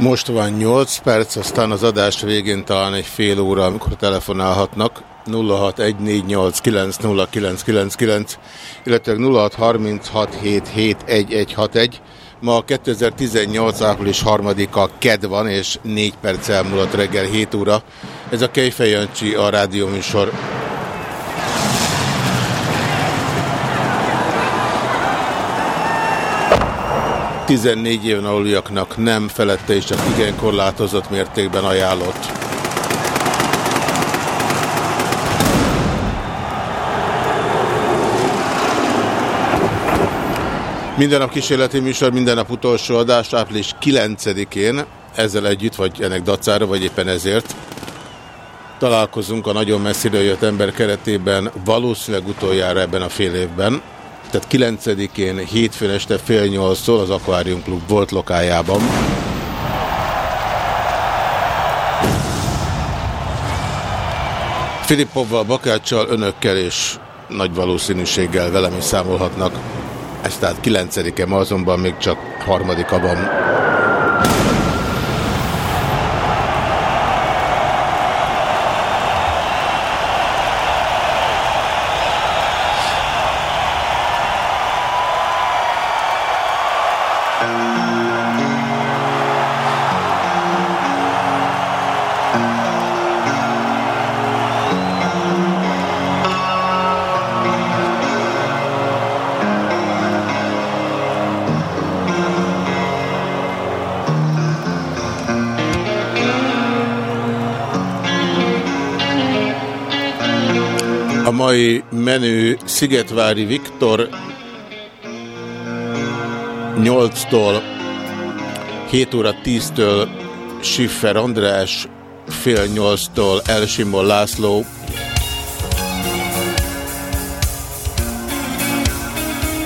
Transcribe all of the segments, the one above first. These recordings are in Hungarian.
Most van 8 perc, aztán az adás végén talán egy fél óra, amikor telefonálhatnak. 0614890999, illetve 0636771161. Ma 2018. április 3-a KED van, és 4 perc elmúlott reggel 7 óra. Ez a Kejfej Jancsi, a rádióműsor. 14 éven aluliaknak nem felette és csak igen korlátozott mértékben ajánlott. Minden nap kísérleti műsor, minden nap utolsó adás, április 9-én, ezzel együtt, vagy ennek dacára, vagy éppen ezért találkozunk a nagyon messziről jött ember keretében valószínűleg utoljára ebben a fél évben tehát 9-én hétfőn este fél nyolctól az Aquarium Club volt lokájában. Filippovval, Bakáccsal, önökkel és nagy valószínűséggel velem is számolhatnak. Ez tehát 9-e, ma azonban még csak harmadika van. Szigetvári Viktor 8-tól 7 óra 10-től Siffer András fél 8-tól Elsimon László.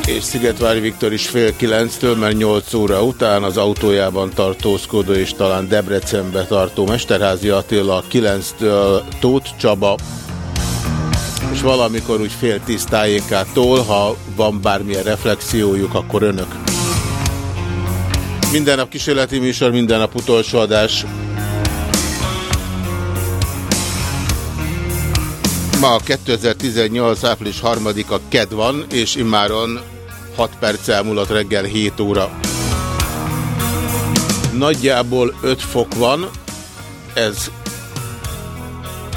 És Szigetvári Viktor is fél 9-től, mert 8 óra után az autójában tartózkodó és talán Debrecenbe tartó Mesterházi Attila 9-től Tóth Csaba valamikor úgy fél tíz tájékától, ha van bármilyen reflexiójuk, akkor önök. Minden nap kísérleti műsor, minden nap utolsó adás. Ma 2018. április 3-a KED van, és immáron 6 perc elmúlott reggel 7 óra. Nagyjából 5 fok van, ez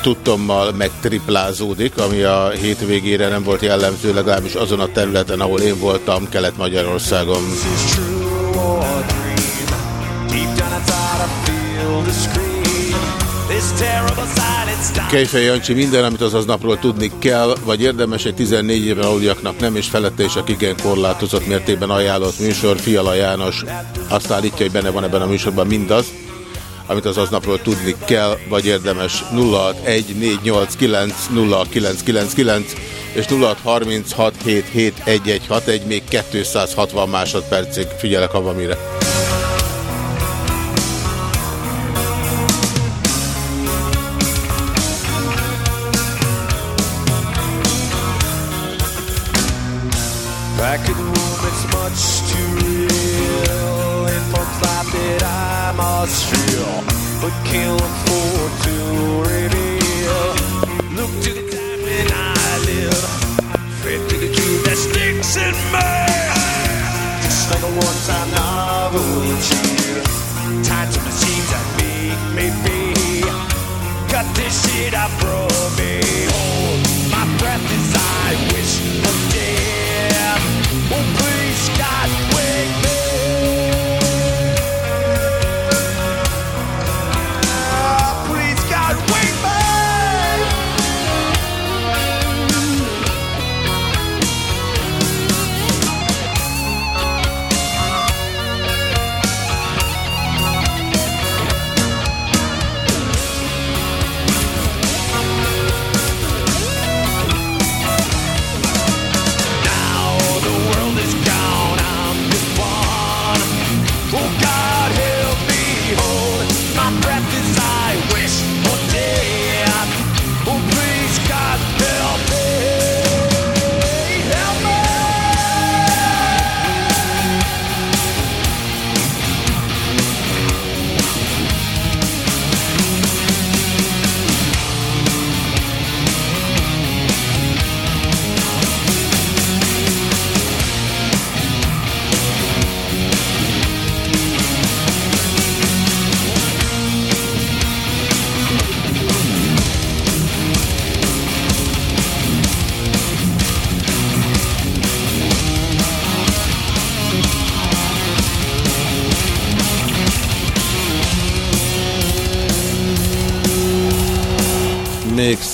tudtommal megtriplázódik, ami a hétvégére nem volt jellemző, legalábbis azon a területen, ahol én voltam, Kelet-Magyarországon. Kejfej Jancsi minden, amit az napról tudni kell, vagy érdemes egy 14 éven aluljaknak nem, és felette és a igen korlátozott mértékben ajánlott műsor. Fiala János azt állítja, hogy benne van ebben a műsorban mindaz, amit az aznapról tudni kell, vagy érdemes 0614890999 és 0636771161 még 260 másodpercig figyelek a mire. Back in can't afford to reveal. Look to the time when I live, fret to the truth that sticks in me. Just like a one-time novelty,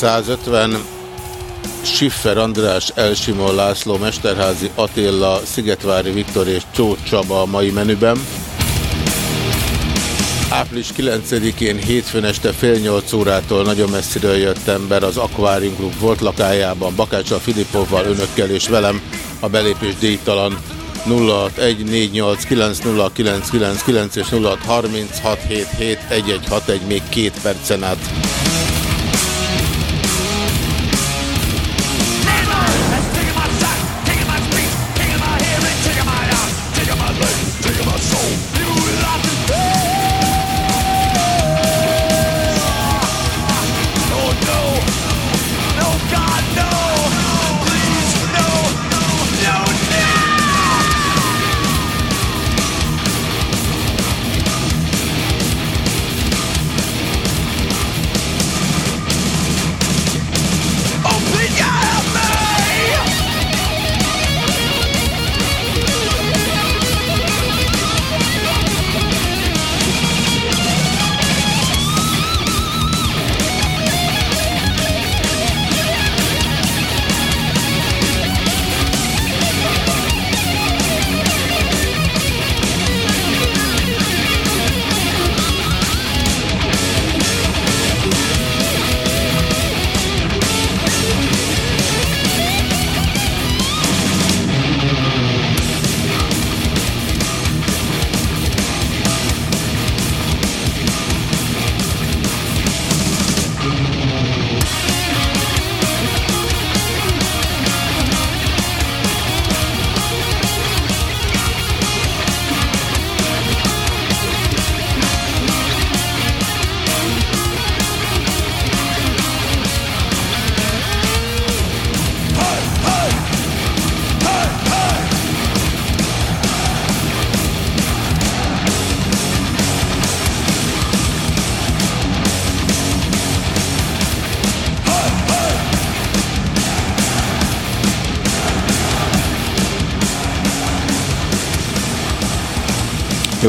150 Schiffer András, Elsimon László, Mesterházi Attila, Szigetvári Viktor és Tóth Csaba a mai menüben. Április 9-én hétfőn este fél nyolc órától nagyon messziről jött ember az Aquarium Group volt lakájában, Bakácsa Filipovval, önökkel és velem a belépés díjtalan 0614890999 és 0636771161 még két percen át.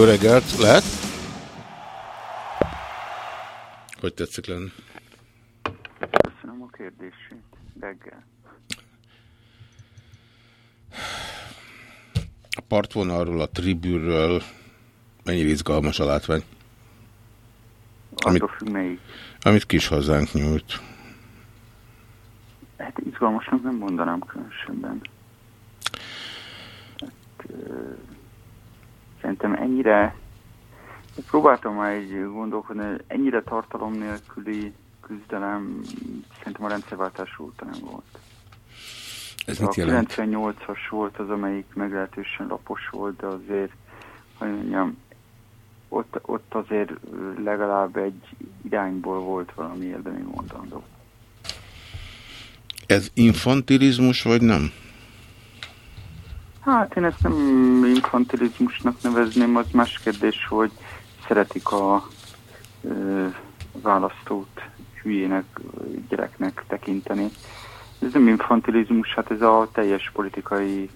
Jó reggelt, lehet? Hogy tetszik lenni? Köszönöm a kérdését. Reggel. A partvonalról, a tribűről mennyire izgalmas a látvány? Amit, melyik. Amit kis hazánk nyújt. Hát izgalmasnak nem mondanám különösebben. Hát, szerintem ennyire, próbáltam már egy gondolkodni, ennyire tartalom nélküli küzdelem szerintem a rendszerváltás óta nem volt. Ez a mit jelent? 98-as volt az, amelyik meglehetősen lapos volt, de azért, hogy mondjam, ott, ott azért legalább egy irányból volt valami érdemi mondandó. Ez infantilizmus, vagy nem? Hát én ezt nem infantilizmusnak nevezném, az más kérdés, hogy szeretik a ö, választót hülyének, gyereknek tekinteni. Ez nem infantilizmus, hát ez a teljes politikai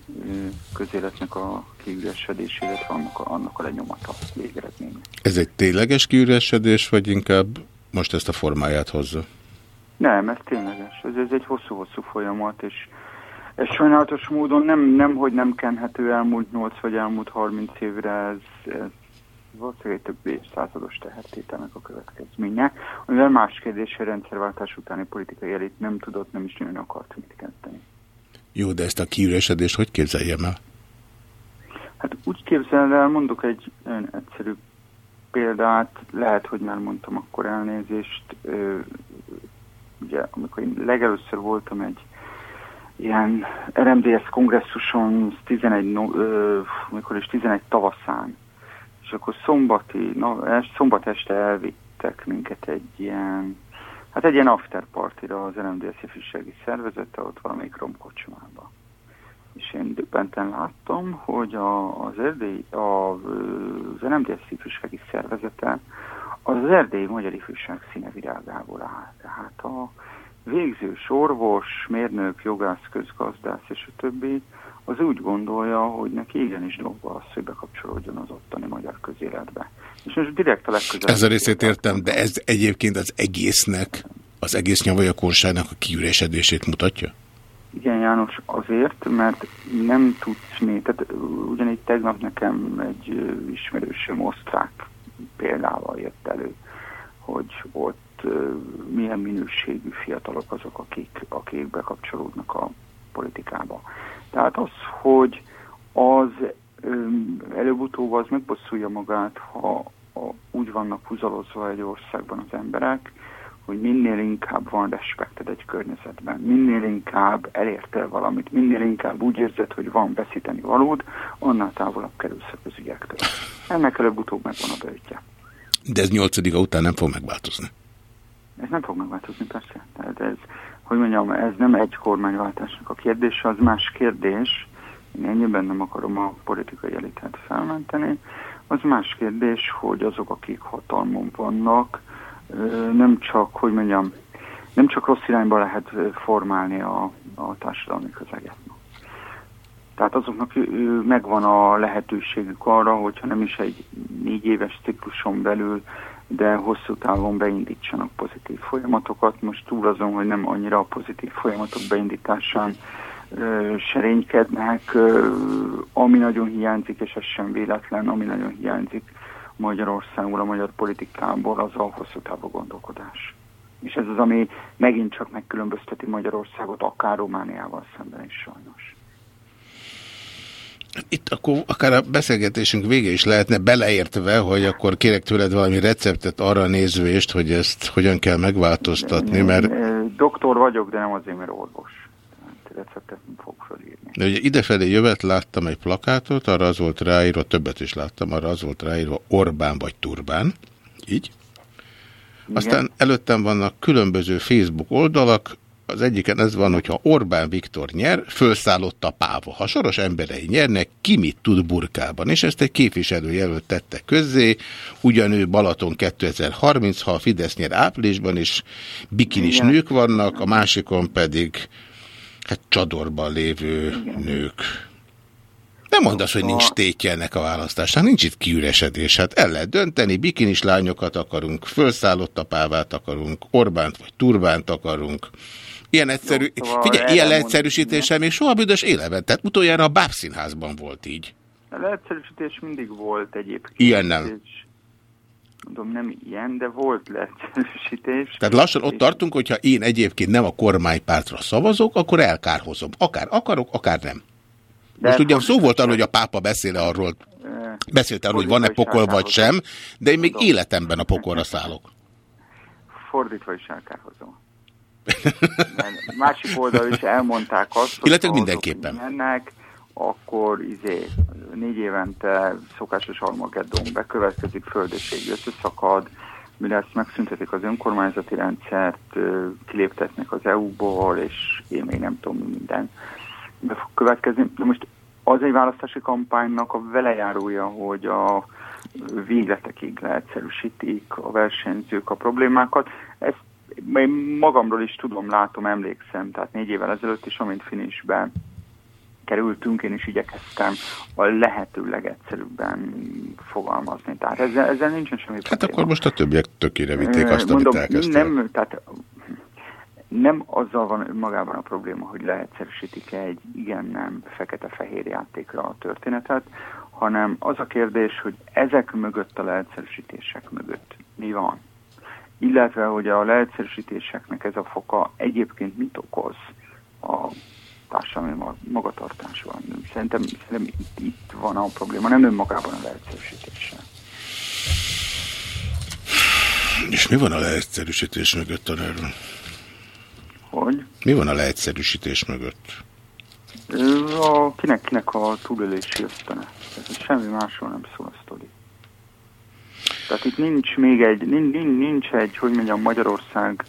közéletnek a kiüresedés, illetve annak a, annak a lenyomata végeredménye. Ez egy tényleges kiüresedés, vagy inkább most ezt a formáját hozza? Nem, ez tényleges. Ez, ez egy hosszú-hosszú folyamat, és ez sajnálatos módon nem, nem, hogy nem kenhető elmúlt 8 vagy elmúlt 30 évre, ez, ez valószínűleg több évszázados tehertételnek a következménye, amivel más kérdés, hogy rendszerváltás utáni politikai elit nem tudott, nem is nagyon akart mit kezdeni. Jó, de ezt a kiüresedést hogy képzeljem el? Hát úgy képzel el, mondok egy nagyon egyszerű példát, lehet, hogy már mondtam akkor elnézést, ugye amikor én legelőször voltam egy ilyen RMDS kongresszuson 11, ö, mikor is 11 tavaszán, és akkor szombati, na, szombat este elvittek minket egy ilyen, hát egy ilyen after partyra az RMDS ifjúsági szervezete, ott valamelyik romkocsmába. És én döbbenten láttam, hogy a, az, erdély, a, az RMDS ifjúsági szervezete az erdélyi magyar ifjúság színevirágából áll. Tehát a, végzős orvos, mérnök, jogász, közgazdász és a többi, az úgy gondolja, hogy neki igenis dolga az, hogy bekapcsolódjon az ottani magyar közéletbe. És most direkt a legközelebb... Ez a részét értem, de ez egyébként az egésznek az egész nyavajakorságnak a kiüresedését mutatja? Igen, János, azért, mert nem tudsz még, tehát ugyanígy tegnap nekem egy ismerősöm osztrák példával jött elő, hogy milyen minőségű fiatalok azok, akik, akik bekapcsolódnak a politikába. Tehát az, hogy az előbb-utóbb az megbosszulja magát, ha úgy vannak húzalozva egy országban az emberek, hogy minél inkább van respekted egy környezetben, minél inkább elértél valamit, minél inkább úgy érzed, hogy van veszíteni valód, annál távolabb kerülsz a közügyektől. Ennek előbb-utóbb megvan a bőtje. De ez nyolcadika után nem fog megváltozni. Ez nem fog megváltozni, persze. Tehát ez, hogy mondjam, ez nem egy kormányváltásnak a kérdése, az más kérdés. Én ennyiben nem akarom a politikai elitet felmenteni. Az más kérdés, hogy azok, akik hatalmon vannak, nem csak, hogy mondjam, nem csak rossz irányba lehet formálni a, a társadalmi közeget. Tehát azoknak megvan a lehetőségük arra, hogyha nem is egy négy éves cikluson belül, de hosszú távon beindítsanak pozitív folyamatokat. Most túl azon, hogy nem annyira a pozitív folyamatok beindításán ö, serénykednek, ö, ami nagyon hiányzik, és ez sem véletlen, ami nagyon hiányzik Magyarországból, a magyar politikából, az a hosszú távú gondolkodás. És ez az, ami megint csak megkülönbözteti Magyarországot akár Romániával szemben is sajnos. Itt akkor akár a beszélgetésünk vége is lehetne beleértve, hogy akkor kérek tőled valami receptet arra nézvést, hogy ezt hogyan kell megváltoztatni, mert Doktor vagyok, de nem azért, mert orvos. Receptet nem fogok fölírni. de ugye idefelé jövet láttam egy plakátot, arra az volt ráírva, többet is láttam, arra az volt ráírva Orbán vagy Turbán, így. Aztán előttem vannak különböző Facebook oldalak, az egyiken ez van, hogyha Orbán Viktor nyer, fölszállott a páva. Ha soros emberei nyernek, ki mit tud burkában? És ezt egy képviselőjelölt tette közzé, ugyanő Balaton 2030, ha a Fidesz nyer áprilisban, és bikinis Igen. nők vannak, a másikon pedig hát csadorban lévő nők. Nem mondd azt, hogy nincs tétje ennek a választásnak, nincs itt kiüresedés. Hát el lehet dönteni, bikinis lányokat akarunk, fölszállott a pávát akarunk, Orbánt vagy Turbánt akarunk. Ilyen egyszerű, Jó, szóval figyelj, ilyen leegyszerűsítéssel még soha büdös életben. Tehát utoljára a Bábszínházban volt így. A leegyszerűsítés mindig volt egyébként. Ilyen nem. És, mondom, nem ilyen, de volt leegyszerűsítés. Tehát lassan ott tartunk, hogyha én egyébként nem a kormánypártra szavazok, akkor elkárhozom. Akár akarok, akár nem. De Most ugyan szó volt arról, hogy a pápa beszél arról, beszélt arról, hogy van-e pokol vagy sem, de én még életemben a pokolra szállok. Fordítva is elkárhozom. Mert másik oldal is elmondták azt, hogy Illetve mindenképpen. mennek, akkor izé, négy évente szokásos Armageddon bekövetkezik, földesség összeszakad, mire ezt megszüntetik az önkormányzati rendszert, kiléptetnek az EU-ból, és én még nem tudom, mi minden be fog következni. De most az egy választási kampánynak a velejárója, hogy a végletekig leegyszerűsítik a versenyzők a problémákat. Ezt én magamról is tudom, látom, emlékszem, tehát négy évvel ezelőtt is, amint finisbe kerültünk, én is igyekeztem a lehető legegyszerűbben fogalmazni. Tehát ezzel, ezzel nincsen semmi Hát probléma. akkor most a többiek tökére vitték azt, Mondom, amit elkezdtél. nem, tehát nem azzal van magában a probléma, hogy leegyszerűsítik egy igen-nem fekete-fehér játékra a történetet, hanem az a kérdés, hogy ezek mögött a leegyszerűsítések mögött mi van. Illetve, hogy a leegyszerűsítéseknek ez a foka egyébként mit okoz a társadalmi ma- magatartásban. Szerintem, szerintem itt, itt van a probléma, nem önmagában a leegyszerűsítéssel. És mi van a leegyszerűsítés mögött, tanár? Hogy? Mi van a leegyszerűsítés mögött? A, kinek, kinek a túlélési ösztöne. Ez semmi másról nem szól a sztori. Tehát itt nincs még egy, nincs, nincs, egy, hogy mondjam, Magyarország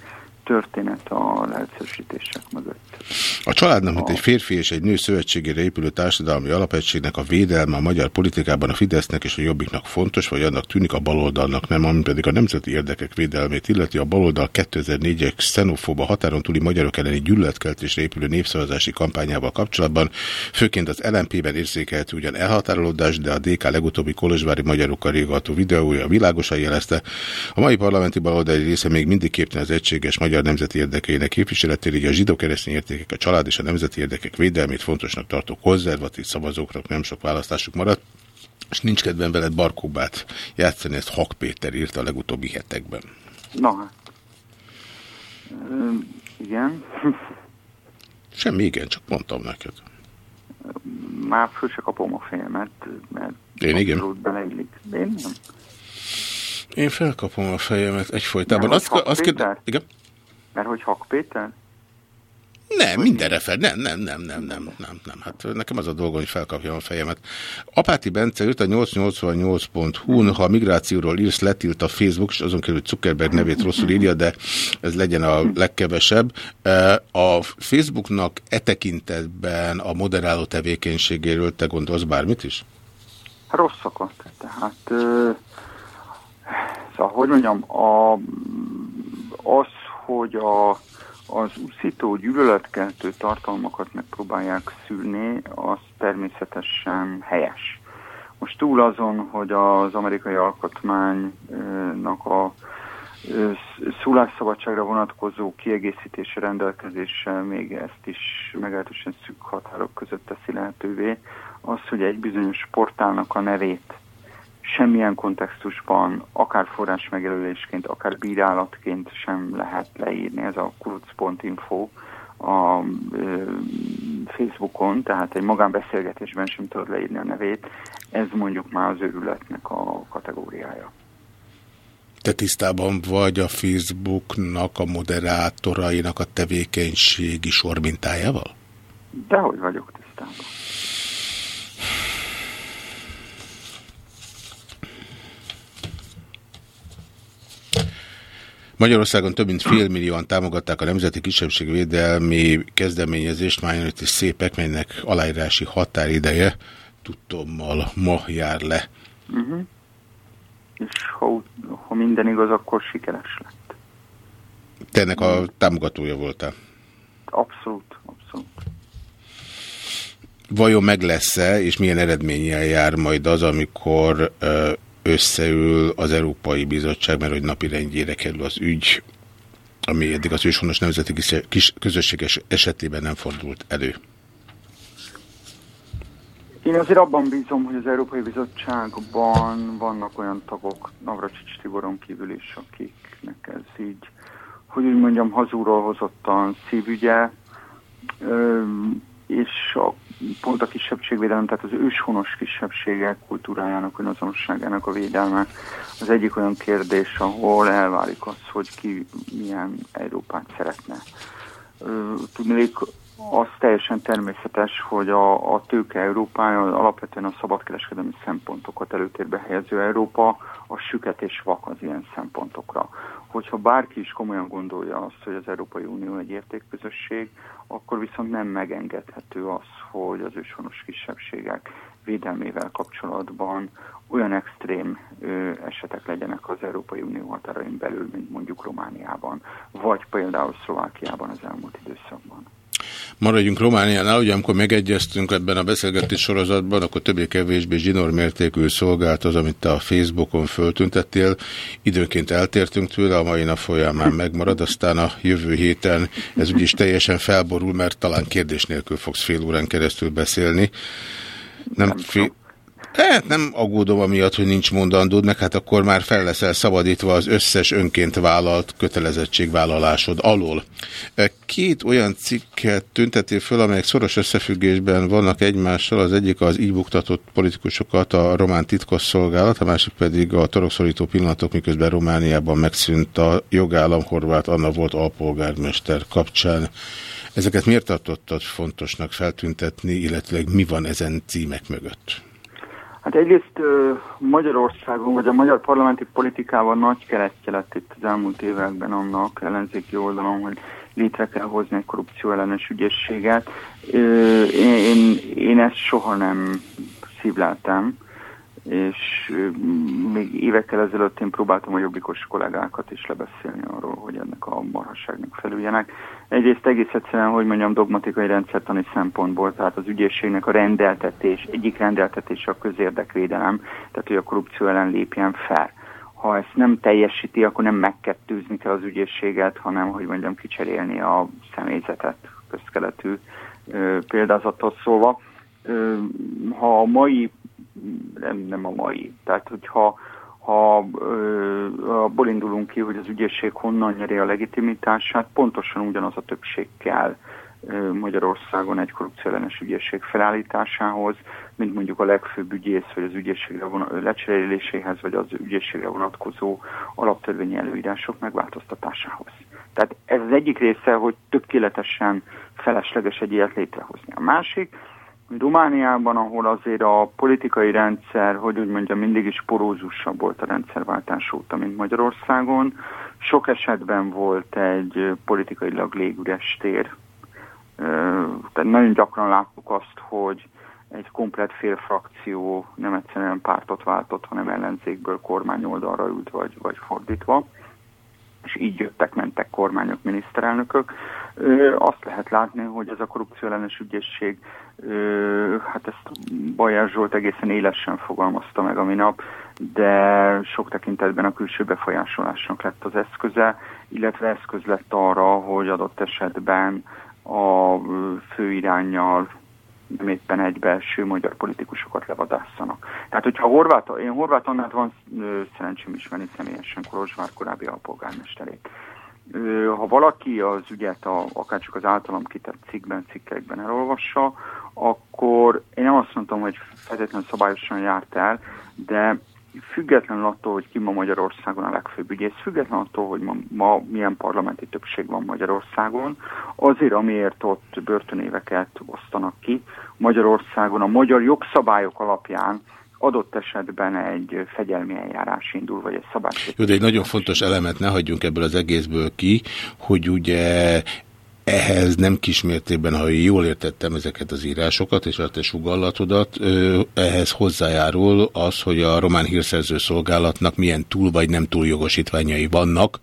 történet a leegyszerűsítések mögött. A családnak, mint egy férfi és egy nő szövetségére épülő társadalmi alapegységnek a védelme a magyar politikában a Fidesznek és a Jobbiknak fontos, vagy annak tűnik a baloldalnak nem, ami pedig a nemzeti érdekek védelmét illeti. A baloldal 2004-es xenofóba határon túli magyarok elleni gyűlöletkeltésre épülő népszavazási kampányával kapcsolatban, főként az LMP-ben érzékelhető ugyan elhatárolódás, de a DK legutóbbi kolozsvári magyarokkal régható videója világosan jelezte. A mai parlamenti baloldali része még mindig képtelen az egységes magyar nemzeti érdekeinek képviseletére, így a zsidó keresztény értékek, a család és a nemzeti érdekek védelmét fontosnak tartó konzervatív szavazóknak nem sok választásuk maradt, és nincs kedvem veled Barkóbát játszani, ezt Hak Péter írt a legutóbbi hetekben. Na hát. Igen. Semmi igen, csak mondtam neked. Már föl se kapom a fejemet, mert Én igen. beleillik. Én nem. Én felkapom a fejemet egyfolytában. Nem, Azt, azt kérde... Igen? Mert hogy Hak Péter? Nem, mindenre fel. Nem, nem, nem, nem, nem, nem, nem. Hát nekem az a dolgom, hogy felkapjam a fejemet. Apáti Bence írt a 888.hu-n, ha a migrációról írsz, letilt a Facebook, és azon kerül Zuckerberg nevét rosszul írja, de ez legyen a legkevesebb. E, A Facebooknak e tekintetben a moderáló tevékenységéről te gondolsz bármit is? rosszakat. Tehát, ö, szóval, hogy mondjam, a, az, hogy a, az uszító gyűlöletkeltő tartalmakat megpróbálják szűrni, az természetesen helyes. Most túl azon, hogy az amerikai alkotmánynak a szólásszabadságra vonatkozó kiegészítése rendelkezése még ezt is meglehetősen szűk határok között teszi lehetővé, az, hogy egy bizonyos portálnak a nevét semmilyen kontextusban, akár forrás megjelölésként, akár bírálatként sem lehet leírni. Ez a kuruc.info a ö, Facebookon, tehát egy magánbeszélgetésben sem tudod leírni a nevét. Ez mondjuk már az őrületnek a kategóriája. Te tisztában vagy a Facebooknak, a moderátorainak a tevékenységi sormintájával? Dehogy vagyok tisztában. Magyarországon több mint fél millióan támogatták a Nemzeti Kisebbségvédelmi kezdeményezést, Minority Szépek, melynek aláírási határideje tudtommal ma jár le. Uh-huh. És ha, ha minden igaz, akkor sikeres lett. Te ennek a támogatója voltál. Abszolút, abszolút. Vajon meg lesz-e, és milyen eredménnyel jár majd az, amikor ö, összeül az Európai Bizottság, mert hogy napi rendjére kerül az ügy, ami eddig az őshonos nemzeti kis, közösséges esetében nem fordult elő. Én azért abban bízom, hogy az Európai Bizottságban vannak olyan tagok, Navracsics Tiboron kívül is, akiknek ez így, hogy úgy mondjam, hazúról hozottan szívügye, és a, pont a kisebbségvédelem, tehát az őshonos kisebbségek kultúrájának, azonosságának a védelme az egyik olyan kérdés, ahol elválik az, hogy ki milyen Európát szeretne. Tudnék, az teljesen természetes, hogy a, a tőke Európája alapvetően a szabadkereskedelmi szempontokat előtérbe helyező Európa, a süket és vak az ilyen szempontokra. Hogyha bárki is komolyan gondolja azt, hogy az Európai Unió egy értékközösség, akkor viszont nem megengedhető az, hogy az őshonos kisebbségek védelmével kapcsolatban olyan extrém ö, esetek legyenek az Európai Unió határain belül, mint mondjuk Romániában, vagy például Szlovákiában az elmúlt időszakban. Maradjunk Romániánál, ugye amikor megegyeztünk ebben a beszélgetés sorozatban, akkor többé-kevésbé zsinór mértékű szolgált az, amit te a Facebookon föltüntettél. Időnként eltértünk tőle, a mai nap folyamán megmarad, aztán a jövő héten ez úgyis teljesen felborul, mert talán kérdés nélkül fogsz fél órán keresztül beszélni. Nem, fél, Hát nem aggódom amiatt, hogy nincs mondandód, meg hát akkor már fel leszel szabadítva az összes önként vállalt kötelezettségvállalásod alól. Két olyan cikket tüntetél föl, amelyek szoros összefüggésben vannak egymással. Az egyik az így buktatott politikusokat a román titkosszolgálat, a másik pedig a torokszorító pillanatok, miközben Romániában megszűnt a jogállam Horváth Anna volt alpolgármester kapcsán. Ezeket miért tartottad fontosnak feltüntetni, illetve mi van ezen címek mögött? Hát egyrészt Magyarországon, vagy a magyar parlamenti politikában nagy keresztje lett itt az elmúlt években annak ellenzéki oldalon, hogy létre kell hozni egy korrupció ellenes ügyészséget. Ö, én, én, én ezt soha nem szívleltem, és még évekkel ezelőtt én próbáltam a jobbikos kollégákat is lebeszélni arról, hogy ennek a marhasságnak felüljenek. Egyrészt egész egyszerűen, hogy mondjam, dogmatikai rendszertani szempontból, tehát az ügyészségnek a rendeltetés, egyik rendeltetés a közérdekvédelem, tehát hogy a korrupció ellen lépjen fel ha ezt nem teljesíti, akkor nem megkettőzni kell az ügyészséget, hanem, hogy mondjam, kicserélni a személyzetet közkeletű példázathoz szólva. Ha a mai, nem, nem a mai, tehát hogyha ha ö, abból indulunk ki, hogy az ügyészség honnan nyeri a legitimitását, pontosan ugyanaz a többség kell Magyarországon egy korrupcióellenes ügyészség felállításához, mint mondjuk a legfőbb ügyész, vagy az ügyészségre lecseréléséhez, vagy az ügyészségre vonatkozó alaptörvényi előírások megváltoztatásához. Tehát ez az egyik része, hogy tökéletesen felesleges egy ilyet létrehozni. A másik, Romániában, ahol azért a politikai rendszer, hogy úgy mondjam, mindig is porózusabb volt a rendszerváltás óta, mint Magyarországon, sok esetben volt egy politikailag légüres tér tehát nagyon gyakran láttuk azt, hogy egy komplet félfrakció nem egyszerűen pártot váltott, hanem ellenzékből kormányoldalra ült, vagy, vagy fordítva és így jöttek, mentek kormányok, miniszterelnökök. Azt lehet látni, hogy ez a korrupció ellenes ügyészség, hát ezt Bajer Zsolt egészen élesen fogalmazta meg a minap, de sok tekintetben a külső befolyásolásnak lett az eszköze, illetve eszköz lett arra, hogy adott esetben a főirányjal nem éppen egy belső magyar politikusokat levadásszanak. Tehát, hogyha Horváth, én Horváth Annát van szerencsém ismerni személyesen Kolozsvár korábbi alpolgármesterét. Ha valaki az ügyet, a, akár csak az általam kitett cikkben, cikkekben elolvassa, akkor én nem azt mondtam, hogy feltétlenül szabályosan járt el, de függetlenül attól, hogy ki ma Magyarországon a legfőbb ügyész, függetlenül attól, hogy ma, ma milyen parlamenti többség van Magyarországon, azért, amiért ott börtönéveket osztanak ki, Magyarországon a magyar jogszabályok alapján adott esetben egy fegyelmi eljárás indul, vagy egy szabálysértés. Jó, de egy nagyon fontos elemet ne hagyjunk ebből az egészből ki, hogy ugye ehhez nem kismértékben, ha jól értettem ezeket az írásokat és a te sugallatodat, ehhez hozzájárul az, hogy a román hírszerző szolgálatnak milyen túl vagy nem túl jogosítványai vannak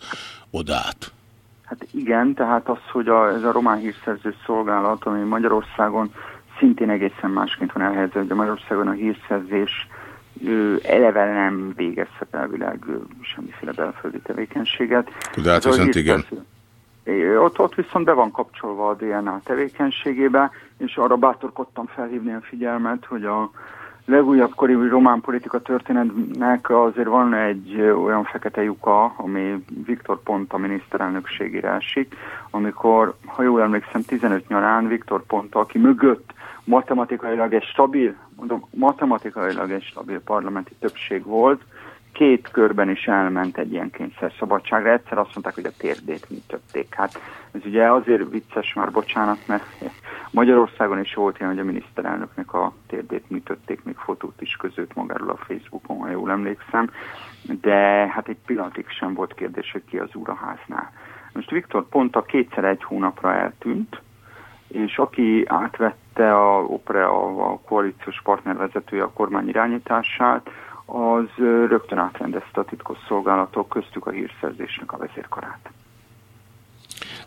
odát. Hát igen, tehát az, hogy a, ez a román hírszerző szolgálat, ami Magyarországon szintén egészen másként van elhelyezve, a Magyarországon a hírszerzés ő eleve nem végezhet elvileg semmiféle belföldi tevékenységet. De hát viszont igen. Ott, ott viszont be van kapcsolva a DNA tevékenységébe, és arra bátorkodtam felhívni a figyelmet, hogy a legújabb kori román politika történetnek azért van egy olyan fekete lyuka, ami Viktor Ponta miniszterelnökségére esik, amikor, ha jól emlékszem, 15 nyarán Viktor Ponta, aki mögött matematikailag egy stabil, mondom, matematikailag egy stabil parlamenti többség volt, két körben is elment egy ilyen kényszerszabadságra. Egyszer azt mondták, hogy a térdét műtötték. Hát ez ugye azért vicces már, bocsánat, mert Magyarországon is volt ilyen, hogy a miniszterelnöknek a térdét műtötték, még fotót is között magáról a Facebookon, ha jól emlékszem, de hát egy pillanatig sem volt kérdés, hogy ki az úraháznál. Most Viktor pont a kétszer egy hónapra eltűnt, és aki átvette a OPRE, a koalíciós partnervezetője a kormány irányítását, az rögtön átrendezte a titkosszolgálatok köztük a hírszerzésnek a vezérkarát.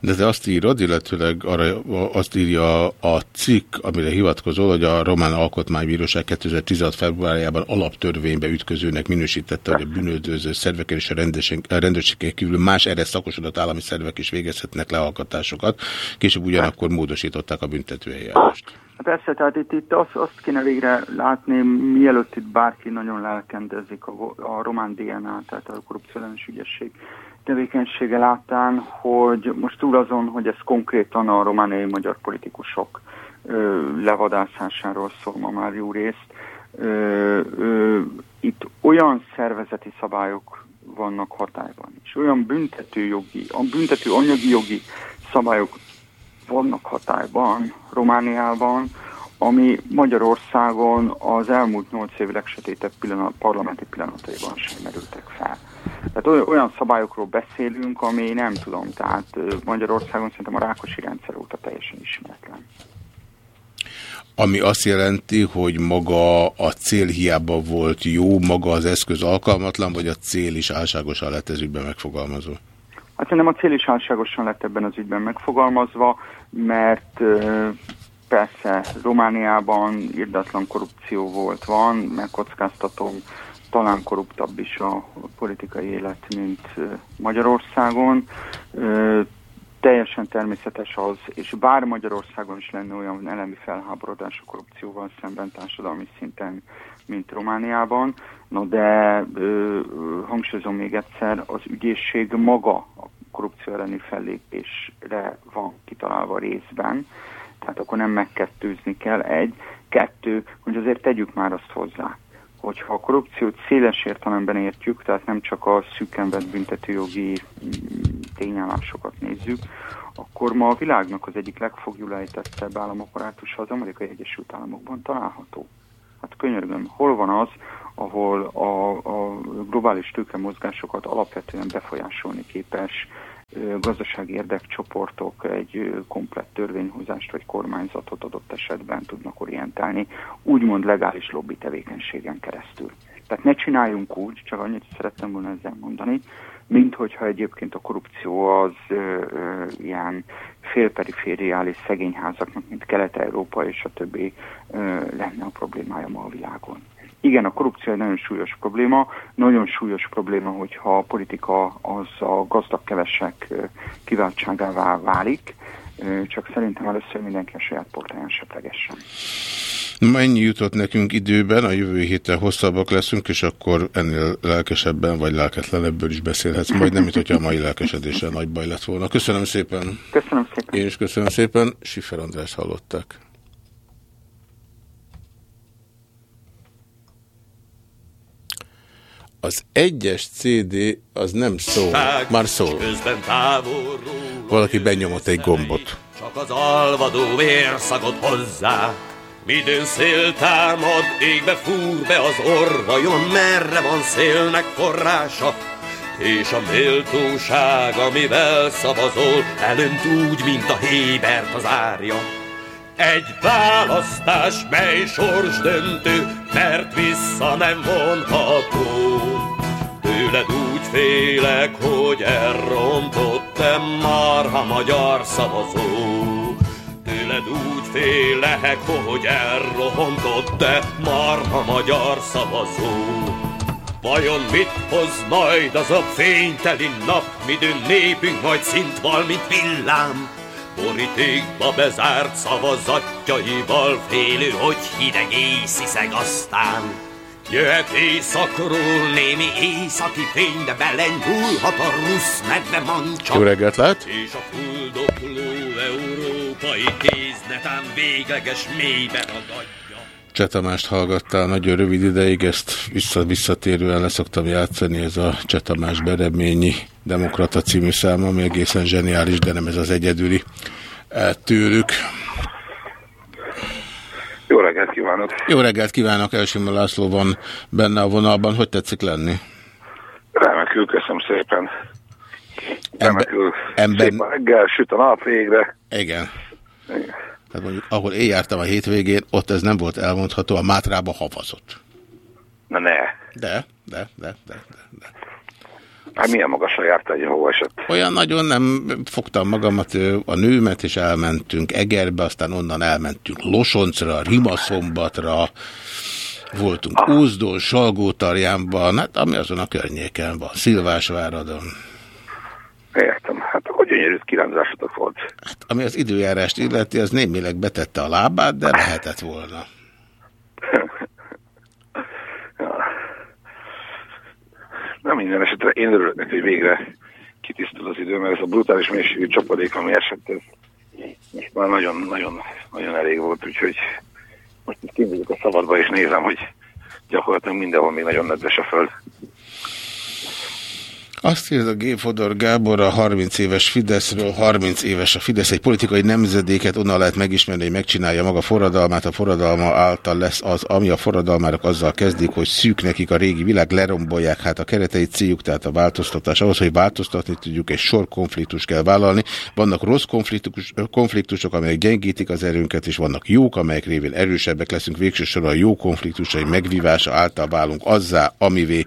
De te azt írod, illetőleg arra azt írja a cikk, amire hivatkozol, hogy a Román Alkotmánybíróság 2016. februárjában alaptörvénybe ütközőnek minősítette, hogy a bűnöldöző szerveken és a rendőrségen kívül más erre szakosodott állami szervek is végezhetnek lehallgatásokat, később ugyanakkor módosították a büntetőeljárást. Persze, tehát itt, itt azt, azt kéne végre látni, mielőtt itt bárki nagyon lelkendezik a, a román DNA, tehát a korrupciós ügyesség tevékenysége láttán, hogy most túl azon, hogy ez konkrétan a romániai magyar politikusok ö, levadászásáról szól ma már jó részt, ö, ö, itt olyan szervezeti szabályok vannak hatályban, és olyan büntetőjogi, a büntető anyagi jogi szabályok vannak hatályban Romániában, ami Magyarországon az elmúlt nyolc év legsötétebb pillanat, parlamenti pillanataiban sem merültek fel. Tehát oly- olyan szabályokról beszélünk, ami nem tudom, tehát Magyarországon szerintem a Rákosi rendszer óta teljesen ismeretlen. Ami azt jelenti, hogy maga a cél hiába volt jó, maga az eszköz alkalmatlan, vagy a cél is álságosan lett ez ügyben megfogalmazva? Hát szerintem a cél is álságosan lett ebben az ügyben megfogalmazva, mert persze Romániában irdatlan korrupció volt, van, megkockáztatom, talán korruptabb is a politikai élet, mint Magyarországon. Teljesen természetes az, és bár Magyarországon is lenne olyan elemi felháborodás a korrupcióval szemben társadalmi szinten, mint Romániában, no de hangsúlyozom még egyszer, az ügyészség maga a korrupció elleni fellépésre van kitalálva részben, tehát akkor nem megkettőzni kell, egy. Kettő, hogy azért tegyük már azt hozzá, hogyha a korrupciót széles értelemben értjük, tehát nem csak a szűken vett büntetőjogi mm, tényállásokat nézzük, akkor ma a világnak az egyik legfogjulejtettebb államaparátusa az Amerikai Egyesült Államokban található. Hát könyörgöm, hol van az, ahol a, a globális tőkemozgásokat alapvetően befolyásolni képes gazdasági érdekcsoportok egy komplett törvényhozást vagy kormányzatot adott esetben tudnak orientálni, úgymond legális lobby tevékenységen keresztül. Tehát ne csináljunk úgy, csak annyit szerettem volna ezzel mondani, mint hogyha egyébként a korrupció az ö, ö, ilyen félperifériális szegényházaknak, mint Kelet-Európa és a többi ö, lenne a problémája ma a világon. Igen, a korrupció egy nagyon súlyos probléma, nagyon súlyos probléma, hogyha a politika az a gazdag kevesek kiváltságává válik, csak szerintem először mindenki a saját portáján seplegessen. Mennyi jutott nekünk időben, a jövő héten hosszabbak leszünk, és akkor ennél lelkesebben vagy lelketlenebből is beszélhetsz, majd nem, mint hogyha a mai lelkesedéssel nagy baj lett volna. Köszönöm szépen. Köszönöm szépen. Én is köszönöm szépen. Sifer András hallották. Az egyes CD az nem szól, már szól. Valaki benyomott egy gombot. Csak az alvadó vérszagot hozzá Midőn szél támad, égbe fúr be az orvajon Merre van szélnek forrása és a méltóság, amivel szavazol, elönt úgy, mint a Hébert az árja. Egy választás, mely sorsdöntő, mert vissza nem vonható. Tőled úgy félek, hogy elrontottam marha magyar szavazó. Tőled úgy félek, hogy elrontottam marha magyar szavazó. Vajon mit hoz majd az a fényteli nap, midőn népünk majd szint val, mint villám? Borítékba bezárt szavazatjaival félő, hogy hideg észiszeg aztán. Jöhet éjszakról némi északi fény, de belenyúlhat a rusz medve mancsa. Jó reggelt lehet! És a fuldokló európai kéz netán végleges mélybe ragadja. Csetamást hallgattál nagyon rövid ideig, ezt vissza visszatérően leszoktam játszani, ez a Csetamás Bereményi Demokrata című szám, ami egészen zseniális, de nem ez az egyedüli eh, tőlük. Jó reggelt kívánok! Jó reggelt kívánok, Elsimon László van benne a vonalban, hogy tetszik lenni? Remekül, köszönöm szépen. Remekül. ember- Szép reggel, süt a nap végre. Igen. Igen. Tehát mondjuk, ahol én jártam a hétvégén, ott ez nem volt elmondható, a Mátrába havazott. Na ne. De, de, de, de, de, de. Hát milyen magasra jártál, hogy hova esett? Olyan nagyon nem fogtam magamat, a nőmet, és elmentünk Egerbe, aztán onnan elmentünk Losoncra, Rimaszombatra, voltunk Úzdon, Salgótarjánban, hát ami azon a környéken van, Szilvásváradon. Értem. Akkor gyönyörű kiránzásotok volt. Hát, ami az időjárást illeti, az némileg betette a lábát, de lehetett volna. Na minden esetre én örülök neki, hogy végre kitisztul az idő, mert ez a brutális mélységű csapadék, ami esett, ez most már nagyon-nagyon nagyon elég volt, úgyhogy most itt kimegyek a szabadba, és nézem, hogy gyakorlatilag mindenhol még nagyon nedves a föld. Azt írta G. Fodor Gábor a 30 éves Fideszről, 30 éves a Fidesz, egy politikai nemzedéket, onnan lehet megismerni, hogy megcsinálja maga forradalmát, a forradalma által lesz az, ami a forradalmárok azzal kezdik, hogy szűk nekik a régi világ, lerombolják hát a kereteit, céljuk, tehát a változtatás. Ahhoz, hogy változtatni tudjuk, egy sor konfliktus kell vállalni. Vannak rossz konfliktus, konfliktusok, amelyek gyengítik az erőnket, és vannak jók, amelyek révén erősebbek leszünk. Végső soron a jó konfliktusai megvívása által válunk azzá, amivé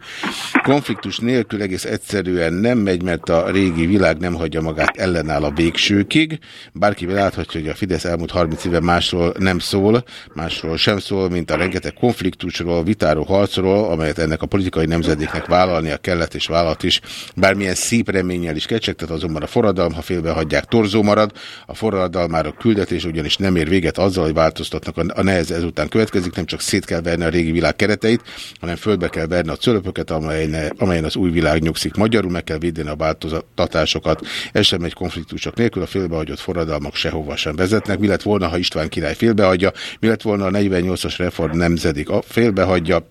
konfliktus nélkül egész egyszer egyszerűen nem megy, mert a régi világ nem hagyja magát ellenáll a végsőkig. Bárki láthatja, hogy a Fidesz elmúlt 30 éve másról nem szól, másról sem szól, mint a rengeteg konfliktusról, vitáról, harcról, amelyet ennek a politikai nemzedéknek vállalnia kellett és vállalt is. Bármilyen szép reménnyel is kecsegtet, azonban a forradalom, ha félbe hagyják, torzó marad. A forradalmárok küldetés ugyanis nem ér véget azzal, hogy változtatnak a nehez ezután következik, nem csak szét kell verni a régi világ kereteit, hanem földbe kell verni a cölöpöket, amelyen, amelyen az új világ nyugszik magyarul meg kell védeni a változtatásokat. Ez sem egy konfliktusok nélkül, a félbehagyott forradalmak sehova sem vezetnek. Mi lett volna, ha István király félbehagyja? Mi lett volna a 48-as reform nemzedik a félbehagyja?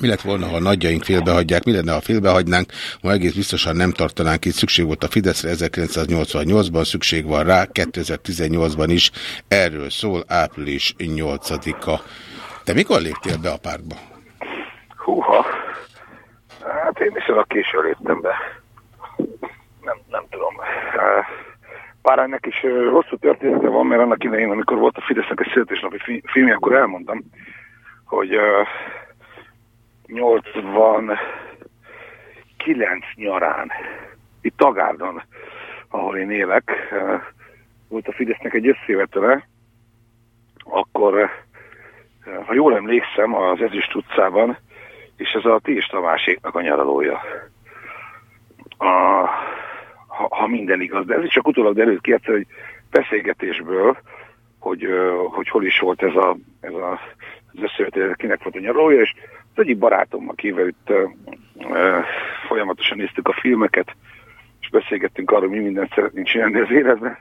Mi lett volna, ha a nagyjaink félbehagyják? Mi lenne, ha félbehagynánk? Ma egész biztosan nem tartanánk itt. Szükség volt a Fideszre 1988-ban, szükség van rá 2018-ban is. Erről szól április 8-a. Te mikor léptél be a pártba? Én viszonylag későn léptem be. Nem, nem tudom. Páránynak is hosszú története van, mert annak idején, amikor volt a Fidesznek egy születésnapi filmje, akkor elmondtam, hogy 89 nyarán, itt Tagárdon, ahol én élek, volt a Fidesznek egy összévetele, akkor, ha jól emlékszem, az Ezüst utcában és ez a Tés Tamáséknak a nyaralója. A, ha, ha minden igaz, de ez csak utólag derült ki hogy beszélgetésből, hogy, hogy hol is volt ez, a, ez a, az összevetés, kinek volt a nyaralója, és az egyik barátommal, akivel itt uh, folyamatosan néztük a filmeket, és beszélgettünk arról, mi mindent szeretnénk csinálni az életben,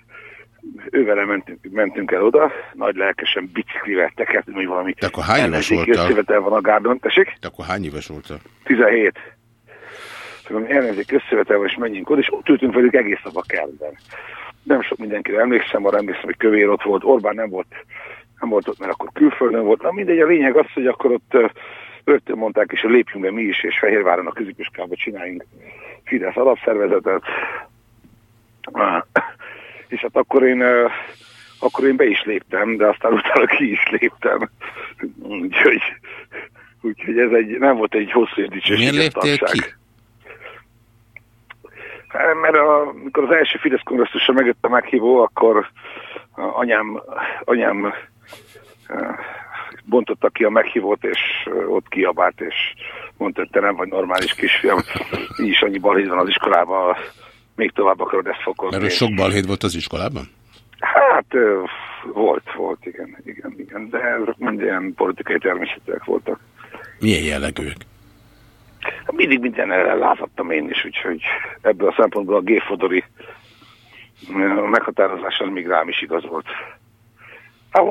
ővele mentünk, mentünk el oda, nagy lelkesen biciklivel tekertünk, hogy valami De akkor hány éves voltál? van a gárdon, tessék? De akkor hány éves voltál? 17. Szóval elnézik összevetel, és menjünk oda, és ott ültünk velük egész nap a kertben. Nem sok mindenkire emlékszem, arra emlékszem, hogy kövér ott volt, Orbán nem volt, nem volt ott, mert akkor külföldön volt. Na mindegy, a lényeg az, hogy akkor ott rögtön mondták hogy lépjünk be mi is, és Fehérváron a középiskába csináljunk Fidesz alapszervezetet és hát akkor én, akkor én be is léptem, de aztán utána ki is léptem. Úgyhogy, úgyhogy ez egy, nem volt egy hosszú Miért léptél ki? Hát, mert a, amikor az első Fidesz kongresszusra megjött a meghívó, akkor anyám, anyám bontotta ki a meghívót, és ott kiabált, és mondta, hogy te nem vagy normális kisfiam. Így is annyi balhéz van az iskolában, még tovább akarod ezt fokozni. Mert sok balhét volt az iskolában? Hát volt, volt, igen, igen, igen, de mind ilyen politikai természetűek voltak. Milyen jellegűek? Mindig minden lázadtam én is, úgyhogy ebből a szempontból a géfodori meghatározása még rám is igaz volt. Hát,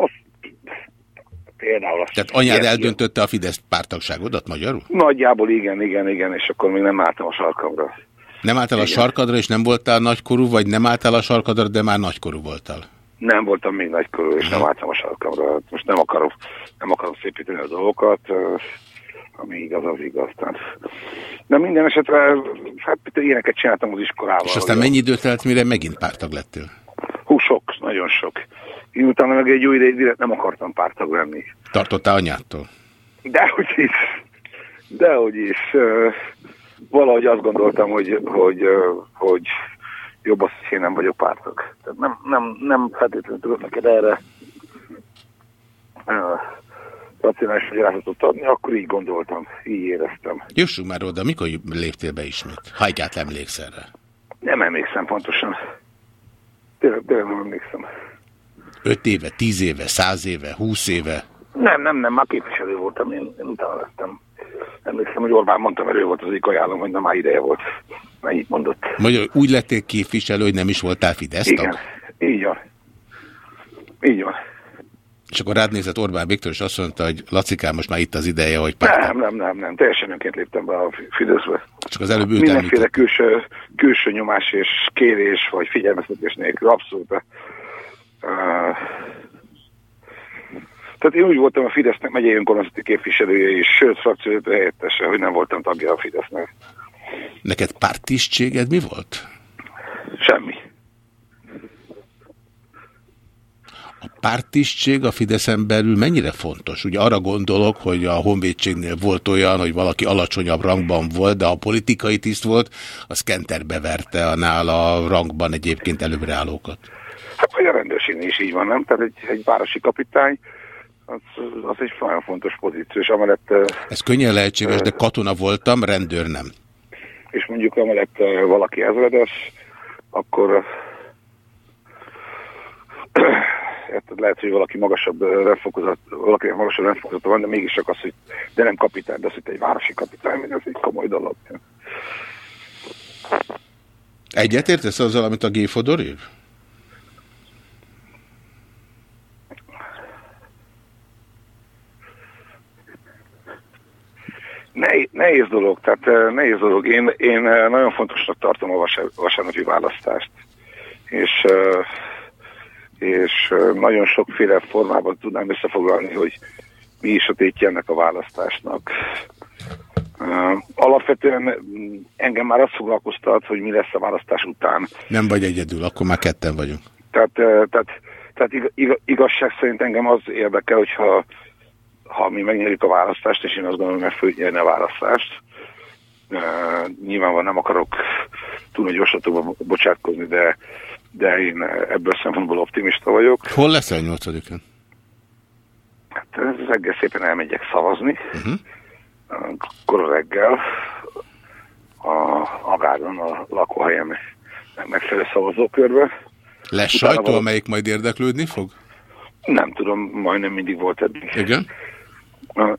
például azt Tehát anyád ilyen, eldöntötte a Fidesz pártagságodat magyarul? Nagyjából igen, igen, igen, és akkor még nem álltam a sarkamra. Nem álltál Igen. a sarkadra, és nem voltál nagykorú, vagy nem álltál a sarkadra, de már nagykorú voltál? Nem voltam még nagykorú, és nem álltam a sarkamra. Most nem akarom, nem akarom szépíteni a dolgokat, ami igaz, az igaz. Tehát. De minden esetre, hát ilyeneket csináltam az iskolával. És aztán mennyi időt telt, mire megint pártag lettél? Hú, sok, nagyon sok. Én utána meg egy jó ideig nem akartam pártag lenni. Tartottál anyától? Dehogy is. Dehogy is valahogy azt gondoltam, hogy, hogy, hogy jobb az, hogy én nem vagyok pártok. Tehát nem, nem, nem feltétlenül tudok neked erre racionális magyarázatot adni, akkor így gondoltam, így éreztem. Jussunk már oda, mikor léptél be ismét? Ha egyáltalán emléksz erre. Nem emlékszem pontosan. Tényleg, tényleg nem emlékszem. Öt éve, tíz éve, száz éve, húsz éve? Nem, nem, nem, már képviselő voltam, én, én utána lettem Emlékszem, hogy Orbán mondta, mert ő volt az egyik ajánlom, hogy na már ideje volt. Mennyit mondott. Magyar, úgy lettél képviselő, hogy nem is voltál Fidesz Igen, így van. Így van. És akkor rád nézett Orbán Viktor, és azt mondta, hogy Lacikám, most már itt az ideje, hogy párt. Nem, nem, nem, nem. Teljesen önként léptem be a Fideszbe. Csak az előbb őt Mindenféle említett. külső, külső nyomás és kérés, vagy figyelmeztetés nélkül, abszolút. Uh, tehát én úgy voltam a Fidesznek megyei önkormányzati képviselője és sőt frakcióvezető helyettese, hogy nem voltam tagja a Fidesznek. Neked pártisztséged mi volt? Semmi. A pártisztség a Fideszen belül mennyire fontos? Ugye arra gondolok, hogy a honvédségnél volt olyan, hogy valaki alacsonyabb rangban volt, de a politikai tiszt volt, az kenterbe verte a nála rangban egyébként előbbre-állókat. Hát vagy a rendőrségnél is így van, nem? Tehát egy, egy városi kapitány, az, az egy nagyon fontos pozíció, és amellett, Ez könnyen lehetséges, de katona voltam, rendőr nem. és mondjuk amellett valaki ezredes, akkor érted, lehet, hogy valaki magasabb rendfokozat, valaki magasabb rendfokozata van, de mégis csak az, hogy de nem kapitány, de az, hogy egy városi kapitány, ez egy komoly dolog. Egyetértesz azzal, amit a G. Fodor ír? Nehéz, nehéz dolog, tehát eh, nehéz dolog. Én, én nagyon fontosnak tartom a vasárnapi választást. És, és nagyon sokféle formában tudnám összefoglalni, hogy mi is a tétje ennek a választásnak. Alapvetően mm, engem már azt foglalkoztat, hogy mi lesz a választás után. Nem vagy egyedül, akkor már ketten vagyunk. Tehát, eh, tehát, tehát ig- ig- igazság szerint engem az érdekel, hogyha ha mi megnyerjük a választást, és én azt gondolom, hogy meg fogjuk nyerni a választást. Uh, nyilvánvalóan nem akarok túl nagy jóslatokba bocsátkozni, de, de én ebből a szempontból optimista vagyok. Hol leszel nyolcadikán? Hát reggel szépen elmegyek szavazni, Uh-huh. akkor reggel a Agáron, a lakóhelyem megfelelő szavazókörbe. Lesz Utána sajtó, amelyik majd érdeklődni fog? Nem tudom, majdnem mindig volt eddig. Igen?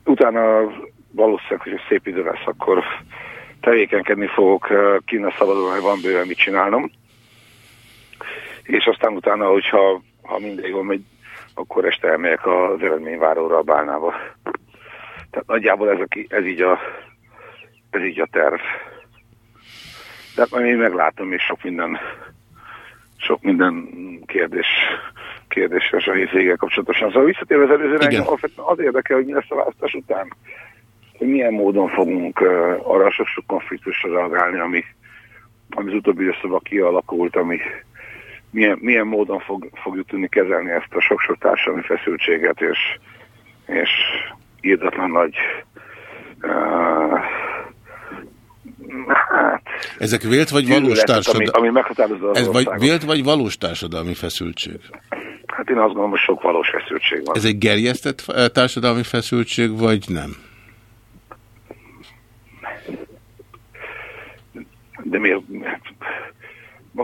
Utána valószínűleg, hogy szép idő lesz, akkor tevékenykedni fogok, uh, kint a szabadon, hogy van bőven mit csinálnom. És aztán utána, hogyha ha minden jól megy, akkor este elmegyek az eredményváróra a Bálnába. Tehát nagyjából ez, a, ez, így a, ez így a terv. Tehát majd én meglátom, és sok minden, sok minden kérdés, kérdéses a hétvégel kapcsolatosan. Szóval visszatérve az előzőre, az érdekel, hogy mi lesz a választás után. Hogy milyen módon fogunk uh, arra sok-sok konfliktusra reagálni, ami, ami az utóbbi időszakban kialakult, ami milyen, milyen módon fog, fogjuk tudni kezelni ezt a sok-sok társadalmi feszültséget, és, és írdatlan nagy uh, hát, Ezek vélt vagy valós gyűlöletet, ami, társadalmi... ami meghatározza az Ez vagy vélt vagy valós társadalmi feszültség? Hát én azt gondolom, hogy sok valós feszültség van. Ez egy gerjesztett eh, társadalmi feszültség, vagy nem? De miért?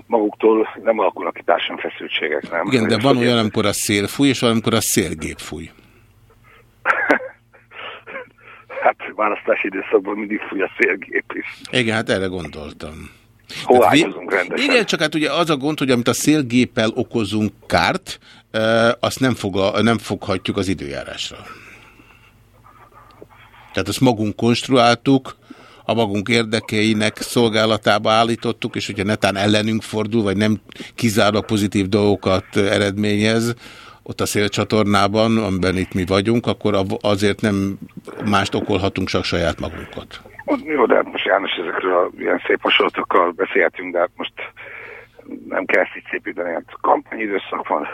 Maguktól nem alakulnak ki társadalmi feszültségek, nem? Igen, de van olyan, amikor a szél fúj, és van, amikor a szélgép fúj. Hát választási időszakban mindig fúj a szélgép is. Igen, hát erre gondoltam. Hol vé- ágyazunk rendesen? Igen, csak hát ugye az a gond, hogy amit a szélgéppel okozunk kárt, azt nem, fog, nem foghatjuk az időjárásra. Tehát azt magunk konstruáltuk, a magunk érdekeinek szolgálatába állítottuk, és hogyha netán ellenünk fordul, vagy nem kizárólag pozitív dolgokat eredményez, ott a szélcsatornában, amiben itt mi vagyunk, akkor azért nem mást okolhatunk, csak saját magunkat. Jó, de hát most János ezekről a ilyen szép hasonlatokkal beszéltünk, de hát most nem kell ezt így szépíteni. Hát kampányidőszak van.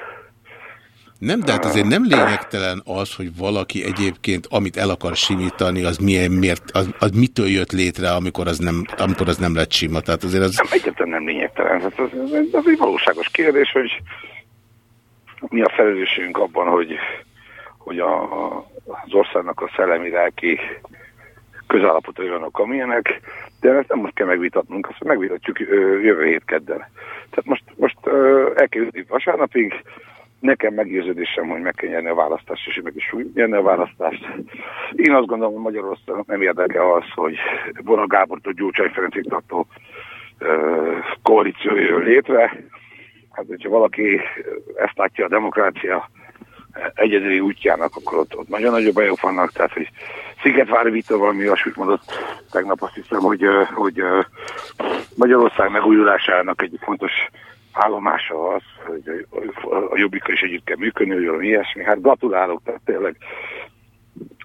Nem, de hát azért nem lényegtelen az, hogy valaki egyébként, amit el akar simítani, az, milyen, miért, az, az mitől jött létre, amikor az, nem, amikor az nem lett sima. Tehát azért az... Nem, egyáltalán nem lényegtelen. Hát az, az, az egy valóságos kérdés, hogy mi a felelősségünk abban, hogy, hogy a, az országnak a szellemi lelki közállapotai vannak, amilyenek, de ezt nem most kell megvitatnunk, azt megvitatjuk jövő hét kedden. Tehát most, most el vasárnapig, nekem meggyőződésem, hogy meg kell nyerni a választást, és meg is fogjuk nyerni a választást. Én azt gondolom, hogy Magyarországon nem érdekel az, hogy Bona Gábortól Gyurcsány Ferencig tartó koalíció jön létre. Hát, hogyha valaki ezt látja a demokrácia egyedüli útjának, akkor ott, ott nagyon nagyobb bajok vannak, tehát hogy Szigetvári Vita valami olyasmit mondott tegnap azt hiszem, hogy, hogy Magyarország megújulásának egy fontos állomása az, hogy a Jobbika is együtt kell működni, hogy valami ilyesmi. Hát gratulálok, tehát tényleg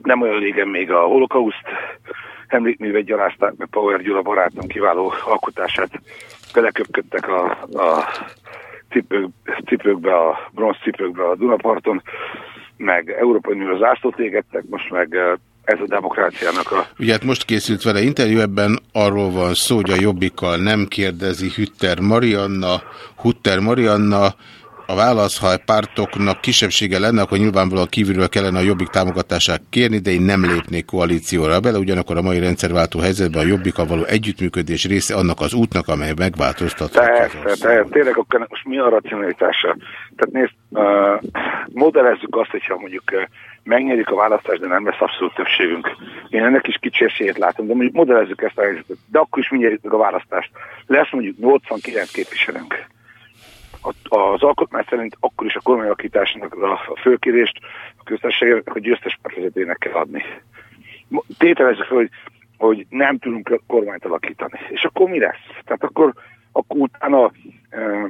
nem olyan régen még a holokauszt emlékművet gyalázták, meg Power Gyula barátom kiváló alkotását beleköpködtek a, a cipők, cipőkbe, a bronz cipőkbe a Dunaparton, meg Európai Unió zászlót égettek, most meg ez a demokráciának a... Ugye hát most készült vele interjú, ebben arról van szó, hogy a Jobbikkal nem kérdezi Hütter Marianna, Hutter Marianna, a válasz, ha a pártoknak kisebbsége lenne, akkor nyilvánvalóan kívülről kellene a jobbik támogatását kérni, de én nem lépnék koalícióra bele, ugyanakkor a mai rendszerváltó helyzetben a jobbika való együttműködés része annak az útnak, amely megváltoztatja. Persze, persze, tényleg akkor most mi a racionalitása? Tehát nézd, uh, modellezzük azt, hogyha mondjuk uh, megnyerjük a választást, de nem lesz abszolút többségünk. Én ennek is kicsi látom, de mondjuk modellezzük ezt a helyzetet. De akkor is mi nyerjük meg a választást. Lesz mondjuk 89 képviselőnk az alkotmány szerint akkor is a kormányalakításnak a főkérést a köztársaságnak a győztes pártvezetőnek kell adni. Tételezzük fel, hogy, hogy nem tudunk kormányt alakítani. És akkor mi lesz? Tehát akkor, akkor utána e,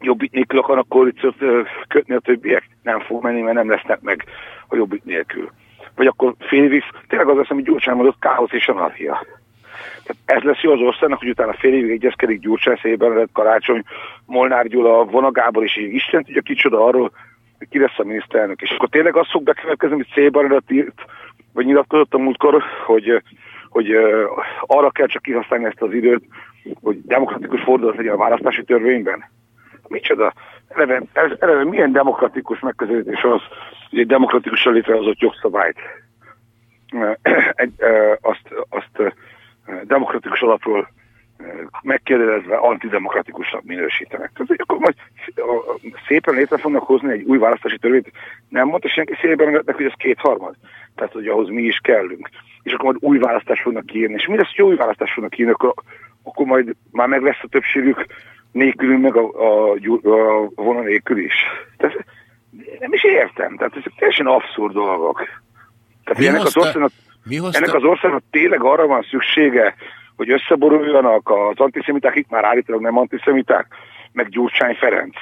jobbik nélkül akarnak koalíciót e, kötni a többiek? Nem fog menni, mert nem lesznek meg a jobbik nélkül. Vagy akkor fél tényleg az lesz, amit Gyurcsány mondott, káosz és anarchia. Ez lesz jó az országnak, hogy utána fél évig egyezkedik Gyurcsány, Szében lett Karácsony, Molnár Gyula, Vona Gábor, és Isten tudja kicsoda arról, hogy ki lesz a miniszterelnök. És akkor tényleg az fog bekövetkezni, hogy Szében írt, vagy nyilatkozott a múltkor, hogy, hogy arra kell csak kihasználni ezt az időt, hogy demokratikus fordulat legyen a választási törvényben. Micsoda? Eleve, ez, eleve milyen demokratikus megközelítés az, hogy egy demokratikusan létrehozott jogszabályt azt, azt demokratikus alapról megkérdezve antidemokratikusnak minősítenek. Tehát, akkor majd szépen létre fognak hozni egy új választási törvényt. Nem mondta senki szépen, hogy ez kétharmad. Tehát, hogy ahhoz mi is kellünk. És akkor majd új választást fognak kiírni. És mi lesz, hogy új választást fognak kiírni, akkor, akkor majd már meg lesz a többségük nélkülünk, meg a, a, a vonal nélkül is. Tehát nem is értem. Tehát ezek teljesen abszurd dolgok. Tehát ennek az országnak mi hozta? Ennek az országnak tényleg arra van szüksége, hogy összeboruljanak az antiszemiták, itt már állítólag nem antiszemiták, meg Gyurcsány Ferenc.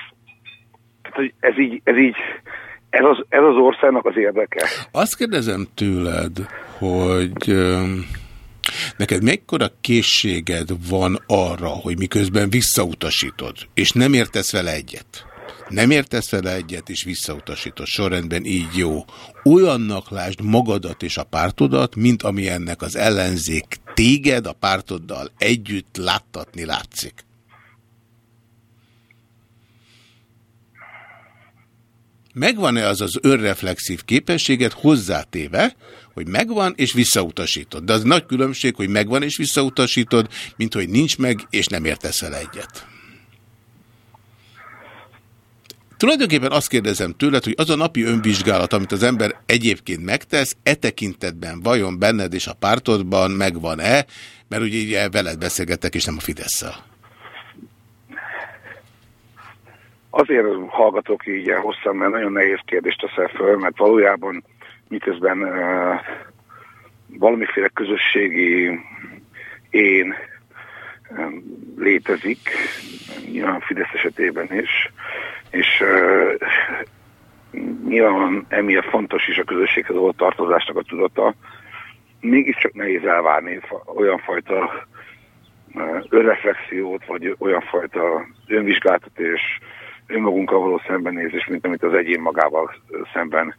Tehát, hogy ez így, ez így, ez az, ez az országnak az érdeke. Azt kérdezem tőled, hogy neked mekkora készséged van arra, hogy miközben visszautasítod, és nem értesz vele egyet? Nem értesz vele egyet, és visszautasítod sorrendben, így jó. Olyannak lásd magadat és a pártodat, mint ami ennek az ellenzék téged a pártoddal együtt láttatni látszik. Megvan-e az az önreflexív képességet hozzátéve, hogy megvan és visszautasítod. De az nagy különbség, hogy megvan és visszautasítod, mint hogy nincs meg és nem értesz el egyet. Tulajdonképpen azt kérdezem tőled, hogy az a napi önvizsgálat, amit az ember egyébként megtesz, e tekintetben vajon benned és a pártodban megvan-e, mert ugye veled beszélgetek, és nem a fidesz -szel. Azért hallgatok így ilyen hosszan, mert nagyon nehéz kérdést teszel föl, mert valójában miközben uh, valamiféle közösségi én létezik, nyilván Fidesz esetében is, és nyilván emiatt fontos is a közösséghez való tartozásnak a tudata, mégiscsak nehéz elvárni olyan fajta önreflexiót, vagy olyan fajta önvizsgálatot és önmagunkkal való szembenézés, mint amit az egyén magával szemben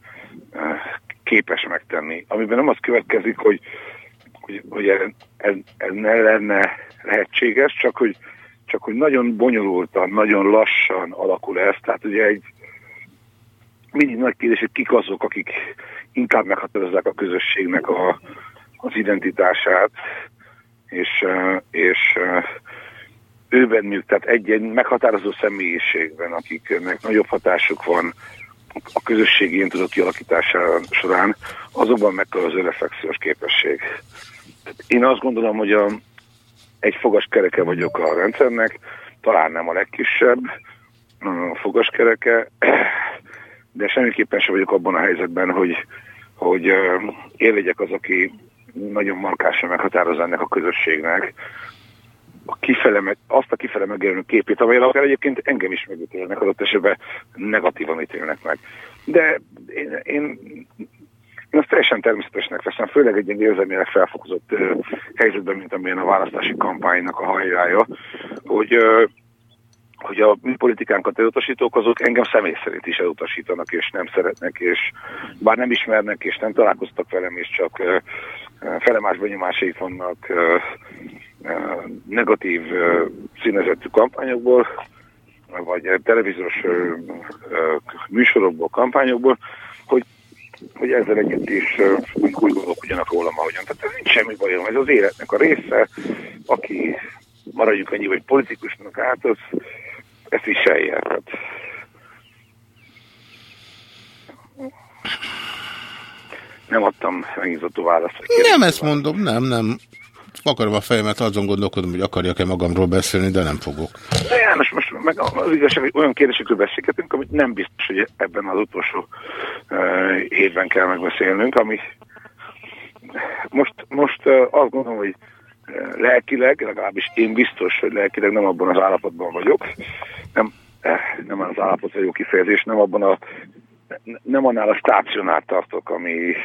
képes megtenni. Amiben nem az következik, hogy, hogy, hogy ez, ez ne lenne lehetséges, csak hogy csak hogy nagyon bonyolultan, nagyon lassan alakul ez. Tehát ugye egy mindig nagy kérdés, hogy kik azok, akik inkább meghatározzák a közösségnek a, az identitását, és, és ő bennük, tehát egy-egy meghatározó személyiségben, akiknek nagyobb hatásuk van a közösségi én tudok kialakítása során, azokban kell az önreflexiós képesség. Én azt gondolom, hogy a, egy fogaskereke vagyok a rendszernek, talán nem a legkisebb a fogaskereke, de semmiképpen sem vagyok abban a helyzetben, hogy, hogy én legyek az, aki nagyon markásan meghatározza ennek a közösségnek a kifele azt a kifele megjelenő képét, amelyel akár egyébként engem is megítélnek, adott esetben negatívan ítélnek meg. De én, én, én azt teljesen természetesnek veszem, főleg egy ilyen érzelmileg felfokozott ö, helyzetben, mint amilyen a választási kampánynak a hajrája, hogy ö, hogy a mi politikánkat elutasítók, azok engem személy szerint is elutasítanak, és nem szeretnek, és bár nem ismernek, és nem találkoztak velem, és csak ö, felemás benyomásaik vannak ö, ö, negatív színezetű kampányokból, vagy televíziós műsorokból, kampányokból, hogy hogy ezzel együtt is úgy úgy gondolkodjanak rólam, ahogyan. Tehát ez nincs semmi bajom, ez az életnek a része, aki maradjuk annyi, hogy politikusnak át, az ezt viselje. Tehát nem adtam megnyitotó választ. Nem ezt mondom, nem, nem. Akarom a fejemet, azon gondolkodom, hogy akarjak-e magamról beszélni, de nem fogok. De János, most meg az igazság, hogy olyan kérdésekről beszélgetünk, amit nem biztos, hogy ebben az utolsó uh, évben kell megbeszélnünk, ami most, most uh, azt gondolom, hogy uh, lelkileg, legalábbis én biztos, hogy lelkileg nem abban az állapotban vagyok, nem, nem az állapot jó kifejezés, nem abban a nem annál a stácionár tartok, ami,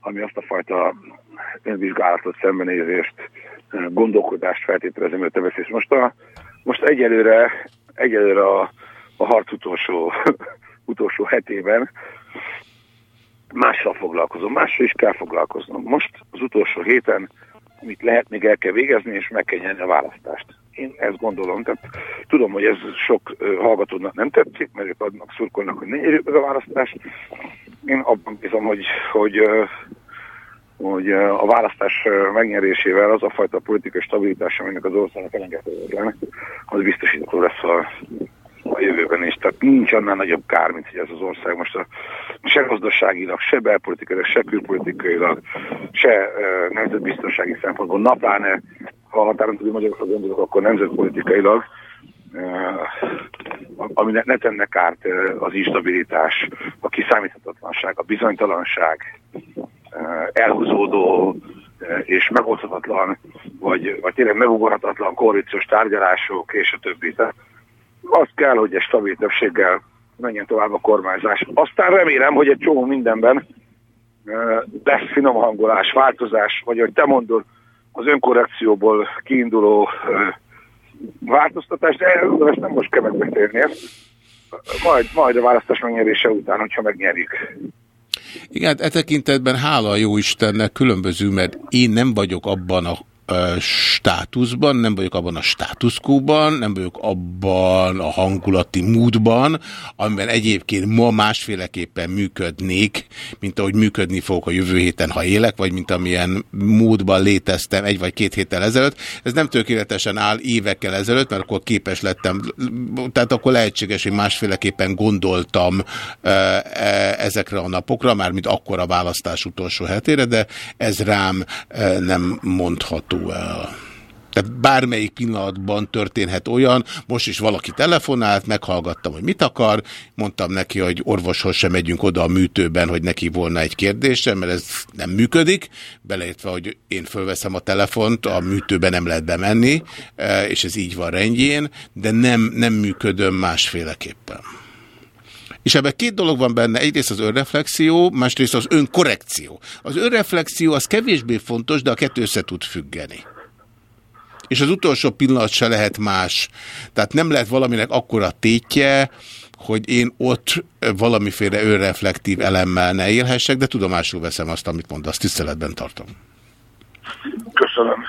ami azt a fajta önvizsgálatot, szembenézést, gondolkodást feltételezem, hogy te beszélsz. Most, a, most egyelőre, egyelőre a, a harc utolsó, utolsó hetében mással foglalkozom, mással is kell foglalkoznom. Most az utolsó héten, amit lehet, még el kell végezni, és meg kell nyerni a választást. Én ezt gondolom, tehát tudom, hogy ez sok hallgatónak nem tetszik, mert ők adnak, szurkolnak, hogy ne nyerjük meg a választást. Én abban bízom, hogy, hogy, hogy a választás megnyerésével az a fajta politikai stabilitás, aminek az országnak elengedhetetlen, az biztosítható lesz a, a jövőben is. Tehát nincs annál nagyobb kár, mint hogy ez az ország most a, se gazdaságilag, se belpolitikailag, se külpolitikailag, se uh, nemzetbiztonsági szempontból, napláne, ha a határon túli magyarokra gondolok, akkor nemzetpolitikailag, uh, ami ne, ne tenne kárt uh, az instabilitás, a kiszámíthatatlanság, a bizonytalanság, uh, elhúzódó és megoldhatatlan, vagy, vagy tényleg megugorhatatlan koalíciós tárgyalások, és a többi. Tehát az kell, hogy egy stabil többséggel menjen tovább a kormányzás. Aztán remélem, hogy egy csomó mindenben lesz finom hangolás, változás, vagy hogy te mondod, az önkorrekcióból kiinduló ö, változtatás, de ezt nem most kell megbeszélni. Majd, majd a választás megnyerése után, hogyha megnyerjük. Igen, hát e tekintetben hála jó Istennek különböző, mert én nem vagyok abban a státuszban, nem vagyok abban a státuszkóban, nem vagyok abban a hangulati módban, amiben egyébként ma másféleképpen működnék, mint ahogy működni fogok a jövő héten, ha élek, vagy mint amilyen módban léteztem egy vagy két héttel ezelőtt. Ez nem tökéletesen áll évekkel ezelőtt, mert akkor képes lettem, tehát akkor lehetséges, hogy másféleképpen gondoltam e, ezekre a napokra, mármint akkor a választás utolsó hetére, de ez rám nem mondható el. Tehát bármelyik pillanatban történhet olyan, most is valaki telefonált, meghallgattam, hogy mit akar, mondtam neki, hogy orvoshoz sem megyünk oda a műtőben, hogy neki volna egy kérdése, mert ez nem működik, beleértve, hogy én fölveszem a telefont, a műtőben nem lehet bemenni, e, és ez így van rendjén, de nem, nem működöm másféleképpen. És ebben két dolog van benne, egyrészt az önreflexió, másrészt az önkorrekció. Az önreflexió az kevésbé fontos, de a kettő össze tud függeni. És az utolsó pillanat se lehet más. Tehát nem lehet valaminek akkora tétje, hogy én ott valamiféle önreflektív elemmel ne élhessek, de tudomásul veszem azt, amit mondasz, tiszteletben tartom. Köszönöm.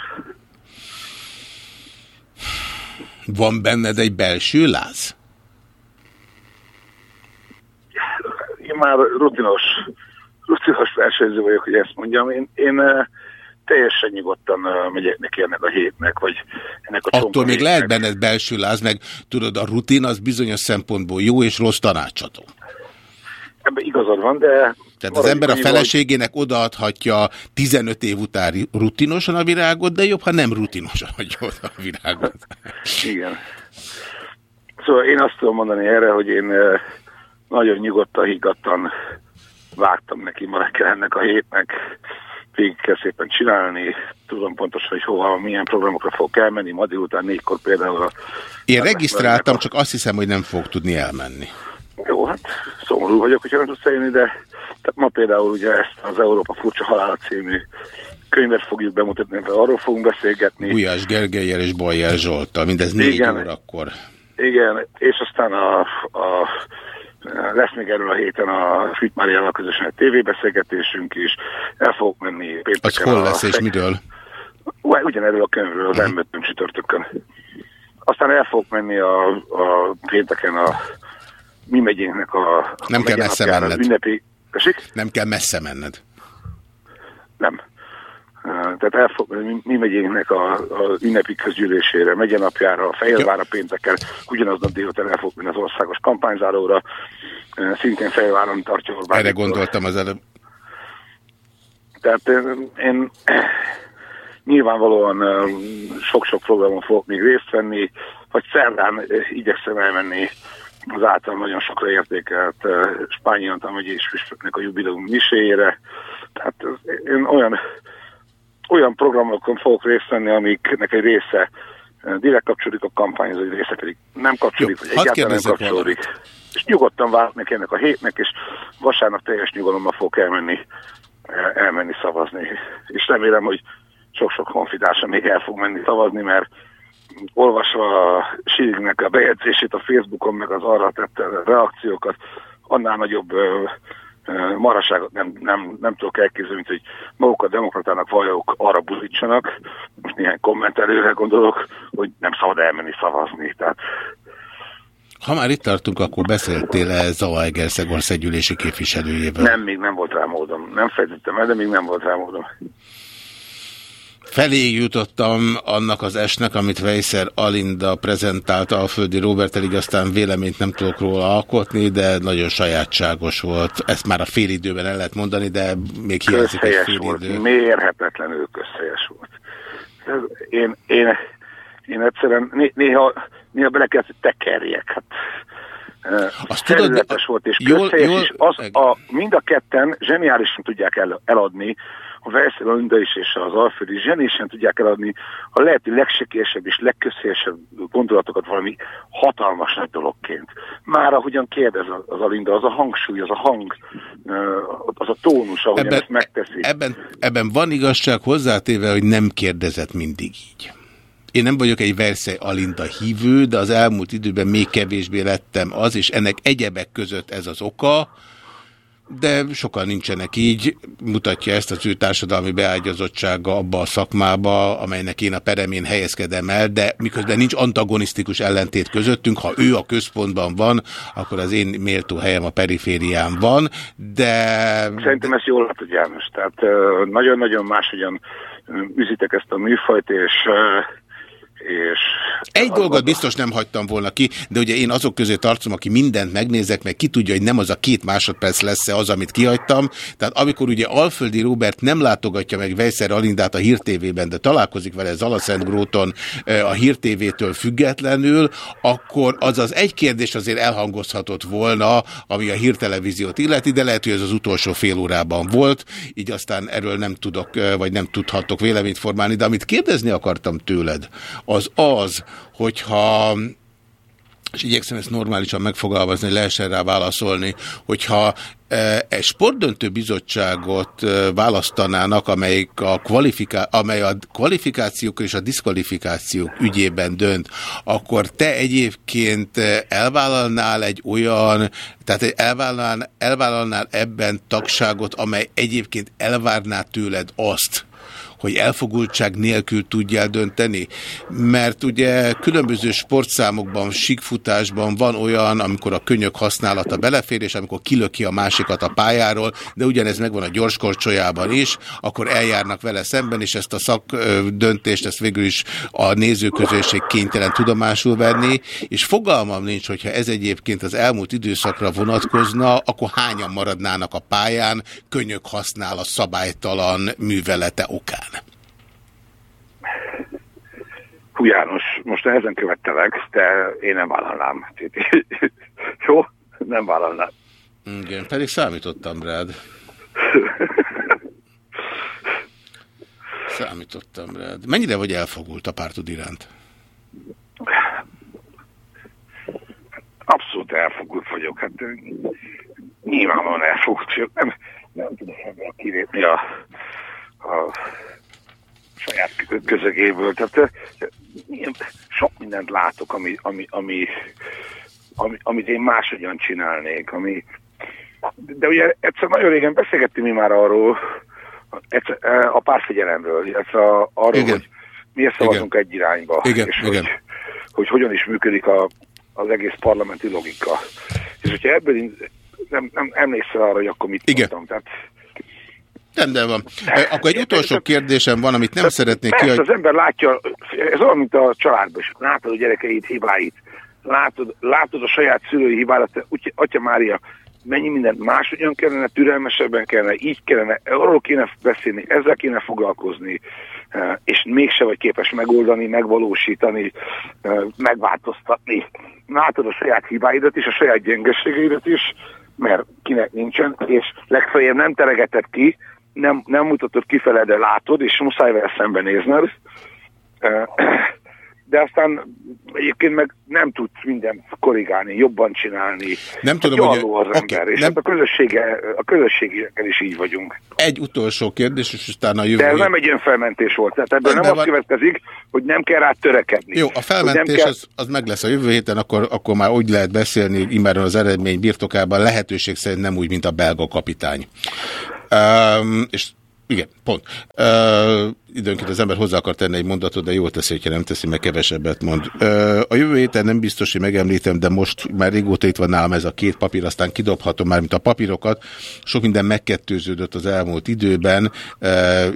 Van benned egy belső láz? Én már rutinos, rutinos versenyző vagyok, hogy ezt mondjam. Én, én eh, teljesen nyugodtan eh, megyek neki ennek a hétnek, vagy ennek a Attól még lehet benned belső láz, meg tudod, a rutin az bizonyos szempontból jó és rossz tanácsadó. Ebben igazad van, de... Tehát az ember a feleségének odaadhatja 15 év után rutinosan a virágot, de jobb, ha nem rutinosan adja oda a virágot. Igen. Szóval én azt tudom mondani erre, hogy én, eh, nagyon nyugodtan, higgadtan vágtam neki ma reggel ennek a hétnek, végig kell szépen csinálni, tudom pontosan, hogy hova, milyen programokra fog elmenni, ma délután négykor például a... Én regisztráltam, csak azt hiszem, hogy nem fog tudni elmenni. Jó, hát szomorú vagyok, hogyha nem tudsz eljönni, de tehát ma például ugye ezt az Európa Furcsa Halála című könyvet fogjuk bemutatni, mert arról fogunk beszélgetni. Gulyás Gergelyel és Bajer Zsoltal, mindez négy Igen. órakor. Igen, és aztán a, a, lesz még erről a héten a Schmidt Máriával közösen egy tévébeszélgetésünk is. El fogok menni pénteken. Az hol a lesz és Fek- miről? Ugyanerről a könyvről, az m csütörtökön. Aztán el fogok menni a, a pénteken a mi megyénknek a... a Nem kell megye messze menned. Ünnepi... Nem kell messze menned. Nem. Tehát el fog, mi, megyénknek a, a ünnepi közgyűlésére, megyenapjára, a Fehérvára pénteken, ugyanaznap délután el fog az országos kampányzáróra, szintén Fehérváron tartja Orbán Erre gondoltam az előbb. Tehát eh, én eh, nyilvánvalóan sok-sok programon fogok még részt venni, vagy szerdán igyekszem elmenni az által nagyon sokra értékelt Spányi Antal megyés püspöknek a jubileum miséjére. Tehát eh, én olyan, olyan programokon fogok részt venni, amiknek egy része eh, direkt kapcsolódik a kampányhoz, egy része pedig nem kapcsolódik, Jó, vagy egyáltalán nem kapcsolódik. És nyugodtan várnak ennek a hétnek, és vasárnap teljes nyugalommal fogok elmenni el- elmenni szavazni. És remélem, hogy sok-sok honfitársa még el fog menni szavazni, mert olvasva a Sirignek a bejegyzését a Facebookon, meg az arra tett reakciókat, annál nagyobb ö, maraságot nem, nem, nem tudok elképzelni, mint hogy maguk a demokratának vajok arra buzítsanak, most néhány kommentelőre gondolok, hogy nem szabad elmenni szavazni. Tehát Ha már itt tartunk, akkor beszéltél-e Zalaegerszeg országgyűlési képviselőjével? nem, még nem volt rá módom. Nem fejtettem el, de még nem volt rá módom. Felé jutottam annak az esnek, amit Weisser Alinda prezentált Alföldi Robert, így aztán véleményt nem tudok róla alkotni, de nagyon sajátságos volt. Ezt már a félidőben el lehet mondani, de még hiányzik egy közhelyes volt, félidő. mérhetetlenül közhelyes volt. Ez- Én, én, én egyszerűen né, néha, néha bele hogy tekerjek. Hát, Azt tudod, volt, és jól- jól- is. Az, a, mind a ketten zseniálisan tudják el, eladni, a Verszel Linda is és az Alföld is zseniálisan tudják eladni a lehető legsekésebb és legközhelyesebb gondolatokat valami hatalmas nagy dologként. Már ahogyan kérdez az Alinda, az a hangsúly, az a hang, az a tónus, ahogyan Ebben, ezt megteszi. ebben, ebben van igazság hozzátéve, hogy nem kérdezett mindig így. Én nem vagyok egy Versailles Alinda hívő, de az elmúlt időben még kevésbé lettem az, és ennek egyebek között ez az oka, de sokan nincsenek így, mutatja ezt az ő társadalmi beágyazottsága abba a szakmába, amelynek én a peremén helyezkedem el, de miközben nincs antagonisztikus ellentét közöttünk, ha ő a központban van, akkor az én méltó helyem a periférián van, de... Szerintem ezt jól látod, János. Tehát nagyon-nagyon máshogyan üzitek ezt a műfajt, és, és Egy dolgot biztos nem hagytam volna ki, de ugye én azok közé tartozom, aki mindent megnézek, meg ki tudja, hogy nem az a két másodperc lesz-e az, amit kihagytam. Tehát amikor ugye Alföldi Róbert nem látogatja meg Vejszer Alindát a Hír TV-ben, de találkozik vele Zalaszentgróton eh, a Hír TV-től függetlenül, akkor az az egy kérdés azért elhangozhatott volna, ami a hírtelevíziót illeti, de lehet, hogy ez az utolsó fél órában volt, így aztán erről nem tudok, eh, vagy nem tudhatok véleményt formálni, de amit kérdezni akartam tőled, az az, hogyha és igyekszem ezt normálisan megfogalmazni, hogy lehessen rá válaszolni, hogyha e, egy sportdöntő bizottságot e, választanának, amely a, kvalifiká- amely a kvalifikációk és a diszkvalifikációk ügyében dönt, akkor te egyébként elvállalnál egy olyan, tehát elvállalnál, elvállalnál ebben tagságot, amely egyébként elvárná tőled azt, hogy elfogultság nélkül tudjál dönteni? Mert ugye különböző sportszámokban, síkfutásban van olyan, amikor a könyök használata belefér, és amikor kilöki a másikat a pályáról, de ugyanez megvan a gyorskorcsolyában is, akkor eljárnak vele szemben, és ezt a szakdöntést, ezt végül is a nézőközönség kénytelen tudomásul venni, és fogalmam nincs, hogyha ez egyébként az elmúlt időszakra vonatkozna, akkor hányan maradnának a pályán könyök használ a szabálytalan művelete okán. Hú János, most ezen követtelek, de én nem vállalnám. Jó? Nem vállalnám. Igen, pedig számítottam rád. Számítottam rád. Mennyire vagy elfogult a pártod iránt? Abszolút elfogult vagyok. Hát nyilvánvalóan elfogult vagyok. Nem, nem tudom ebből kilépni a, a saját kö- közegéből. Tehát ilyen sok mindent látok, ami, ami, ami, ami, amit én máshogyan csinálnék. Ami, de ugye egyszer nagyon régen beszélgettünk mi már arról, egyszer, eh, a párfegyelemről, illetve arról, Igen. hogy miért szavazunk egy irányba, Igen, és igen. Hogy, hogy hogyan is működik a, az egész parlamenti logika. És hogyha ebből nem, nem emlékszel arra, hogy akkor mit Igen. mondtam. Tehát, Rendben van. Akkor egy utolsó kérdésem van, amit nem szeretnék Persze, ki, az ember látja, ez olyan, mint a családban is. Látod a gyerekeid hibáit, látod, látod a saját szülői hibádat, te, Atya Mária, mennyi mindent máshogyan kellene, türelmesebben kellene, így kellene, arról kéne beszélni, ezzel kéne foglalkozni, és mégse vagy képes megoldani, megvalósítani, megváltoztatni. Látod a saját hibáidat is, a saját gyengeségeidet is, mert kinek nincsen, és legfeljebb nem teregeted ki, nem, nem mutatod kifele, de látod, és muszáj vele szembenézned. De aztán egyébként meg nem tudsz mindent korrigálni, jobban csinálni. Nem tudom, hát hogy- gyarló az oké, ember, és nem- hát a közössége, a közösségekkel is így vagyunk. egy utolsó kérdés, és utána a jövő De ez nem egy önfelmentés volt. Tehát ebből nem Rendben az van. következik, hogy nem kell rá törekedni. Jó, a Hogy felmentés nem kell- az, az meg lesz a jövő héten, akkor, akkor már úgy lehet beszélni, hogy immáron az eredmény birtokában lehetőség szerint nem úgy, mint a belga kapitány. Um, és igen, pont. Uh, időnként az ember hozzá akar tenni egy mondatot, de jól teszi, hogyha nem teszi, meg kevesebbet mond. A jövő héten nem biztos, hogy megemlítem, de most már régóta itt van nálam ez a két papír, aztán kidobhatom már, mint a papírokat. Sok minden megkettőződött az elmúlt időben.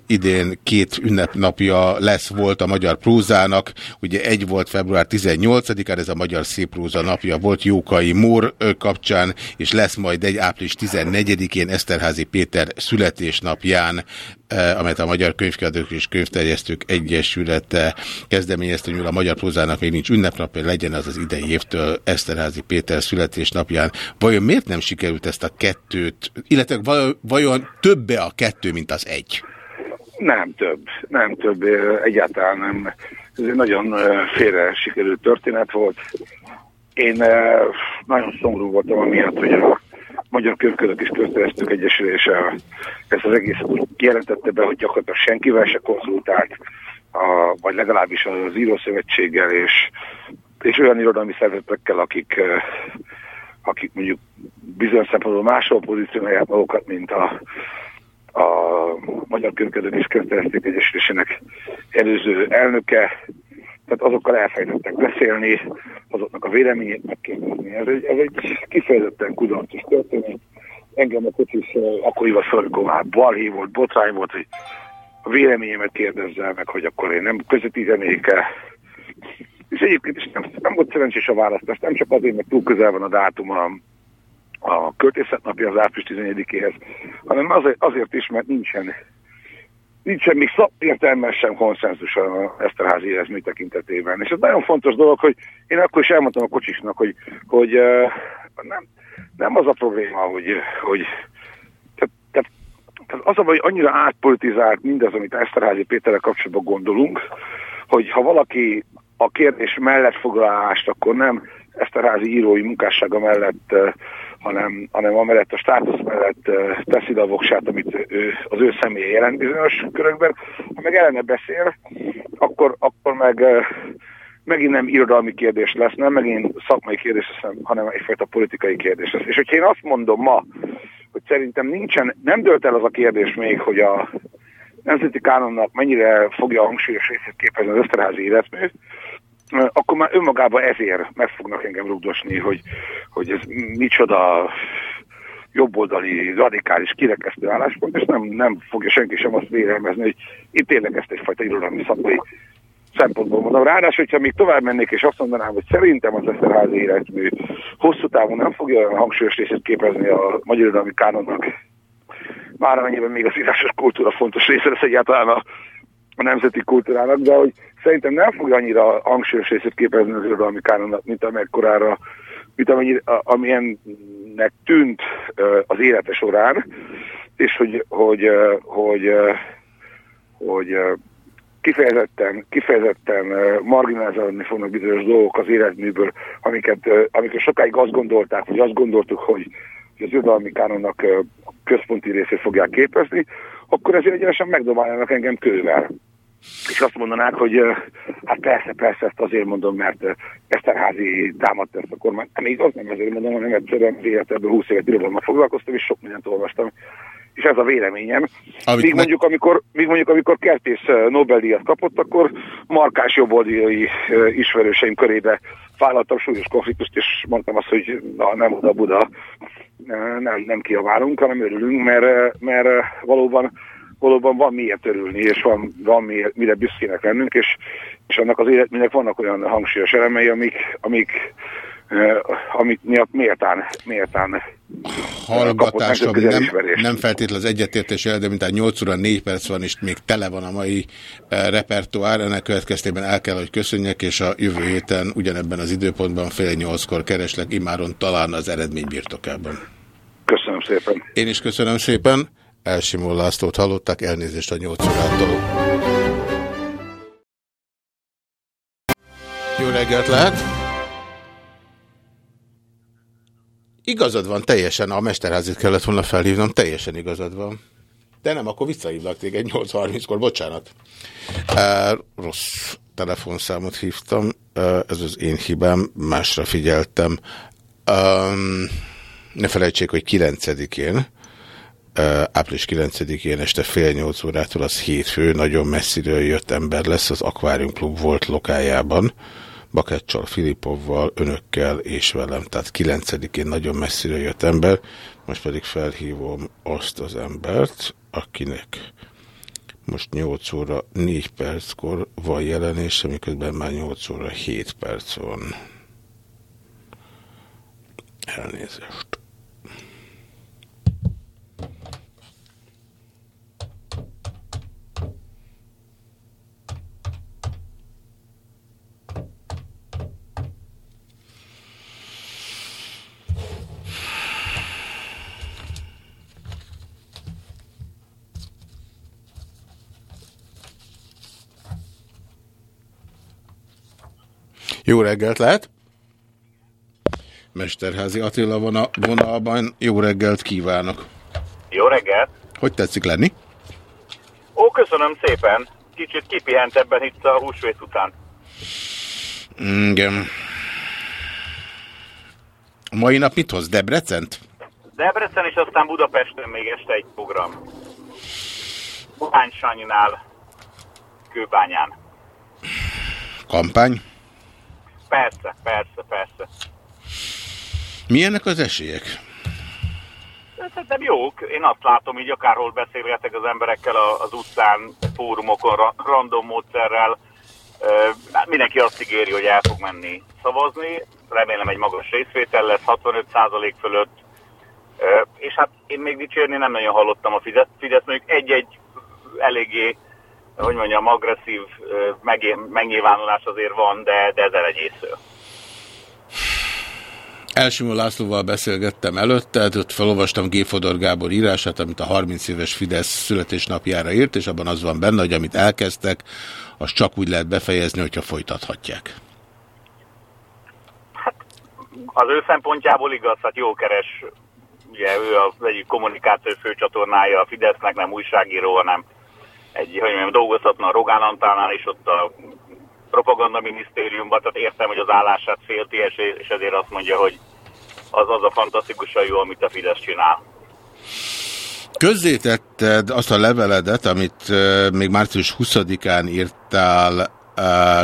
Idén két ünnepnapja lesz, volt a magyar prózának. Ugye egy volt február 18-án, ez a magyar széppróza napja volt Jókai Mór kapcsán, és lesz majd egy április 14-én Eszterházi Péter születésnapján, amelyet a Magyar Könyvkiadók és Könyvterjesztők Egyesülete kezdeményezte, hogy a magyar prózának még nincs ünnepnapja, legyen az az idei évtől Eszterházi Péter születésnapján. Vajon miért nem sikerült ezt a kettőt, illetve vajon, többe a kettő, mint az egy? Nem több, nem több, ö, egyáltalán nem. Ez egy nagyon ö, félre sikerült történet volt. Én ö, nagyon szomorú voltam amiatt, hogy a Magyar Körkölök és Közteresztők Egyesülése ezt az egészet úgy jelentette be, hogy gyakorlatilag senkivel se konzultált, a, vagy legalábbis az Írószövetséggel és, és olyan irodalmi szervezetekkel, akik, ö, akik mondjuk bizonyos szempontból máshol pozícionálják magukat, mint a, a Magyar Körködök és Közteresztők Egyesülésének előző elnöke, tehát azokkal elfejtettek beszélni, azoknak a véleményét megkérdezni. Ez egy, ez egy kifejezetten kudarcos történet. Engem a kocsis eh, akkor hívott fel, amikor már balhé volt, botrány volt, hogy a véleményemet kérdezzel meg, hogy akkor én nem közvetítenék-e. És egyébként is nem, nem volt szerencsés a választás, nem csak azért, mert túl közel van a dátum a, a költészetnapja az április 11-éhez, hanem azért, azért is, mert nincsen nincsen még szakértelmes sem konszenzus a Eszterházi érezmű tekintetében. És ez nagyon fontos dolog, hogy én akkor is elmondtam a kocsisnak, hogy, hogy uh, nem, nem az a probléma, hogy, hogy tehát, tehát, tehát az a baj, hogy annyira átpolitizált mindaz, amit Eszterházi Péterrel kapcsolatban gondolunk, hogy ha valaki a kérdés mellett foglalást, akkor nem Eszterházi írói munkássága mellett, uh, hanem, hanem amellett a státusz mellett uh, teszi le a voksát, amit ő, az ő személye jelent bizonyos körökben. Ha meg ellene beszél, akkor, akkor meg uh, megint nem irodalmi kérdés lesz, nem megint szakmai kérdés lesz, hanem egyfajta politikai kérdés lesz. És hogyha én azt mondom ma, hogy szerintem nincsen, nem dölt el az a kérdés még, hogy a nemzeti kánonnak mennyire fogja a hangsúlyos részét képezni az Eszterházi életmű, akkor már önmagában ezért meg fognak engem rugdosni, hogy, hogy ez micsoda jobboldali, radikális, kirekesztő álláspont, és nem, nem fogja senki sem azt vélelmezni, hogy itt tényleg ezt egyfajta irodalmi szakmai szempontból mondom. Ráadásul, hogyha még tovább mennék, és azt mondanám, hogy szerintem az Eszterházi életmű hosszú távon nem fogja olyan hangsúlyos részét képezni a magyar irodalmi kánonnak, már amennyiben még az írásos kultúra fontos része lesz egyáltalán a, a nemzeti kultúrának, de hogy szerintem nem fogja annyira hangsúlyos részét képezni az irodalmi kánonnak, mint amekkorára mint amennyi, amilyennek tűnt az élete során, és hogy, hogy, hogy, hogy kifejezetten, kifejezetten marginalizálni fognak bizonyos dolgok az életműből, amiket, ö, amikor sokáig azt gondolták, vagy azt gondoltuk, hogy hogy az irodalmi kánonnak központi részét fogják képezni, akkor ezért egyenesen megdobálnának engem kővel. És azt mondanák, hogy hát persze, persze, ezt azért mondom, mert Eszterházi támadta ezt a kormányt. Nem igaz, nem ezért mondom, hanem egyszerűen életemből 20 évet irodalommal foglalkoztam, és sok mindent olvastam. És ez a véleményem. Amit Míg mondjuk, amikor, míg mondjuk, amikor Kertész Nobel-díjat kapott, akkor markás jobboldali ismerőseim körébe vállaltam súlyos konfliktust, és mondtam azt, hogy na, nem oda Buda, nem, nem kiabálunk, hanem örülünk, mert, mert valóban valóban van miért örülni, és van, van miért, mire büszkének lennünk, és, és annak az életműnek vannak olyan hangsúlyos elemei, amik, amik, amik miatt méltán, méltán hallgatás, ami nem, nem feltétlenül az egyetértés jel, de mint 8 óra 4 perc van, és még tele van a mai repertoár, ennek következtében el kell, hogy köszönjek, és a jövő héten ugyanebben az időpontban fél nyolckor kereslek imáron talán az eredmény birtokában. Köszönöm szépen. Én is köszönöm szépen. Elsimó Lászlót hallották, elnézést a 8 órától. Jó reggelt lehet! Igazad van, teljesen, a Mesterházit kellett volna felhívnom, teljesen igazad van. De nem, akkor visszahívlak téged 8.30-kor, bocsánat. Uh, rossz telefonszámot hívtam, uh, ez az én hibám, másra figyeltem. Um, ne felejtsék, hogy 9-én, uh, április 9-én este fél nyolc órától az hétfő, nagyon messziről jött ember lesz az Aquarium Club volt lokájában, Bakecsal, Filipovval, önökkel és velem. Tehát 9-én nagyon messziről jött ember, most pedig felhívom azt az embert, akinek most 8 óra 4 perckor van jelenése, miközben már 8 óra 7 perc van. Elnézést. Jó reggelt lehet! Mesterházi Attila van a vonalban. Jó reggelt kívánok! Jó reggelt! Hogy tetszik lenni? Ó, köszönöm szépen! Kicsit kipihentebben itt a húsvét után. Igen. Mai nap mit hoz? Debrecent? Debrecen és aztán Budapesten még este egy program. Bohány Sanyinál, Kőbányán. Kampány? Persze, persze, persze. Milyenek az esélyek? De Szerintem jók. Én azt látom, így akárhol beszélgetek az emberekkel az utcán, fórumokon, ra random módszerrel. Hát Mindenki azt ígéri, hogy el fog menni szavazni. Remélem egy magas részvétel lesz, 65% fölött. És hát én még dicsérni nem nagyon hallottam a Fidesz. Fidesz mondjuk egy-egy eléggé, hogy mondjam, agresszív megnyilvánulás azért van, de, de ez elenyésző. Elsimó Lászlóval beszélgettem előtte, hát ott felolvastam G. Fodor Gábor írását, amit a 30 éves Fidesz születésnapjára írt, és abban az van benne, hogy amit elkezdtek, az csak úgy lehet befejezni, hogyha folytathatják. Az ő szempontjából igaz, hát jó keres, ugye ő az egyik kommunikáció főcsatornája a Fidesznek, nem újságíró, hanem egy, hogy mondjam, dolgozhatna a Rogán Antánál is ott a propaganda minisztériumban, tehát értem, hogy az állását félti, és ezért azt mondja, hogy az az a fantasztikusan jó, amit a Fidesz csinál. Közzétetted azt a leveledet, amit még március 20-án írtál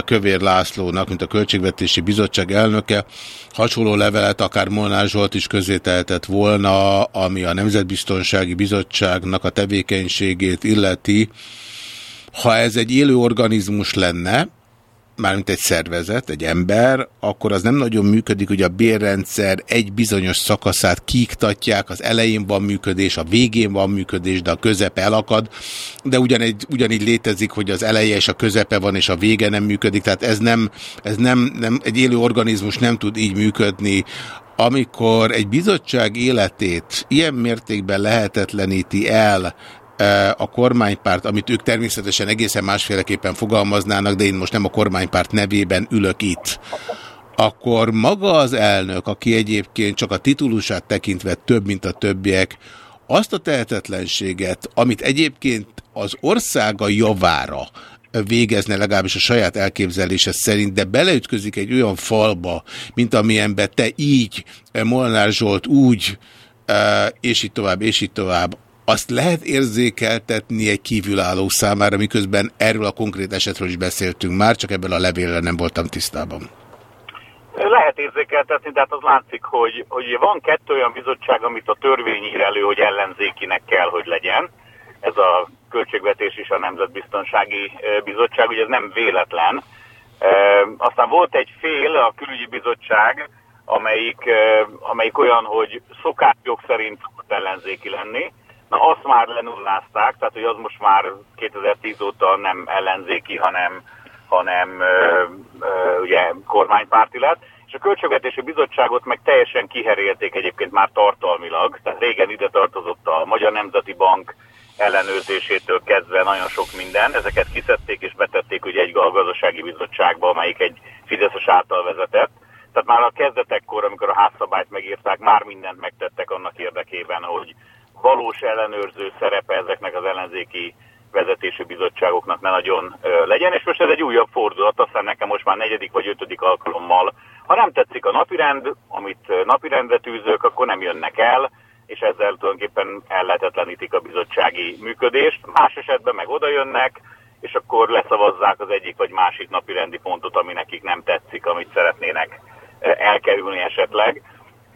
Kövér Lászlónak, mint a Költségvetési Bizottság elnöke. Hasonló levelet akár Molnár Zsolt is közzétehetett volna, ami a Nemzetbiztonsági Bizottságnak a tevékenységét illeti. Ha ez egy élő organizmus lenne, mármint egy szervezet, egy ember, akkor az nem nagyon működik, hogy a bérrendszer egy bizonyos szakaszát kiiktatják, az elején van működés, a végén van működés, de a közepe elakad, de ugyanegy, ugyanígy létezik, hogy az eleje és a közepe van, és a vége nem működik, tehát ez nem, ez nem, nem egy élő organizmus nem tud így működni, amikor egy bizottság életét ilyen mértékben lehetetleníti el a kormánypárt, amit ők természetesen egészen másféleképpen fogalmaznának, de én most nem a kormánypárt nevében ülök itt, akkor maga az elnök, aki egyébként csak a titulusát tekintve több, mint a többiek, azt a tehetetlenséget, amit egyébként az országa javára végezne legalábbis a saját elképzelése szerint, de beleütközik egy olyan falba, mint amilyenbe te így, Molnár Zsolt úgy, és így tovább, és így tovább, azt lehet érzékeltetni egy kívülálló számára, miközben erről a konkrét esetről is beszéltünk már, csak ebből a levélre nem voltam tisztában. Lehet érzékeltetni, de hát az látszik, hogy, hogy van kettő olyan bizottság, amit a törvény ír elő, hogy ellenzékinek kell, hogy legyen. Ez a Költségvetés és a Nemzetbiztonsági Bizottság, ugye ez nem véletlen. Aztán volt egy fél, a Külügyi Bizottság, amelyik, amelyik olyan, hogy szokásjog szerint ellenzéki lenni, Na azt már lenullázták, tehát hogy az most már 2010 óta nem ellenzéki, hanem, hanem ö, ö, ugye kormánypárti lett. És a Költségvetési Bizottságot meg teljesen kiherélték egyébként már tartalmilag, tehát régen ide tartozott a Magyar Nemzeti Bank ellenőrzésétől kezdve nagyon sok minden. Ezeket kiszedték és betették ugye egy gazdasági bizottságba, amelyik egy Fideszes által vezetett. Tehát már a kezdetekkor, amikor a házszabályt megírták, már mindent megtettek annak érdekében, hogy valós ellenőrző szerepe ezeknek az ellenzéki vezetési bizottságoknak ne nagyon legyen, és most ez egy újabb fordulat, aztán nekem most már negyedik vagy ötödik alkalommal. Ha nem tetszik a napirend, amit napirendre tűzök, akkor nem jönnek el, és ezzel tulajdonképpen ellehetetlenítik a bizottsági működést. Más esetben meg oda jönnek, és akkor leszavazzák az egyik vagy másik napirendi pontot, ami nekik nem tetszik, amit szeretnének elkerülni esetleg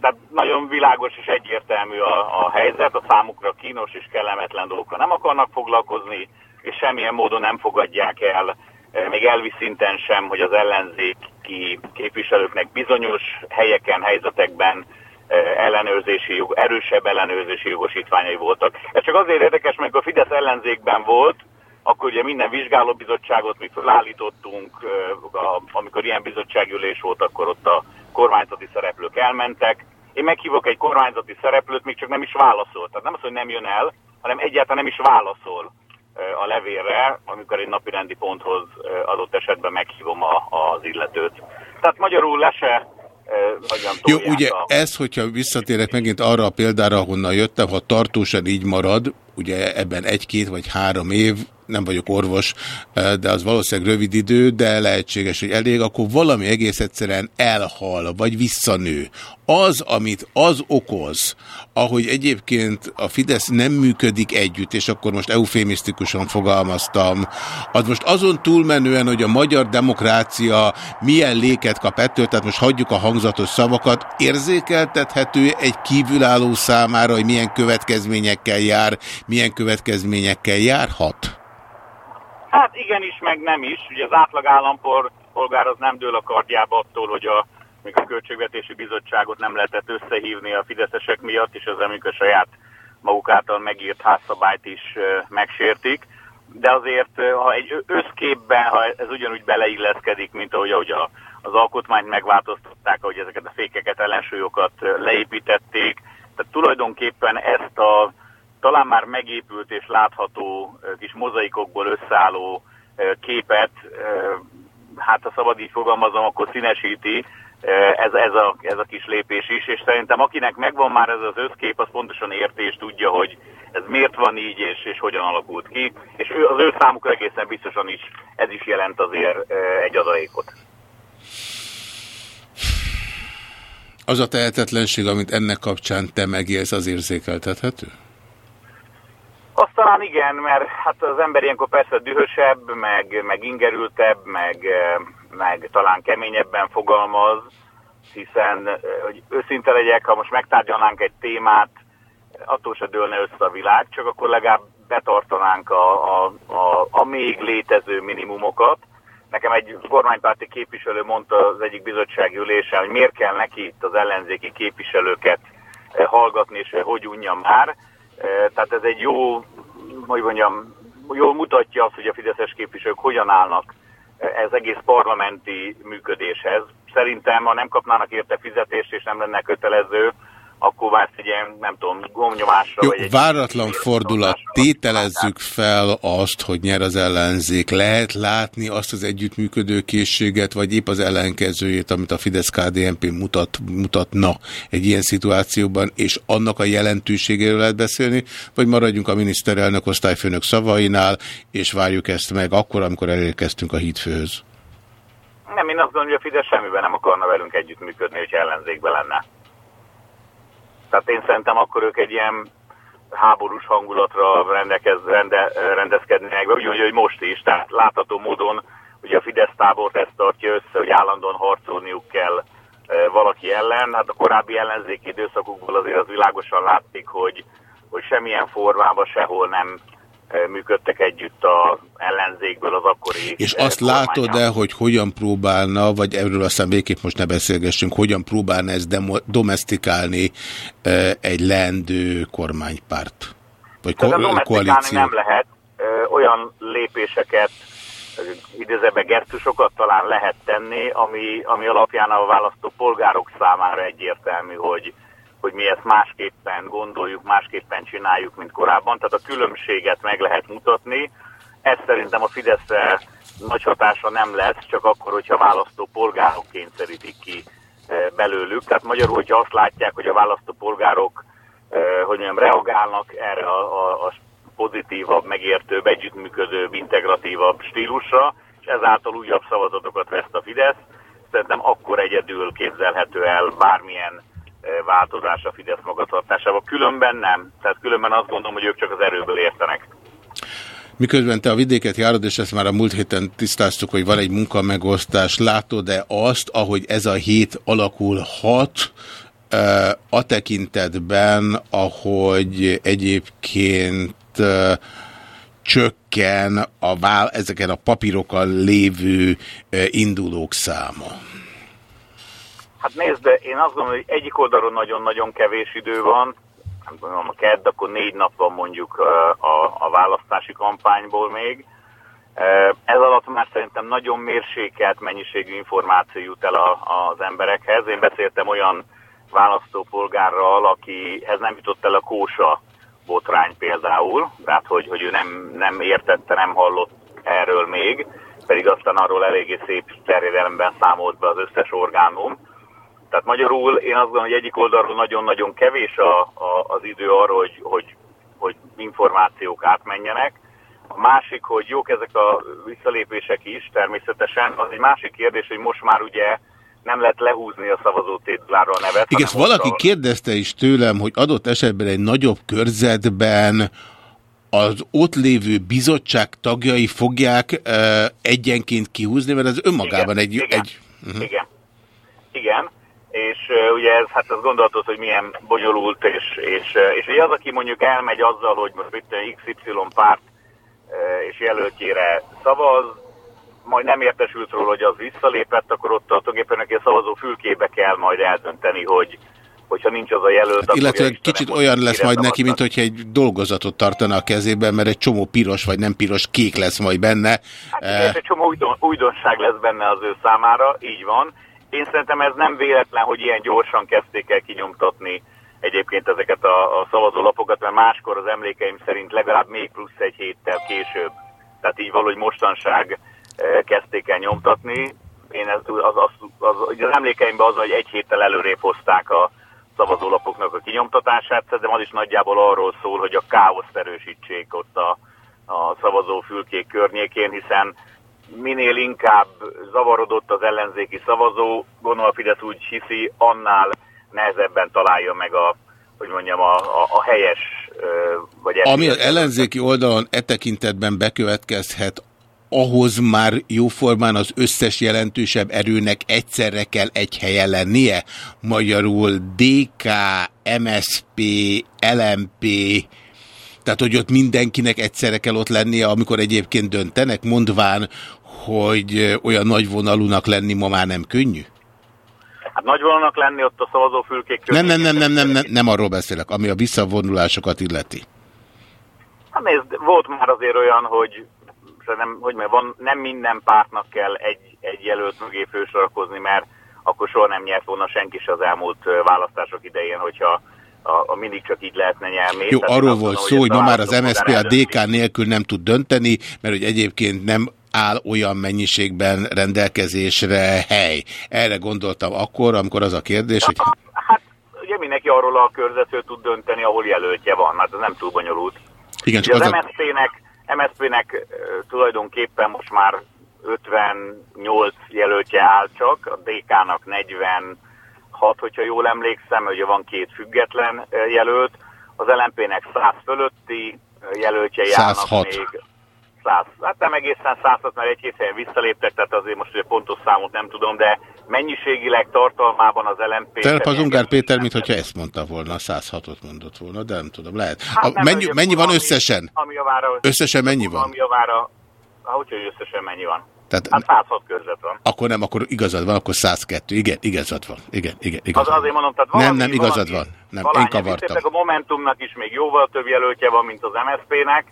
tehát nagyon világos és egyértelmű a, a helyzet, a számukra kínos és kellemetlen dolgokkal nem akarnak foglalkozni, és semmilyen módon nem fogadják el, eh, még elvi szinten sem, hogy az ellenzéki képviselőknek bizonyos helyeken, helyzetekben eh, ellenőrzési jog, erősebb ellenőrzési jogosítványai voltak. Ez csak azért érdekes, mert a Fidesz ellenzékben volt, akkor ugye minden vizsgálóbizottságot mi felállítottunk, eh, amikor ilyen bizottságülés volt, akkor ott a kormányzati szereplők elmentek, én meghívok egy kormányzati szereplőt, még csak nem is válaszol. Tehát nem az, hogy nem jön el, hanem egyáltalán nem is válaszol a levélre, amikor egy napi rendi ponthoz adott esetben meghívom a, az illetőt. Tehát magyarul le se Jó, ugye a... ez, hogyha visszatérek megint arra a példára, ahonnan jöttem, ha tartósan így marad, ugye ebben egy-két vagy három év, nem vagyok orvos, de az valószínűleg rövid idő, de lehetséges, hogy elég, akkor valami egész egyszerűen elhal, vagy visszanő. Az, amit az okoz, ahogy egyébként a Fidesz nem működik együtt, és akkor most eufémisztikusan fogalmaztam, az most azon túlmenően, hogy a magyar demokrácia milyen léket kap ettől, tehát most hagyjuk a hangzatos szavakat, érzékeltethető egy kívülálló számára, hogy milyen következményekkel jár, milyen következményekkel járhat? Hát igenis, meg nem is. Ugye az átlag állampolgár az nem dől a kardjába attól, hogy a, még a Költségvetési Bizottságot nem lehetett összehívni a fideszesek miatt, és az amikor saját maguk által megírt házszabályt is megsértik. De azért, ha egy összképben, ha ez ugyanúgy beleilleszkedik, mint ahogy, ahogy a, az alkotmányt megváltoztatták, ahogy ezeket a fékeket, ellensúlyokat leépítették, tehát tulajdonképpen ezt a talán már megépült és látható kis mozaikokból összeálló képet, hát ha szabad így fogalmazom, akkor színesíti ez, ez, a, ez a kis lépés is, és szerintem akinek megvan már ez az összkép, az pontosan érti tudja, hogy ez miért van így, és, és hogyan alakult ki, és az ő számukra egészen biztosan is ez is jelent azért egy adalékot. Az a tehetetlenség, amit ennek kapcsán te megélsz, az érzékeltethető? Azt talán igen, mert hát az ember ilyenkor persze dühösebb, meg, meg ingerültebb, meg, meg talán keményebben fogalmaz, hiszen, hogy őszinte legyek, ha most megtárgyalnánk egy témát, attól se dőlne össze a világ, csak akkor legalább betartanánk a, a, a, a még létező minimumokat, nekem egy kormánypárti képviselő mondta az egyik bizottsági ülésen, hogy miért kell neki itt az ellenzéki képviselőket hallgatni, és hogy unja már. Eh, Tehát ez egy jó, hogy mondjam, jól mutatja azt, hogy a fideszes képviselők hogyan állnak ez egész parlamenti működéshez. Szerintem, ha nem kapnának érte fizetést, és nem lenne kötelező, akkor vársz egy ilyen, nem tudom, gomnyomásra. Jó, vagy egy váratlan fordulat. Tételezzük fel azt, hogy nyer az ellenzék. Lehet látni azt az együttműködő készséget, vagy épp az ellenkezőjét, amit a Fidesz-KDNP mutat, mutatna egy ilyen szituációban, és annak a jelentőségéről lehet beszélni, vagy maradjunk a miniszterelnök osztályfőnök szavainál, és várjuk ezt meg akkor, amikor elérkeztünk a hídfőhöz. Nem, én azt gondolom, hogy a Fidesz semmiben nem akarna velünk együttműködni, hogyha ellenzékben lenne. Tehát én szerintem akkor ők egy ilyen háborús hangulatra rendekez, rende, rendezkednének be, úgy, hogy most is. Tehát látható módon ugye a Fidesz tábort ezt tartja össze, hogy állandóan harcolniuk kell e, valaki ellen. Hát a korábbi ellenzéki időszakukból azért az világosan látszik, hogy, hogy semmilyen formában sehol nem működtek együtt az ellenzékből az akkori És azt látod-e, hogy hogyan próbálna, vagy erről aztán végképp most ne beszélgessünk, hogyan próbálna ezt domestikálni egy leendő kormánypárt? Vagy ko- a koalíció? nem lehet. Olyan lépéseket, ö, idézőben gesztusokat talán lehet tenni, ami, ami alapján a választó polgárok számára egyértelmű, hogy, hogy mi ezt másképpen gondoljuk, másképpen csináljuk, mint korábban. Tehát a különbséget meg lehet mutatni. Ez szerintem a Fideszre nagy hatása nem lesz, csak akkor, hogyha a választó polgárok kényszerítik ki ö, belőlük. Tehát magyarul, hogyha azt látják, hogy a választó polgárok eh, hogy mondjam, reagálnak erre a, a, a pozitívabb, megértőbb, együttműködőbb, integratívabb stílusra, és ezáltal újabb szavazatokat vesz a Fidesz. Szerintem akkor egyedül képzelhető el bármilyen eh, változás a Fidesz magatartásában. Különben nem. Tehát különben azt gondolom, hogy ők csak az erőből értenek. Miközben te a vidéket járod, és ezt már a múlt héten tisztáztuk, hogy van egy munkamegosztás, látod-e azt, ahogy ez a hét alakulhat, a tekintetben, ahogy egyébként csökken a vál, ezeken a papírokkal lévő indulók száma? Hát nézd, de én azt gondolom, hogy egyik oldalon nagyon-nagyon kevés idő van, nem tudom, a kedd, akkor négy nap van mondjuk ö, a, a választási kampányból még. Ez alatt már szerintem nagyon mérsékelt mennyiségű információ jut el a, az emberekhez. Én beszéltem olyan választópolgárral, akihez nem jutott el a kósa botrány például, tehát hogy, hogy ő nem, nem értette, nem hallott erről még, pedig aztán arról eléggé szép terjedelemben számolt be az összes orgánum. Tehát magyarul én azt gondolom, hogy egyik oldalról nagyon-nagyon kevés a, a, az idő arra, hogy, hogy, hogy információk átmenjenek. A másik, hogy jók ezek a visszalépések is természetesen. Az egy másik kérdés, hogy most már ugye nem lehet lehúzni a szavazótétlára a nevet. Igen, ezt valaki a- kérdezte is tőlem, hogy adott esetben egy nagyobb körzetben az ott lévő bizottság tagjai fogják uh, egyenként kihúzni, mert ez önmagában egy... igen, egy uh Igen. Igen. És ugye ez, hát az gondolatot, hogy milyen bonyolult, és, és, és ugye az, aki mondjuk elmegy azzal, hogy most itt XY párt és jelöltjére szavaz, majd nem értesült róla, hogy az visszalépett, akkor ott tulajdonképpen neki a szavazó fülkébe kell majd eldönteni, hogy hogyha nincs az a jelölt, Hát akkor illetve kicsit olyan lesz majd neki, mint hogyha egy dolgozatot tartana a kezében, mert egy csomó piros vagy nem piros kék lesz majd benne. Hát és egy csomó újdon, újdonság lesz benne az ő számára, így van. Én szerintem ez nem véletlen, hogy ilyen gyorsan kezdték el kinyomtatni egyébként ezeket a, a szavazólapokat, mert máskor az emlékeim szerint legalább még plusz egy héttel később. Tehát így valahogy mostanság eh, kezdték el nyomtatni. Én ez, az, az, az, az, az emlékeimben az, hogy egy héttel előrébb hozták a szavazólapoknak a kinyomtatását, szerintem az is nagyjából arról szól, hogy a káoszt erősítsék ott a, a szavazófülkék környékén, hiszen minél inkább zavarodott az ellenzéki szavazó, gondolom a Fidesz úgy hiszi, annál nehezebben találja meg a, hogy mondjam, a, a, a helyes vagy Ami az ellenzéki oldalon e tekintetben bekövetkezhet, ahhoz már jóformán az összes jelentősebb erőnek egyszerre kell egy helyen lennie. Magyarul DK, MSP, LMP, tehát hogy ott mindenkinek egyszerre kell ott lennie, amikor egyébként döntenek, mondván, hogy olyan nagyvonalúnak lenni ma már nem könnyű? Hát nagyvonalnak lenni ott a szavazófülkék Nem, nem, nem, nem, nem, nem, nem arról beszélek, ami a visszavonulásokat illeti. Hát nézd, volt már azért olyan, hogy nem, hogy mert van, nem minden pártnak kell egy, egy jelölt mögé fősorakozni, mert akkor soha nem nyert volna senki se az elmúlt választások idején, hogyha a, a mindig csak így lehetne nyerni. Jó, Tehát arról volt szó, hogy ma már az MSZP a. DK nélkül nem tud dönteni, mert hogy egyébként nem áll olyan mennyiségben rendelkezésre hely. Erre gondoltam akkor, amikor az a kérdés, hogy Hát ugye mindenki arról a körzetről tud dönteni, ahol jelöltje van, hát ez nem túl bonyolult. igen, csak az az a... MSZP-nek MSZP-nek ö, tulajdonképpen most már 58 jelöltje áll csak, a DK-nak 46, hogyha jól emlékszem, ugye van két független jelölt, az LMP-nek 100 fölötti állnak 106. még. 100. Hát nem egészen 100, mert egy-két helyen visszaléptek, tehát azért most ugye pontos számot nem tudom, de mennyiségileg tartalmában az LMP... Tegnap az Ungár Péter, mintha ezt mondta volna, a 106-ot mondott volna, de nem tudom, lehet. Hát A, nem, mennyi, mennyi van ami- összesen? Ami a vára, Összesen mennyi van? Ami a vára, hogy, hogy összesen mennyi van? Tehát Hát 106 körzet van. akkor nem, akkor igazad van, akkor 102. Igen, igazad van. Igen, igen, Az, igazad van. azért mondom, tehát Nem, valami, nem, igazad valami, van. Nem, én kavartam. A Momentumnak is még jóval több jelöltje van, mint az MSZP-nek,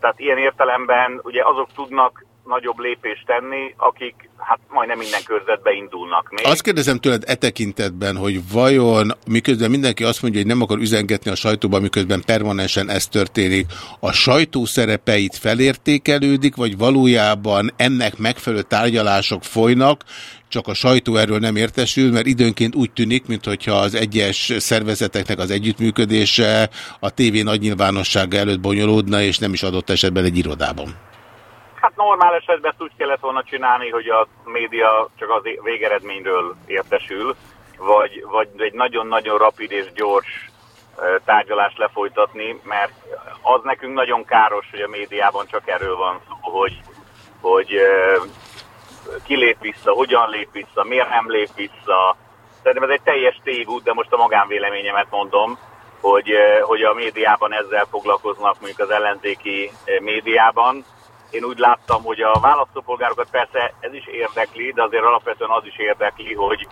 tehát ilyen értelemben ugye azok tudnak nagyobb lépést tenni, akik hát majdnem minden körzetbe indulnak még. Azt kérdezem tőled e tekintetben, hogy vajon, miközben mindenki azt mondja, hogy nem akar üzengetni a sajtóban, miközben permanensen ez történik, a sajtó szerepeit felértékelődik, vagy valójában ennek megfelelő tárgyalások folynak, csak a sajtó erről nem értesül, mert időnként úgy tűnik, mintha az egyes szervezeteknek az együttműködése a tévé nagy nyilvánossága előtt bonyolódna, és nem is adott esetben egy irodában. Hát normál esetben ezt úgy kellett volna csinálni, hogy a média csak az végeredményről értesül, vagy, vagy egy nagyon-nagyon rapid és gyors tárgyalást lefolytatni, mert az nekünk nagyon káros, hogy a médiában csak erről van szó, hogy, hogy ki lép vissza, hogyan lép vissza, miért nem lép vissza. Szerintem ez egy teljes tévút, de most a magánvéleményemet mondom, hogy, hogy a médiában ezzel foglalkoznak, mondjuk az ellenzéki médiában. Én úgy láttam, hogy a választópolgárokat persze ez is érdekli, de azért alapvetően az is érdekli, hogy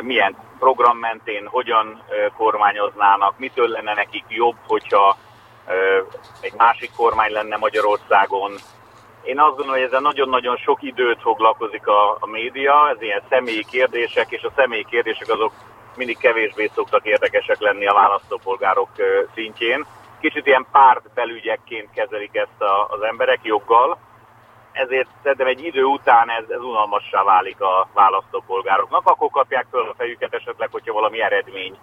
milyen program mentén, hogyan kormányoznának, mitől lenne nekik jobb, hogyha egy másik kormány lenne Magyarországon. Én azt gondolom, hogy ezzel nagyon-nagyon sok időt foglalkozik a, a média, ez ilyen személyi kérdések, és a személyi kérdések azok mindig kevésbé szoktak érdekesek lenni a választópolgárok szintjén. Kicsit ilyen párt belügyekként kezelik ezt a, az emberek joggal, ezért szerintem egy idő után ez, ez unalmassá válik a választópolgároknak. Akkor kapják föl a fejüket esetleg, hogyha valami eredmény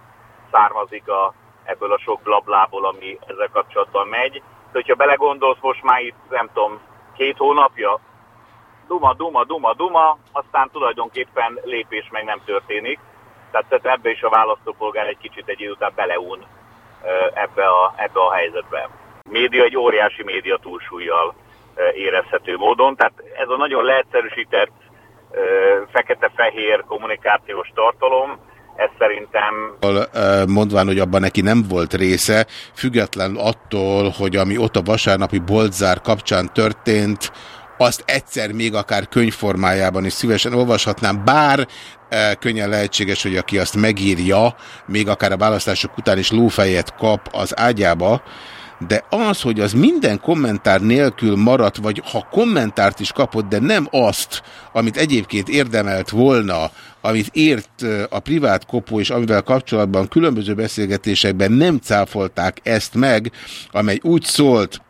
származik a, ebből a sok blablából, ami ezzel kapcsolatban megy. De hogyha belegondolsz, most már itt, nem tudom, két hónapja, duma, duma, duma, duma, aztán tulajdonképpen lépés meg nem történik. Tehát szerintem ebbe is a választópolgár egy kicsit egy idő után beleún ebbe a, ebbe a helyzetbe. Média egy óriási média túlsúlyjal érezhető módon, tehát ez a nagyon leegyszerűsített fekete-fehér kommunikációs tartalom, ez szerintem mondván, hogy abban neki nem volt része, független attól, hogy ami ott a vasárnapi boltzár kapcsán történt, azt egyszer még akár könyvformájában is szívesen olvashatnám, bár e, könnyen lehetséges, hogy aki azt megírja, még akár a választások után is lófejet kap az ágyába, de az, hogy az minden kommentár nélkül maradt, vagy ha kommentárt is kapott, de nem azt, amit egyébként érdemelt volna, amit ért ö, a privát kopó, és amivel kapcsolatban különböző beszélgetésekben nem cáfolták ezt meg, amely úgy szólt,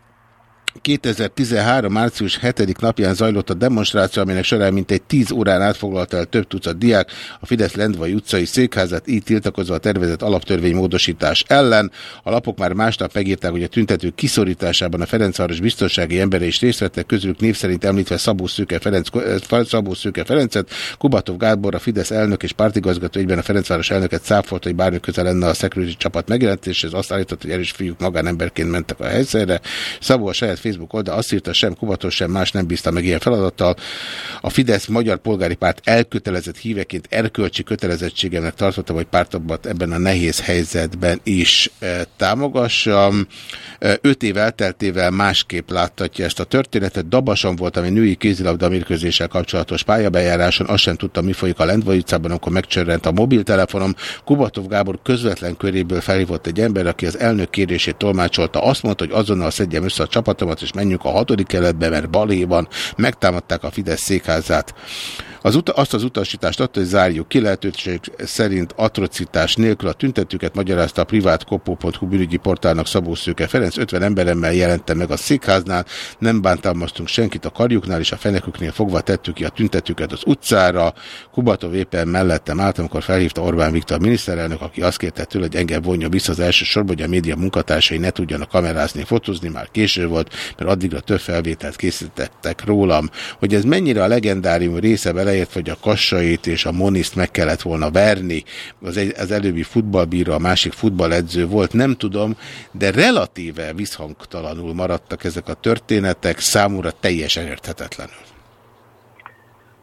2013. március 7. napján zajlott a demonstráció, aminek során mintegy 10 órán átfoglalta el több tucat diák a Fidesz Lendvai utcai székházat, így tiltakozva a tervezett alaptörvény módosítás ellen. A lapok már másnap megírták, hogy a tüntetők kiszorításában a Ferencváros biztonsági embere is részt vettek, közülük név szerint említve Szabó Szőke, Ferenc, eh, Szabó Szőke Ferencet, Kubatov Gábor, a Fidesz elnök és pártigazgató, egyben a Ferencváros elnöket száfolta, hogy bármi köze lenne a security csapat megjelentéshez, azt állított, hogy erős fiúk magánemberként mentek a helyszínre. Szabó a saját vezet Facebook oldal azt írta, sem Kubatos, sem más nem bízta meg ilyen feladattal. A Fidesz Magyar Polgári Párt elkötelezett híveként erkölcsi kötelezettségemnek tartotta, hogy pártomat ebben a nehéz helyzetben is e, támogassam. E, öt év elteltével másképp láttatja ezt a történetet. Dabasan volt, ami női kézilabda mérkőzéssel kapcsolatos pályabejáráson, azt sem tudtam, mi folyik a Lendvai utcában, amikor megcsörrent a mobiltelefonom. Kubatov Gábor közvetlen köréből felhívott egy ember, aki az elnök kérését tolmácsolta. Azt mondta, hogy azonnal szedjem össze a csapatomat, és menjünk a hatodik keletbe, mert baléban megtámadták a Fidesz székházát. Az uta, azt az utasítást adta, hogy zárjuk ki lehetőség szerint atrocitás nélkül a tüntetőket, magyarázta a privát kopó.hu bűnügyi portálnak Szabó Szőke Ferenc. 50 emberemmel jelente meg a székháznál, nem bántalmaztunk senkit a karjuknál, és a feneküknél fogva tettük ki a tüntetőket az utcára. Kubatov éppen mellettem állt, amikor felhívta Orbán Viktor miniszterelnök, aki azt kérte tőle, hogy engem vonja vissza az első hogy a média munkatársai ne tudjanak kamerázni, fotózni, már késő volt, mert addigra több felvételt készítettek rólam. Hogy ez mennyire a legendárium része beleért, hogy a kassait és a moniszt meg kellett volna verni, az, egy, az előbbi futballbíró, a másik futballedző volt, nem tudom, de relatíve visszhangtalanul maradtak ezek a történetek, számúra teljesen érthetetlenül.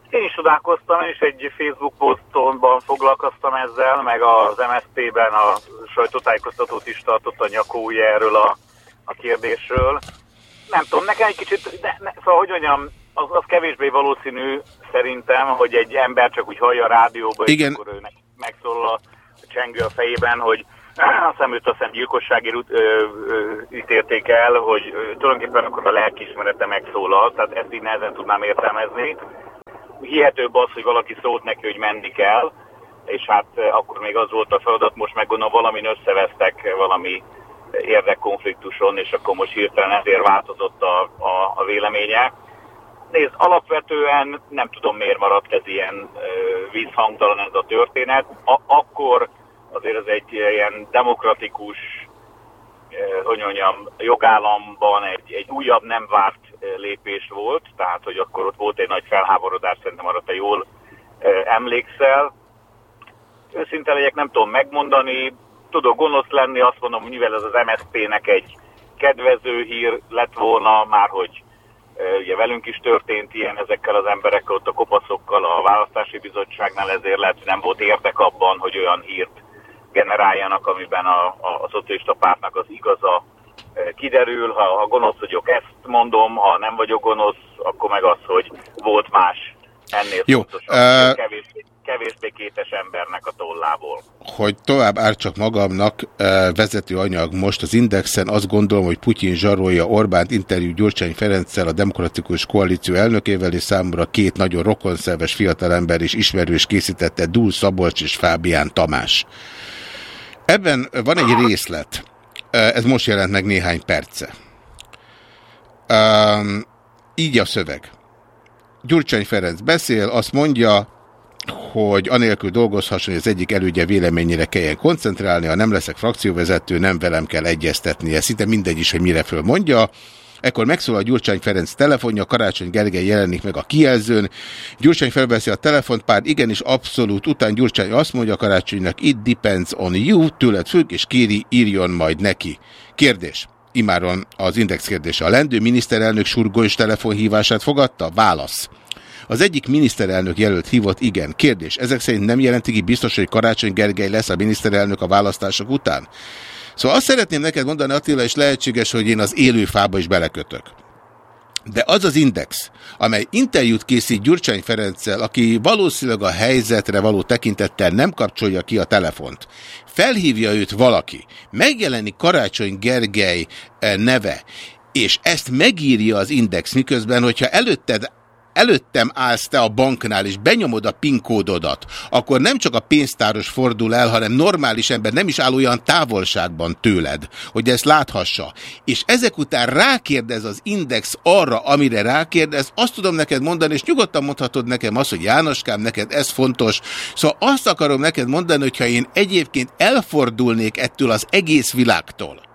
Én is csodálkoztam, és egy Facebook posztonban foglalkoztam ezzel, meg az MSZP-ben a sajtótájékoztatót is tartott a nyakója erről a, a kérdésről. Nem tudom, nekem egy kicsit, de, ne, szóval hogy mondjam, az, az kevésbé valószínű szerintem, hogy egy ember csak úgy hallja a rádióba, Igen. és akkor ő megszólal a csengő a fejében, hogy a szemült a szem gyilkosságért ítélték el, hogy ö, tulajdonképpen akkor a lelkiismerete megszólal, tehát ezt így nehezen tudnám értelmezni. Hihetőbb az, hogy valaki szólt neki, hogy menni kell, és hát ö, akkor még az volt a feladat, most meg gondolom valamin összevesztek valami érdekkonfliktuson, és akkor most hirtelen ezért változott a, a, a véleménye. Nézd, alapvetően nem tudom miért maradt ez ilyen vízhangtalan ez a történet. A, akkor azért ez egy ilyen demokratikus, hogy mondjam, jogállamban egy, egy újabb nem várt lépés volt, tehát hogy akkor ott volt egy nagy felháborodás, szerintem arra te jól emlékszel. Őszinte legyek, nem tudom megmondani, tudok gonosz lenni, azt mondom, mivel ez az MSZP-nek egy kedvező hír lett volna, már hogy ugye velünk is történt ilyen ezekkel az emberekkel, ott a kopaszokkal a választási bizottságnál, ezért lehet, hogy nem volt érdek abban, hogy olyan hírt generáljanak, amiben a, a, a szocialista pártnak az igaza e, kiderül. Ha, ha gonosz vagyok, ezt mondom, ha nem vagyok gonosz, akkor meg az, hogy volt más ennél Jó, fontosabb, ö, kevésbé, kevésbé kétes embernek a tollából. hogy tovább ártsak magamnak eh, vezető anyag most az Indexen, azt gondolom, hogy Putyin zsarolja Orbánt interjú Gyurcsány Ferenccel, a Demokratikus Koalíció elnökével, és számomra két nagyon rokonszerves fiatalember és ismerős készítette Dúl Szabolcs és Fábián Tamás. Ebben van egy részlet, eh, ez most jelent meg néhány perce. Um, így a szöveg. Gyurcsány Ferenc beszél, azt mondja, hogy anélkül dolgozhasson, hogy az egyik elődje véleményére kelljen koncentrálni, ha nem leszek frakcióvezető, nem velem kell egyeztetnie. Szinte mindegy is, hogy mire föl mondja. Ekkor megszólal Gyurcsány Ferenc telefonja, Karácsony Gergely jelenik meg a kijelzőn. Gyurcsány felveszi a telefont, pár igenis abszolút, után Gyurcsány azt mondja Karácsonynak, it depends on you, tőled függ, és kéri, írjon majd neki. Kérdés. Imáron az index kérdése. A lendő miniszterelnök surgós telefonhívását fogadta? Válasz. Az egyik miniszterelnök jelölt hívott, igen. Kérdés, ezek szerint nem jelenti ki biztos, hogy Karácsony Gergely lesz a miniszterelnök a választások után? Szóval azt szeretném neked mondani, Attila, és lehetséges, hogy én az élő fába is belekötök. De az az Index, amely interjút készít Gyurcsány Ferenccel, aki valószínűleg a helyzetre való tekintettel nem kapcsolja ki a telefont, felhívja őt valaki, megjelenik Karácsony Gergely eh, neve, és ezt megírja az Index, miközben, hogyha előtted előttem állsz te a banknál, és benyomod a PIN kódodat, akkor nem csak a pénztáros fordul el, hanem normális ember nem is áll olyan távolságban tőled, hogy ezt láthassa. És ezek után rákérdez az Index arra, amire rákérdez, azt tudom neked mondani, és nyugodtan mondhatod nekem azt, hogy Jánoskám, neked ez fontos. Szóval azt akarom neked mondani, hogyha én egyébként elfordulnék ettől az egész világtól,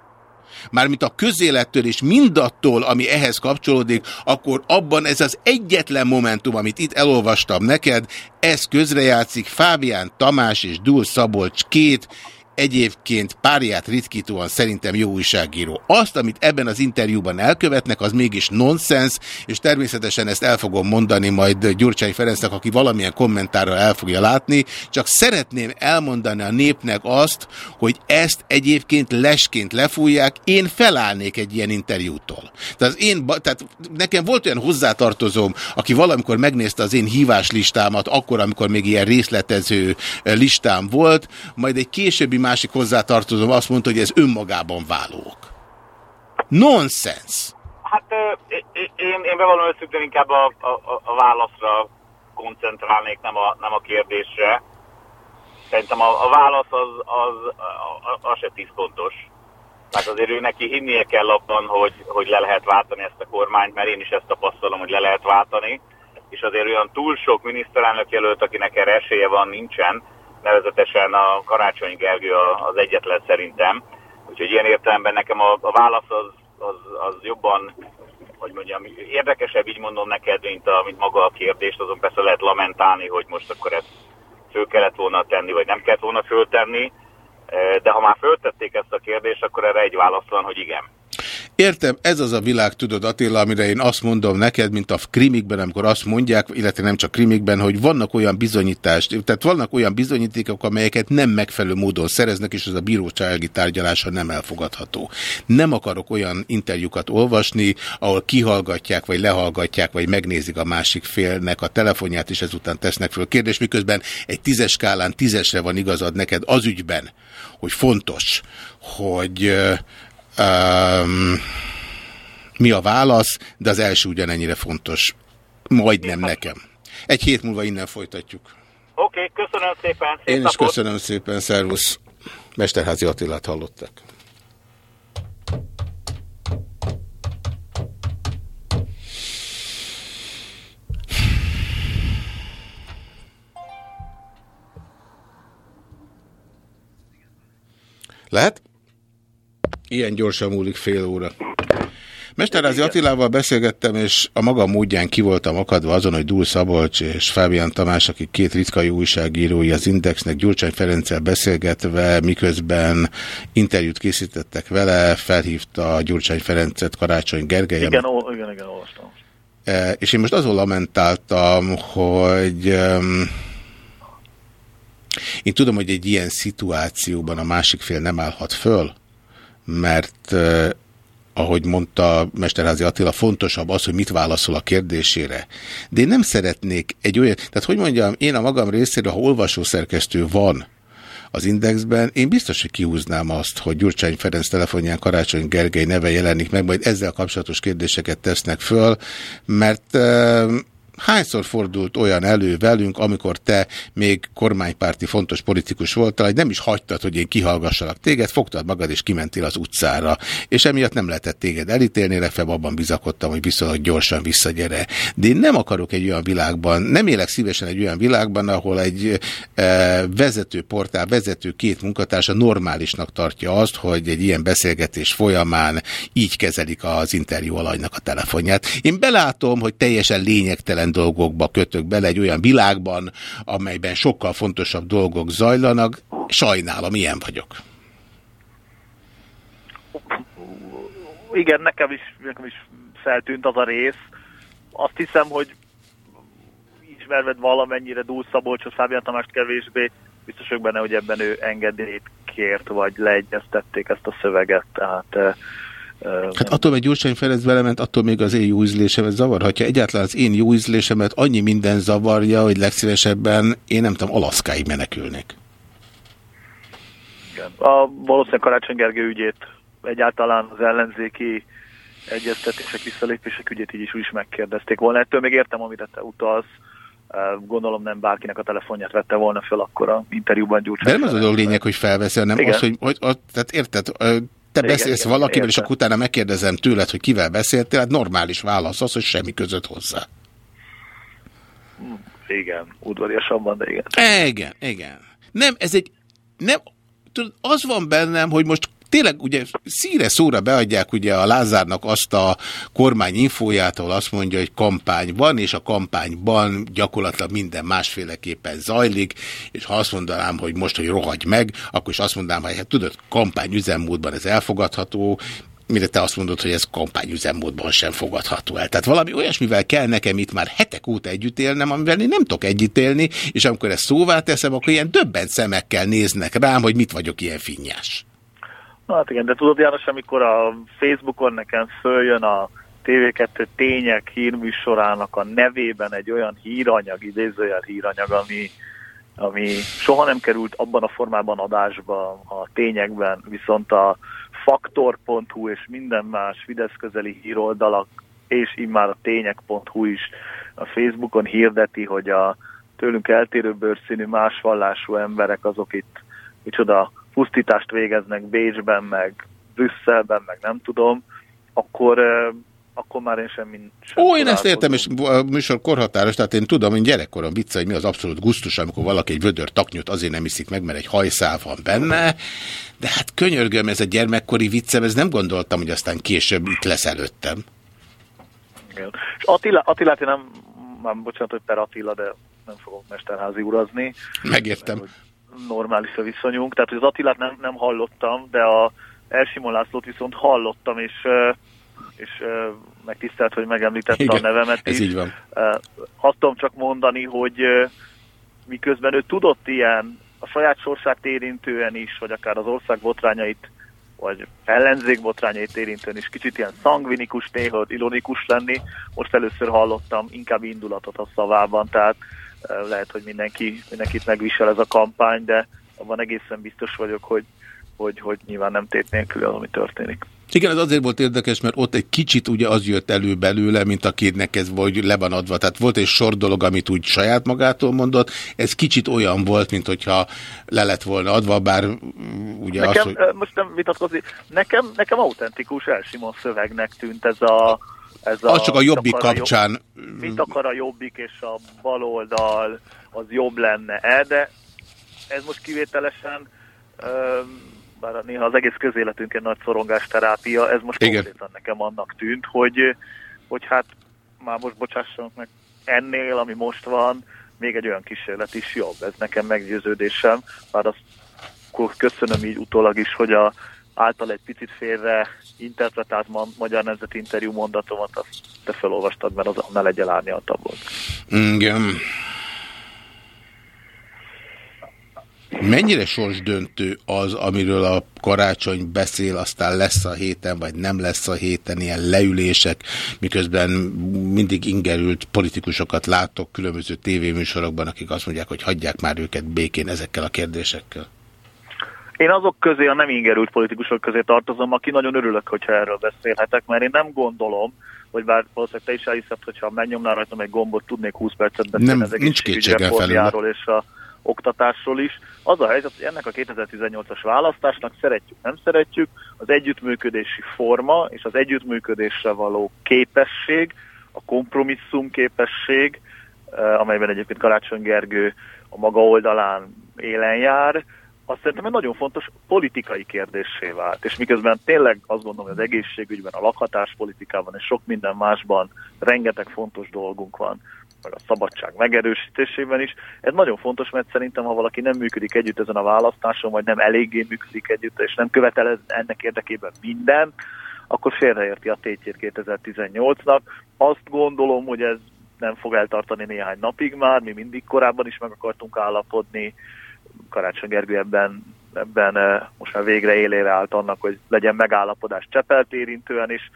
mármint a közélettől és mindattól, ami ehhez kapcsolódik, akkor abban ez az egyetlen momentum, amit itt elolvastam neked, ez közrejátszik Fábián Tamás és Dúl Szabolcs két egyébként párját ritkítóan szerintem jó újságíró. Azt, amit ebben az interjúban elkövetnek, az mégis nonsens, és természetesen ezt el fogom mondani majd Gyurcsány Ferencnek, aki valamilyen kommentárral el fogja látni, csak szeretném elmondani a népnek azt, hogy ezt egyébként lesként lefújják, én felállnék egy ilyen interjútól. Tehát, én, tehát nekem volt olyan hozzátartozóm, aki valamikor megnézte az én híváslistámat, akkor, amikor még ilyen részletező listám volt, majd egy későbbi másik hozzátartozom azt mondta, hogy ez önmagában válók. Nonsens! Hát én, én bevallom őszintén inkább a, a, a válaszra koncentrálnék, nem a, nem a kérdésre. Szerintem a, a válasz az, az, az, az se tíz pontos. Hát azért ő neki hinnie kell abban, hogy, hogy le lehet váltani ezt a kormányt, mert én is ezt tapasztalom, hogy le lehet váltani. És azért olyan túl sok miniszterelnök jelölt, akinek erre esélye van, nincsen nevezetesen a Karácsony Gergő az egyetlen szerintem. Úgyhogy ilyen értelemben nekem a, a válasz az, az, az jobban, hogy mondjam, érdekesebb, így mondom neked, mint, a, mint maga a kérdést, azon persze lehet lamentálni, hogy most akkor ezt föl kellett volna tenni, vagy nem kellett volna föltenni, de ha már föltették ezt a kérdést, akkor erre egy válasz van, hogy igen. Értem, ez az a világ, tudod Attila, amire én azt mondom neked, mint a krimikben, amikor azt mondják, illetve nem csak krimikben, hogy vannak olyan bizonyítást, tehát vannak olyan bizonyítékok, amelyeket nem megfelelő módon szereznek, és az a bírósági tárgyalása nem elfogadható. Nem akarok olyan interjúkat olvasni, ahol kihallgatják, vagy lehallgatják, vagy megnézik a másik félnek a telefonját, és ezután tesznek föl kérdést, miközben egy tízes skálán tízesre van igazad neked az ügyben, hogy fontos, hogy Um, mi a válasz, de az első ugyanennyire fontos. Majdnem nekem. Egy hét múlva innen folytatjuk. Oké, okay, köszönöm szépen. Szép Én is napot. köszönöm szépen, szervusz. Mesterházi Attilát hallottak. Lehet? Ilyen gyorsan múlik fél óra. Mesterázi Attilával beszélgettem, és a maga módján ki voltam akadva azon, hogy Dúl Szabolcs és Fábián Tamás, akik két ritkai újságírói az Indexnek, Gyurcsány Ferenccel beszélgetve, miközben interjút készítettek vele, felhívta Gyurcsány Ferencet Karácsony Gergely. Igen, ó, igen, igen, olvastam. E, és én most azon lamentáltam, hogy én tudom, hogy egy ilyen szituációban a másik fél nem állhat föl, mert ahogy mondta Mesterházi Attila, fontosabb az, hogy mit válaszol a kérdésére. De én nem szeretnék egy olyan, tehát hogy mondjam, én a magam részéről, ha olvasószerkesztő van az Indexben, én biztos, hogy kihúznám azt, hogy Gyurcsány Ferenc telefonján Karácsony Gergely neve jelenik meg, majd ezzel kapcsolatos kérdéseket tesznek föl, mert Hányszor fordult olyan elő velünk, amikor te még kormánypárti fontos politikus voltál, hogy nem is hagytad, hogy én kihallgassalak téged, fogtad magad és kimentél az utcára. És emiatt nem lehetett téged elítélni, legfeljebb abban bizakodtam, hogy viszonylag gyorsan visszagyere. De én nem akarok egy olyan világban, nem élek szívesen egy olyan világban, ahol egy e, vezető portál, vezető két munkatársa normálisnak tartja azt, hogy egy ilyen beszélgetés folyamán így kezelik az interjú alanynak a telefonját. Én belátom, hogy teljesen lényegtelen dolgokba kötök bele egy olyan világban, amelyben sokkal fontosabb dolgok zajlanak. Sajnálom, ilyen vagyok. Igen, nekem is, nekem is feltűnt az a rész. Azt hiszem, hogy ismerved valamennyire Dúl Szabolcsot, Fábián Tamást kevésbé, biztos vagyok benne, hogy ebben ő engedélyt kért, vagy leegyeztették ezt a szöveget. Tehát Hát attól, hogy Gyurcsány Ferenc belement, attól még az én jó ízlésemet zavarhatja. Egyáltalán az én jó ízlésemet annyi minden zavarja, hogy legszívesebben én nem tudom, Alaszkáig menekülnék. Igen. A valószínűleg Karácsony Gergő ügyét egyáltalán az ellenzéki egyeztetések, visszalépések ügyét így is úgy is megkérdezték volna. Ettől még értem, amire te utalsz. Gondolom nem bárkinek a telefonját vette volna föl akkor a interjúban Gyurcsány. De nem az a lényeg, hogy felveszi, nem Igen. az, hogy, hogy, hogy tehát érted, te igen, beszélsz igen, valakivel, és akkor utána megkérdezem tőled, hogy kivel beszéltél, hát normális válasz az, hogy semmi között hozzá. Igen, udvariasabban, de igen. Igen, igen. Nem, ez egy, nem, tudod, az van bennem, hogy most tényleg ugye szíre szóra beadják ugye a Lázárnak azt a kormány infóját, ahol azt mondja, hogy kampány van, és a kampányban gyakorlatilag minden másféleképpen zajlik, és ha azt mondanám, hogy most, hogy rohagy meg, akkor is azt mondanám, hogy hát tudod, kampány üzemmódban ez elfogadható, mire te azt mondod, hogy ez kampányüzemmódban sem fogadható el. Tehát valami olyasmivel kell nekem itt már hetek óta együtt élnem, amivel én nem tudok együtt élni, és amikor ezt szóvá teszem, akkor ilyen döbbent szemekkel néznek rám, hogy mit vagyok ilyen finnyás. Hát igen, de tudod János, amikor a Facebookon nekem följön a TV2 tények hírműsorának a nevében egy olyan híranyag, idézőjel híranyag, ami, ami soha nem került abban a formában adásba a tényekben, viszont a faktor.hu és minden más Fidesz közeli híroldalak, és immár a tények.hu is a Facebookon hirdeti, hogy a tőlünk eltérő bőrszínű más vallású emberek azok itt micsoda pusztítást végeznek Bécsben, meg Brüsszelben, meg nem tudom, akkor akkor már én semmi... semmi Ó, én ezt értem, és a műsor korhatáros, tehát én tudom, hogy gyerekkorom vicca, hogy mi az abszolút gusztus, amikor valaki egy vödör taknyot azért nem iszik meg, mert egy hajszál van benne, de hát könyörgöm, ez a gyermekkori viccem, ez nem gondoltam, hogy aztán később itt lesz előttem. Igen. És Attila, Attilát én nem, már bocsánat, hogy per Attila, de nem fogok mesterházi urazni. Megértem. Mert, normális a viszonyunk, tehát hogy az Attilát nem, nem hallottam, de a Elsimon Lászlót viszont hallottam, és és megtisztelt, hogy megemlítette Igen, a nevemet ez is. így van. Azt tudom csak mondani, hogy miközben ő tudott ilyen a saját sorsát érintően is, vagy akár az ország botrányait, vagy ellenzék botrányait érintően is kicsit ilyen szangvinikus, néha ironikus lenni. Most először hallottam inkább indulatot a szavában, tehát lehet, hogy mindenki, mindenkit megvisel ez a kampány, de abban egészen biztos vagyok, hogy, hogy, hogy nyilván nem tét nélkül az, ami történik. Igen, ez azért volt érdekes, mert ott egy kicsit ugye az jött elő belőle, mint akinek ez vagy le van adva. Tehát volt egy sor dolog, amit úgy saját magától mondott, ez kicsit olyan volt, mint hogyha le lett volna adva, bár mm, ugye nekem, az, hogy... Most nem vitatkozni, nekem, nekem autentikus elsimon szövegnek tűnt ez a ez az a, csak a jobbik kapcsán. Jobb, mit akar a jobbik és a baloldal, az jobb lenne-e, de ez most kivételesen bár néha az egész közéletünk egy nagy szorongás terápia, ez most Igen. konkrétan nekem annak tűnt, hogy, hogy hát már most bocsássanak meg ennél, ami most van, még egy olyan kísérlet is jobb. Ez nekem meggyőződésem, bár azt köszönöm így utólag is, hogy a által egy picit félre interpretált ma Magyar Nemzeti interjú mondatomat, azt te felolvastad, mert az annál egy elárnyaltabb volt. Igen. Mennyire sorsdöntő az, amiről a karácsony beszél, aztán lesz a héten, vagy nem lesz a héten ilyen leülések, miközben mindig ingerült politikusokat látok különböző tévéműsorokban, akik azt mondják, hogy hagyják már őket békén ezekkel a kérdésekkel. Én azok közé, a nem ingerült politikusok közé tartozom, aki nagyon örülök, hogyha erről beszélhetek, mert én nem gondolom, hogy bár valószínűleg te is elhiszed, hogyha megnyomnál rajtam egy gombot, tudnék 20 percet beszélni nem, az egészségügy reformjáról és a oktatásról is. Az a helyzet, hogy ennek a 2018-as választásnak szeretjük, nem szeretjük, az együttműködési forma és az együttműködésre való képesség, a kompromisszum képesség, eh, amelyben egyébként Karácsony Gergő a maga oldalán élen jár, azt szerintem egy nagyon fontos politikai kérdéssé vált. És miközben tényleg azt gondolom, hogy az egészségügyben, a lakhatáspolitikában és sok minden másban rengeteg fontos dolgunk van, meg a szabadság megerősítésében is. Ez nagyon fontos, mert szerintem, ha valaki nem működik együtt ezen a választáson, vagy nem eléggé működik együtt, és nem követel ennek érdekében minden, akkor félreérti a tétjét 2018-nak. Azt gondolom, hogy ez nem fog eltartani néhány napig már, mi mindig korábban is meg akartunk állapodni. Karácsony Gergő ebben, ebben eh, most már végre élére állt annak, hogy legyen megállapodás Csepelt érintően is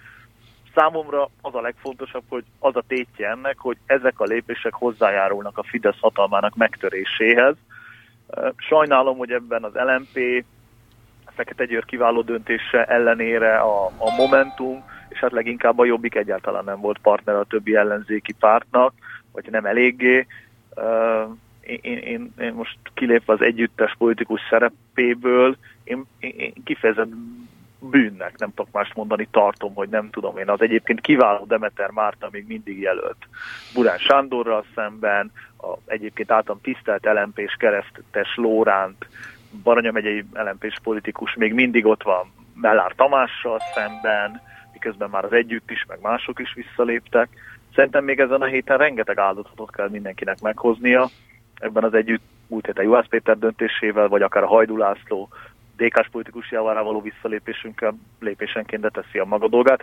számomra az a legfontosabb, hogy az a tétje ennek, hogy ezek a lépések hozzájárulnak a Fidesz hatalmának megtöréséhez. Sajnálom, hogy ebben az LMP Fekete Győr kiváló döntése ellenére a, a Momentum, és hát leginkább a Jobbik egyáltalán nem volt partner a többi ellenzéki pártnak, vagy nem eléggé. Én, én, én most kilépve az együttes politikus szerepéből, én, én, kifejezetten bűnnek, nem tudok mást mondani, tartom, hogy nem tudom én. Az egyébként kiváló Demeter Márta még mindig jelölt Burán Sándorral szemben, a egyébként általam tisztelt LMP és keresztes Lóránt, Baranya megyei lmp politikus még mindig ott van Mellár Tamással szemben, miközben már az együtt is, meg mások is visszaléptek. Szerintem még ezen a héten rengeteg áldozatot kell mindenkinek meghoznia. Ebben az együtt múlt héten Juhász Péter döntésével, vagy akár a Hajdú László DK-s politikus javára való visszalépésünkkel lépésenként de teszi a maga dolgát.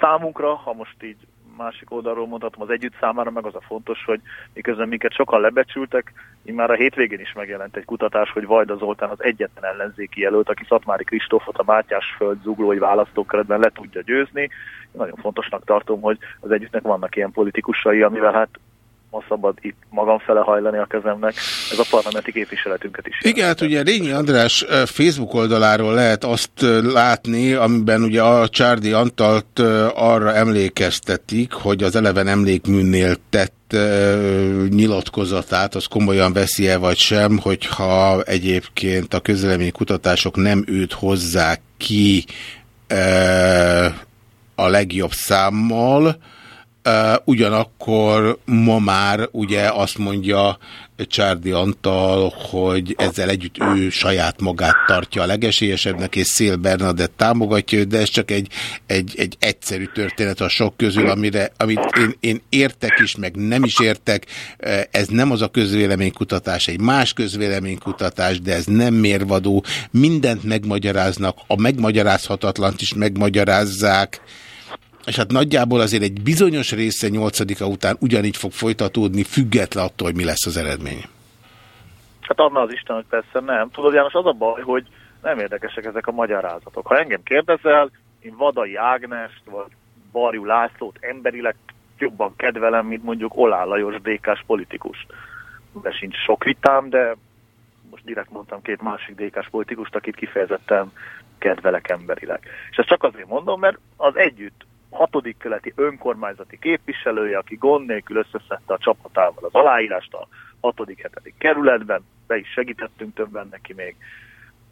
Számunkra, ha most így másik oldalról mondhatom, az együtt számára meg az a fontos, hogy miközben minket sokan lebecsültek, már a hétvégén is megjelent egy kutatás, hogy Vajda Zoltán az egyetlen ellenzéki jelölt, aki Szatmári Kristófot a Mátyásföld zuglói választókeretben le tudja győzni. Nagyon fontosnak tartom, hogy az együttnek vannak ilyen politikusai, amivel hát ma szabad itt magam fele hajlani a kezemnek, ez a parlamenti képviseletünket is. Igen, hát ugye Rényi András Facebook oldaláról lehet azt látni, amiben ugye a Csárdi Antalt arra emlékeztetik, hogy az eleven emlékműnél tett nyilatkozatát, az komolyan veszi-e vagy sem, hogyha egyébként a kutatások nem őt hozzák ki a legjobb számmal, Ugyanakkor ma már ugye azt mondja Csárdi Antal, hogy ezzel együtt ő saját magát tartja a legesélyesebbnek, és Szél Bernadett támogatja de ez csak egy, egy, egy egyszerű történet a sok közül, amire, amit én, én értek is, meg nem is értek. Ez nem az a közvéleménykutatás, egy más közvéleménykutatás, de ez nem mérvadó. Mindent megmagyaráznak, a megmagyarázhatatlant is megmagyarázzák, és hát nagyjából azért egy bizonyos része nyolcadika után ugyanígy fog folytatódni, független attól, hogy mi lesz az eredmény. Hát adna az Isten, hogy persze nem. Tudod, János, az a baj, hogy nem érdekesek ezek a magyarázatok. Ha engem kérdezel, én Vadai Ágnest, vagy Barjú Lászlót emberileg jobban kedvelem, mint mondjuk Olá Lajos DK-s politikust. De sincs sok vitám, de most direkt mondtam két másik DK-s politikust, akit kifejezetten kedvelek emberileg. És ezt csak azért mondom, mert az együtt hatodik keleti önkormányzati képviselője, aki gond nélkül összeszedte a csapatával az aláírást a hatodik, hetedik kerületben, be is segítettünk többen neki még,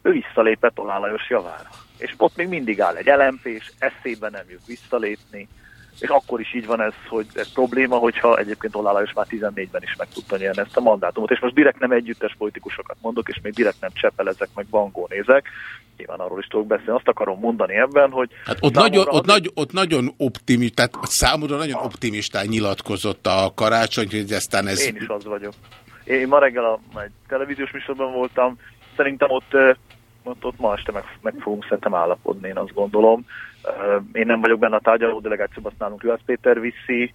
ő visszalépett Olá Lajos javára. És ott még mindig áll egy LMP, és eszébe nem jut visszalépni, és akkor is így van ez, hogy ez probléma, hogyha egyébként Olá Lajos már 14-ben is meg tudta nyerni ezt a mandátumot. És most direkt nem együttes politikusokat mondok, és még direkt nem csepelezek, meg bangó nézek, nyilván arról is tudok beszélni. Azt akarom mondani ebben, hogy... Hát ott, nagyon, ott, nagy, ott nagyon optimist, tehát számomra nagyon optimistán nyilatkozott a karácsony, hogy aztán ez... Én is az vagyok. Én ma reggel a, egy televíziós műsorban voltam, szerintem ott, ott, ott ma este meg, meg fogunk szerintem állapodni, én azt gondolom. Én nem vagyok benne a tárgyaló delegációban, azt nálunk Juhász Péter viszi,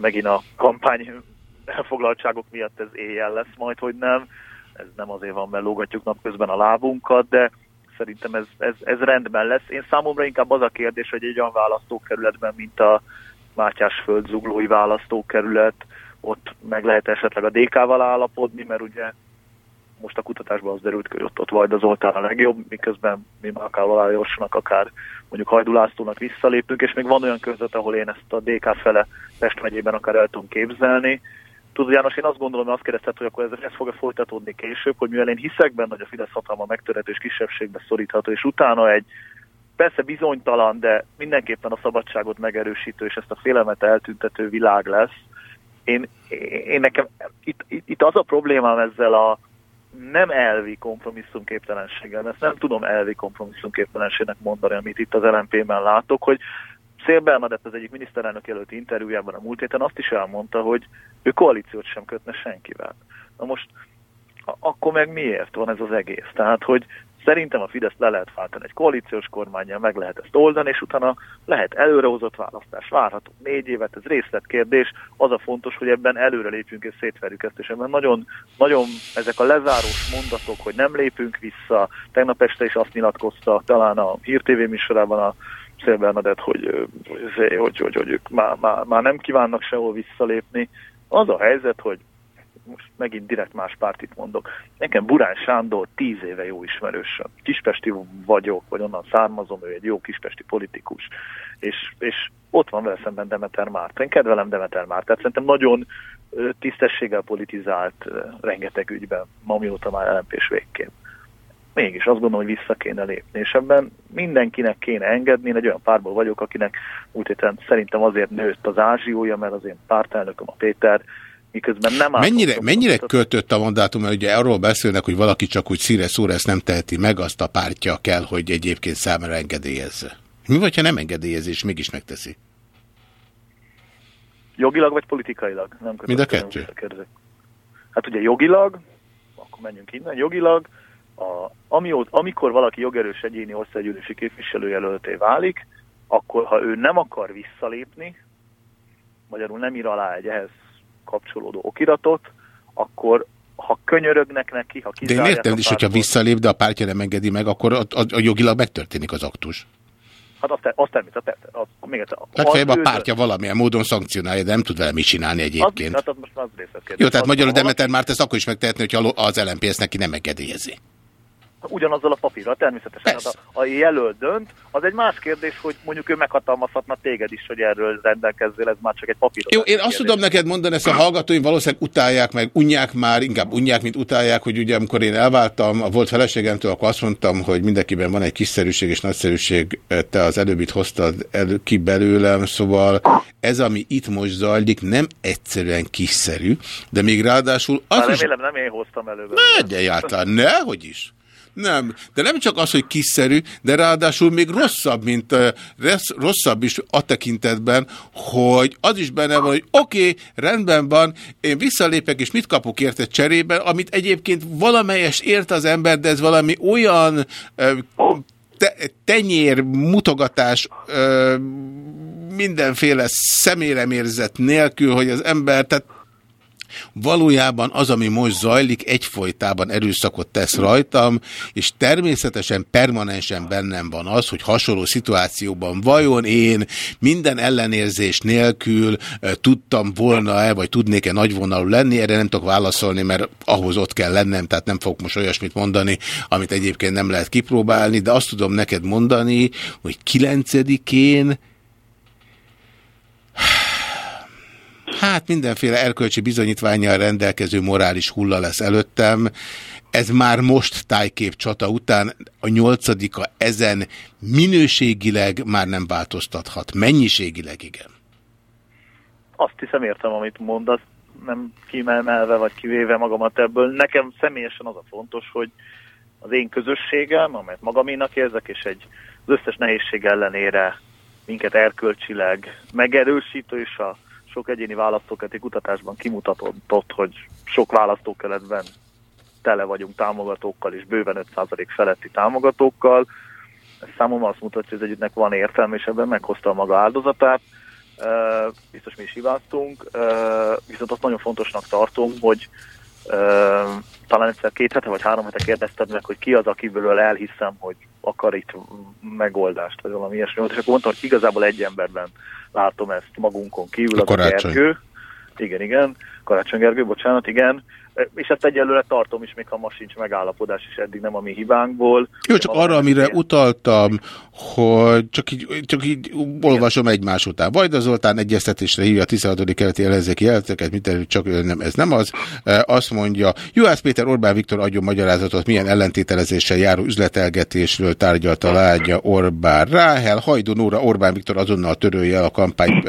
megint a kampány elfoglaltságok miatt ez éjjel lesz majd, hogy nem. Ez nem azért van, mert lógatjuk napközben a lábunkat, de szerintem ez, ez, ez rendben lesz. Én számomra inkább az a kérdés, hogy egy olyan választókerületben, mint a Mátyásföld zuglói választókerület, ott meg lehet esetleg a DK-val állapodni, mert ugye most a kutatásban az derült hogy ott, ott Vajda Zoltán a legjobb, miközben mi már akár Olajosnak, akár mondjuk Hajdulásztónak visszalépünk, és még van olyan között, ahol én ezt a DK fele Pest megyében akár el tudom képzelni, Tudod, János, én azt gondolom, hogy azt kérdezted, hogy akkor ez, ez fog -e folytatódni később, hogy mivel én hiszek benne, hogy a Fidesz hatalma megtörető és kisebbségbe szorítható, és utána egy persze bizonytalan, de mindenképpen a szabadságot megerősítő és ezt a félelmet eltüntető világ lesz. Én, én nekem itt, itt, itt az a problémám ezzel a nem elvi kompromisszumképtelenséggel, ezt nem tudom elvi kompromisszumképtelenségnek mondani, amit itt az LNP-ben látok, hogy Szél Bernadett az egyik miniszterelnök jelölti interjújában a múlt héten azt is elmondta, hogy ő koalíciót sem kötne senkivel. Na most akkor meg miért van ez az egész? Tehát, hogy szerintem a Fidesz le lehet váltani egy koalíciós kormányjal, meg lehet ezt oldani, és utána lehet előrehozott választás. Várható négy évet, ez részletkérdés. Az a fontos, hogy ebben előre lépjünk és szétverjük ezt, és ebben nagyon, nagyon ezek a lezárós mondatok, hogy nem lépünk vissza. Tegnap este is azt nyilatkozta, talán a Hír TV műsorában a Szél Bernadett, hogy, hogy, hogy, hogy, hogy ők már, már, már nem kívánnak sehol visszalépni. Az a helyzet, hogy most megint direkt más pártit mondok. Nekem Burán Sándor tíz éve jó ismerősöm. Kispesti vagyok, vagy onnan származom, ő egy jó kispesti politikus. És, és ott van vele szemben Demeter Márta. Én kedvelem Demeter Mártát. Szerintem nagyon tisztességgel politizált rengeteg ügyben, ma mióta már lmp végként mégis azt gondolom, hogy vissza kéne lépni, és ebben mindenkinek kéne engedni. Én egy olyan párból vagyok, akinek héten szerintem azért nőtt az ázsiója, mert az én pártelnököm a Péter miközben nem Mennyire, mennyire kötött a mandátum, mert ugye arról beszélnek, hogy valaki csak úgy szíre szóra ezt nem teheti meg, azt a pártja kell, hogy egyébként számára engedélyezze. Mi vagy, ha nem engedélyezi, és mégis megteszi? Jogilag vagy politikailag? Nem Mind a kettő. Hát ugye jogilag, akkor menjünk innen, jogilag, a, amióta, amikor valaki jogerős egyéni országgyűlési képviselőjelölté válik, akkor ha ő nem akar visszalépni, magyarul nem ír alá egy ehhez kapcsolódó okiratot, akkor ha könyörögnek neki, ha De én kizárják értem is, hogyha visszalép, de a pártja nem engedi meg, akkor a, a, a jogilag megtörténik az aktus. Hát azt, azt természetesen, az, még egyszer, Legfeljebb az a pártja valamilyen módon szankcionálja, de nem tud vele mit csinálni Az, egyébként. hát az most már az. Jó, tehát Az- magyarul Demeter már ezt akkor is megtehetné, hogyha az LNP ezt neki nem engedélyezi. Ugyanazzal a papírral, természetesen. Hát a, a jelölt dönt. Az egy más kérdés, hogy mondjuk ő meghatalmazhatna téged is, hogy erről rendelkezzél, ez már csak egy papír. Jó, én azt tudom neked mondani, ezt a hallgatóim valószínűleg utálják meg, unják már, inkább unják, mint utálják, hogy ugye amikor én elváltam a volt feleségemtől, akkor azt mondtam, hogy mindenkiben van egy kiszerűség és nagyszerűség, te az előbbit hoztad elő, ki belőlem, szóval ez, ami itt most zajlik, nem egyszerűen kiszerű, de még ráadásul az Már is... remélem nem én hoztam elő. Ne, de egyáltalán, nehogy is. Nem, de nem csak az, hogy kiszerű, de ráadásul még rosszabb, mint rossz, rosszabb is a tekintetben, hogy az is benne van, hogy oké, okay, rendben van, én visszalépek, és mit kapok érte cserében, amit egyébként valamelyes ért az ember, de ez valami olyan te, tenyér, mutogatás, uh, mindenféle személemérzet nélkül, hogy az ember, tehát valójában az, ami most zajlik, egyfolytában erőszakot tesz rajtam, és természetesen permanensen bennem van az, hogy hasonló szituációban vajon én minden ellenérzés nélkül tudtam volna-e, vagy tudnék-e nagyvonalú lenni, erre nem tudok válaszolni, mert ahhoz ott kell lennem, tehát nem fogok most olyasmit mondani, amit egyébként nem lehet kipróbálni, de azt tudom neked mondani, hogy kilencedikén Hát mindenféle erkölcsi bizonyítványjal rendelkező morális hulla lesz előttem. Ez már most tájkép csata után a nyolcadika ezen minőségileg már nem változtathat. Mennyiségileg igen. Azt hiszem értem, amit mondasz, nem kimelmelve vagy kivéve magamat ebből. Nekem személyesen az a fontos, hogy az én közösségem, amelyet magaménak érzek, és egy az összes nehézség ellenére minket erkölcsileg megerősítő, és a sok egyéni választókerti kutatásban kimutatott, hogy sok választókeretben tele vagyunk támogatókkal, és bőven 5% feletti támogatókkal. Ez számomra azt mutatja, hogy az együttnek van értelme, és ebben meghozta a maga áldozatát. Biztos mi is hibáztunk, viszont azt nagyon fontosnak tartom, hogy talán egyszer két hete vagy három hete kérdezted meg, hogy ki az, akiből elhiszem, hogy akar itt megoldást, vagy valami ilyesmi. És akkor mondtam, hogy igazából egy emberben látom ezt magunkon kívül, A az a. Gergő. Igen, igen. Karácsony Gergő, bocsánat, igen. És ezt egyelőre tartom is, még ha ma sincs megállapodás, és eddig nem a mi hibánkból. Jó, csak arra, amire utaltam, hogy csak így, csak így olvasom egymás után. Vajda Zoltán egyeztetésre hívja a 16. keleti ellenzéki jelenteket, mint csak nem, ez nem az. Azt mondja, Juhász Péter Orbán Viktor adjon magyarázatot, milyen ellentételezéssel járó üzletelgetésről tárgyalta lágya Orbán Ráhel. Hajdú Nóra Orbán Viktor azonnal törölje el a kampány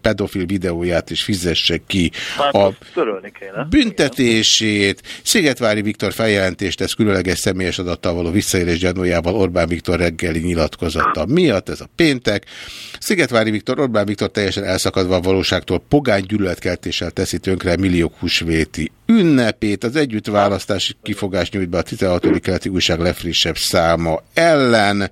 pedofil videóját, és fizesse ki Hát a törölni kéne. Büntetését. Szigetvári Viktor feljelentést tesz különleges személyes adattal való visszaélés gyanújával Orbán Viktor reggeli nyilatkozata miatt, ez a péntek. Szigetvári Viktor, Orbán Viktor teljesen elszakadva a valóságtól pogány gyűlöletkeltéssel teszi tönkre milliók húsvéti ünnepét. Az együttválasztási kifogás nyújt be a 16. keleti újság legfrissebb száma ellen.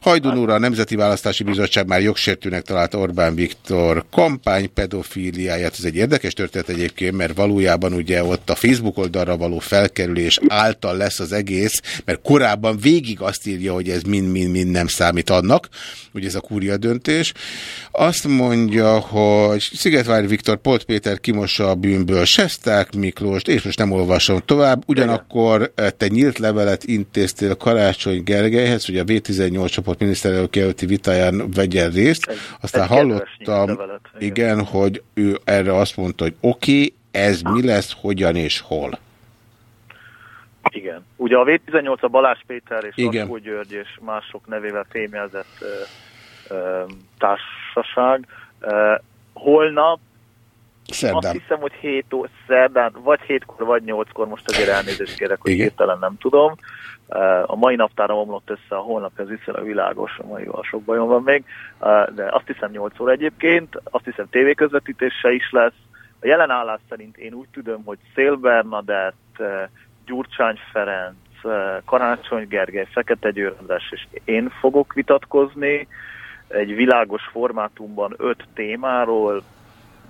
Hajdun úr, a Nemzeti Választási Bizottság már jogsértőnek találta Orbán Viktor kampány pedofíliáját. Ez egy érdekes történet egyébként, mert valójában ugye ott a Facebook oldalra való felkerülés által lesz az egész, mert korábban végig azt írja, hogy ez mind-mind-mind nem számít annak, ugye ez a kúria döntés. Azt mondja, hogy Szigetvári Viktor, Polt Péter kimossa a bűnből Sesták Miklóst, és most nem olvasom tovább. Ugyanakkor eh, te nyílt levelet intéztél Karácsony Gergelyhez, hogy a V18 csoport miniszterelnök jelölti vitáján vegyen részt. Aztán hallottam, igen, hogy ő erre azt mondta, hogy oké, okay, ez mi lesz, hogyan és hol. Igen. Ugye a V18 a Balázs Péter és Igen. Laskó György és mások nevével fémjelzett ö, ö, társaság. Ö, holnap Szerdán. Azt hiszem, hogy 7 ó, szerdán, vagy 7-kor, vagy 8-kor, most azért elnézést kérek, hogy Igen. hirtelen nem tudom. A mai naptára omlott össze, a holnap ez viszonylag világos, a maival sok bajom van még, de azt hiszem 8 óra egyébként, azt hiszem tévéközvetítése is lesz. A jelen állás szerint én úgy tudom, hogy Szél Bernadett, uh, Gyurcsány Ferenc, uh, Karácsony Gergely, Fekete Győr András és én fogok vitatkozni egy világos formátumban öt témáról.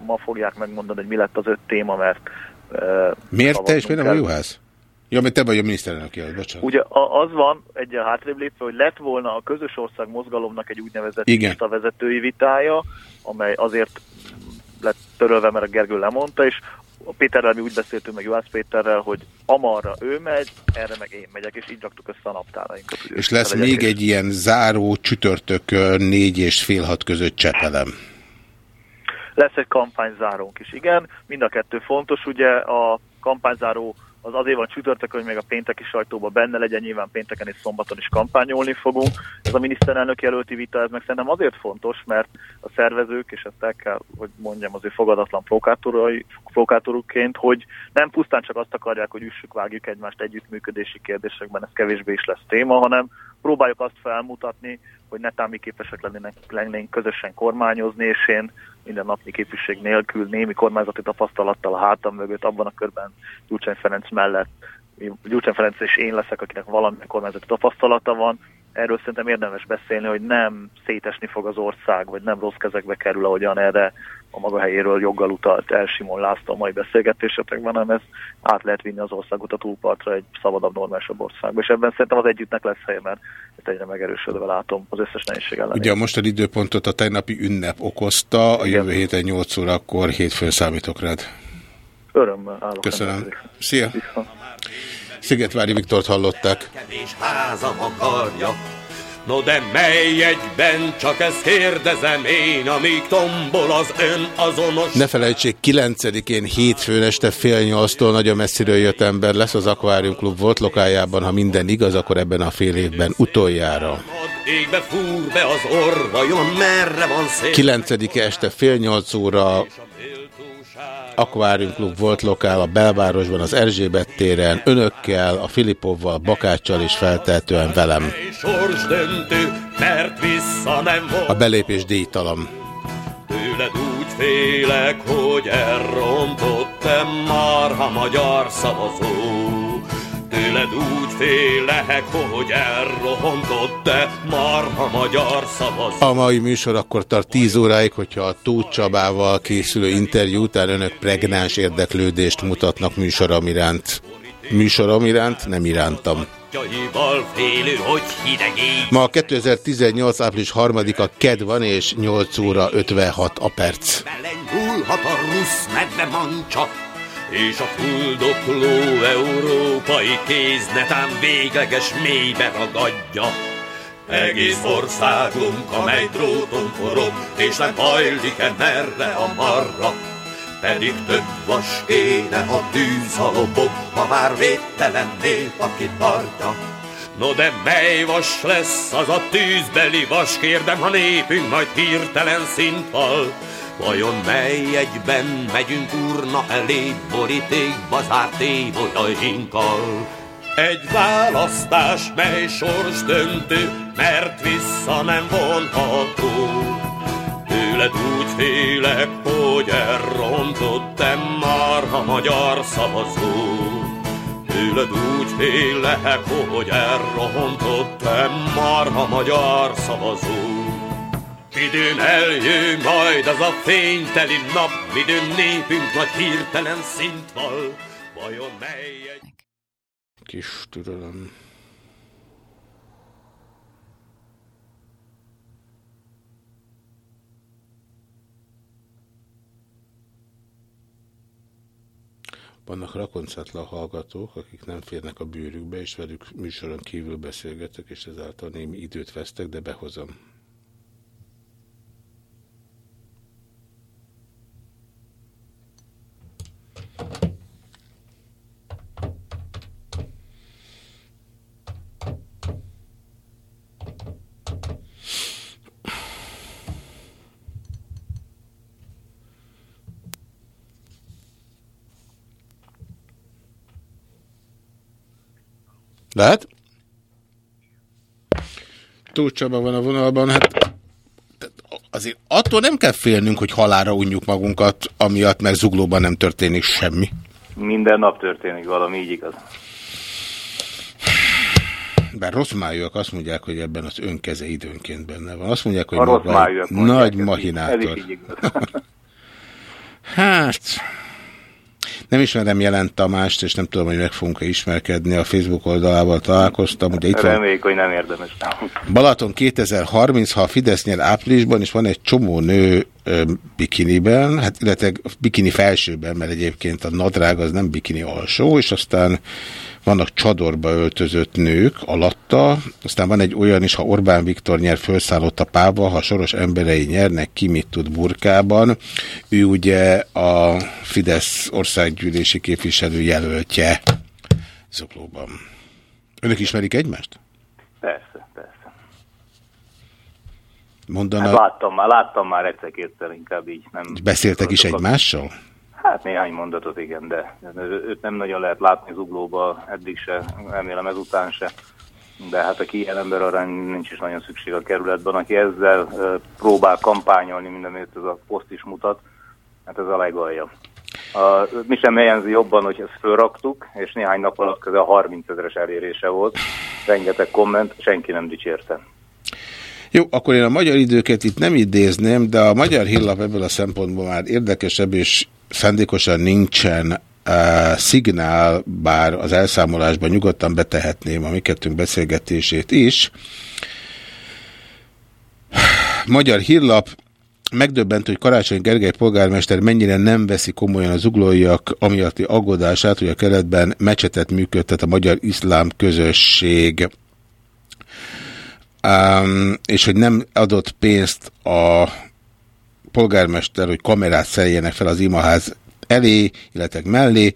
Ma fogják megmondani, hogy mi lett az öt téma, mert uh, Miért te és miért nem a juhász? Ja, mert te vagy a miniszterelnök jelölt, bocsánat. Ugye az van, egy hátrébb lépve, hogy lett volna a közös ország mozgalomnak egy úgynevezett Igen. a vezetői vitája, amely azért lett törölve, mert a Gergő lemondta, és a Péterrel mi úgy beszéltünk meg Juhász Péterrel, hogy amarra ő megy, erre meg én megyek, és így raktuk össze a naptárainkat. És lesz még egy ilyen záró csütörtökön négy és fél hat között csepelem. Lesz egy kampányzárónk is, igen. Mind a kettő fontos, ugye a kampányzáró az azért van csütörtökön, hogy még a pénteki sajtóban benne legyen, nyilván pénteken és szombaton is kampányolni fogunk. Ez a miniszterelnök jelölti vita, ez meg szerintem azért fontos, mert a szervezők, és ezt el kell, hogy mondjam azért fogadatlan provokátorukként, hogy nem pusztán csak azt akarják, hogy üssük, vágjuk egymást együttműködési kérdésekben, ez kevésbé is lesz téma, hanem próbáljuk azt felmutatni, hogy netán mi képesek lennének, lennénk közösen kormányozni, és én minden napnyi képviség nélkül, némi kormányzati tapasztalattal a hátam mögött, abban a körben Gyurcsány Ferenc mellett, Gyurcsány Ferenc és én leszek, akinek valamilyen kormányzati tapasztalata van. Erről szerintem érdemes beszélni, hogy nem szétesni fog az ország, vagy nem rossz kezekbe kerül, ahogyan erre a maga helyéről joggal utalt el Simon László a mai beszélgetésetekben, hanem ez át lehet vinni az országot a túlpartra egy szabadabb, normálisabb országba. És ebben szerintem az együttnek lesz helye, mert ezt egyre megerősödve látom az összes nehézség ellenére. Ugye a mostani időpontot a tegnapi ünnep okozta, a Igen. jövő héten 8 órakor hétfőn számítok rád. Örömmel állok. Köszönöm. rendelkezésre. Szia! Viszont. Szigetvári Viktort hallották. kevés házam akarja. No de mely egyben, csak ezt kérdezem én, amíg tombol az ön azonos... Ne felejtsék, 9-én hétfőn este fél nyolctól nagyon messziről jött ember lesz az Aquarium Klub volt lokájában, ha minden igaz, akkor ebben a fél évben utoljára. Égbe fúr be az orvajon, merre van szél. 9 este fél nyolc óra Aquarium Klub volt lokál a belvárosban, az Erzsébet téren, önökkel, a Filipovval, Bakáccsal és feltehetően velem. A belépés díjtalan. Tőled úgy félek, hogy elrontottam marha magyar szavazó. Tőled úgy félek, hogy elrontottam marha magyar szavazó. A mai műsor akkor tart 10 óráig, hogyha a Tóth Csabával készülő interjú után önök pregnáns érdeklődést mutatnak műsorom iránt. Műsorom iránt, nem irántam. Félő, hogy. Ma 2018. április 3-a KED van, és 8 óra 56 a perc. Belenyúlhat a rusz medve mancsa, és a fuldokló európai kéz netán végleges mélybe ragadja. Egész országunk, amely dróton forog, és nem hajlik-e merre a marra. Pedig több vas kéne a tűz a lobog, ha már védtelen nép, aki tartja. No de mely vas lesz az a tűzbeli vas, kérdem, ha népünk majd hirtelen szintval. Vajon mely egyben megyünk urna elé, borítékba zárt évolyainkkal? Egy választás, mely sors döntő, mert vissza nem vonható. Tőled úgy félek, hogy elrontottam már a magyar szavazó. Tőled úgy félek, hogy elrontottam már a magyar szavazó. Midőn eljön majd az a fényteli nap, midőn népünk nagy hirtelen szint val. Vajon mely. Kis türelem. Vannak rakoncátlan hallgatók, akik nem férnek a bőrükbe, és velük műsoron kívül beszélgetek, és ezáltal némi időt vesztek, de behozom. Lehet? Tóth Csaba van a vonalban, hát azért attól nem kell félnünk, hogy halára unjuk magunkat, amiatt, mert zuglóban nem történik semmi. Minden nap történik valami, így igaz. Bár rossz májúak azt mondják, hogy ebben az önkeze időnként benne van. Azt mondják, hogy A maga nagy mahinátor. Hát, nem ismerem Jelent Tamást, és nem tudom, hogy meg fogunk-e ismerkedni. A Facebook oldalával találkoztam. Ugye itt van Reméljük, hogy nem érdemes. Balaton 2030, ha a Fidesz nyer áprilisban, és van egy csomó nő ö, bikiniben, hát illetve bikini felsőben, mert egyébként a nadrág az nem bikini alsó, és aztán vannak csadorba öltözött nők alatta, aztán van egy olyan is, ha Orbán Viktor nyer felszállott a pába, ha soros emberei nyernek, ki mit tud burkában. Ő ugye a Fidesz országgyűlési képviselő jelöltje Zuglóban. Önök ismerik egymást? Persze, persze. Mondanak, Hát láttam már, láttam már egyszer-kétszer, inkább így nem... beszéltek is egymással? Hát néhány mondatot igen, de őt nem nagyon lehet látni zuglóba, eddig se, remélem ezután se. De hát aki ilyen ember arra nincs is nagyon szükség a kerületben, aki ezzel próbál kampányolni, mindenért ez a poszt is mutat, hát ez a legalja. A, mi sem helyenzi jobban, hogy ezt fölraktuk, és néhány nap alatt közel 30 ezeres elérése volt, rengeteg komment, senki nem dicsérte. Jó, akkor én a magyar időket itt nem idézném, de a magyar hírlap ebből a szempontból már érdekesebb, és szándékosan nincsen uh, szignál, bár az elszámolásban nyugodtan betehetném a mi kettőnk beszélgetését is. Magyar hírlap megdöbbent, hogy Karácsony Gergely polgármester mennyire nem veszi komolyan az uglóiak amiatti aggodását, hogy a keletben mecsetet működtet a magyar iszlám közösség um, és hogy nem adott pénzt a polgármester, hogy kamerát szereljenek fel az imaház elé, illetve mellé.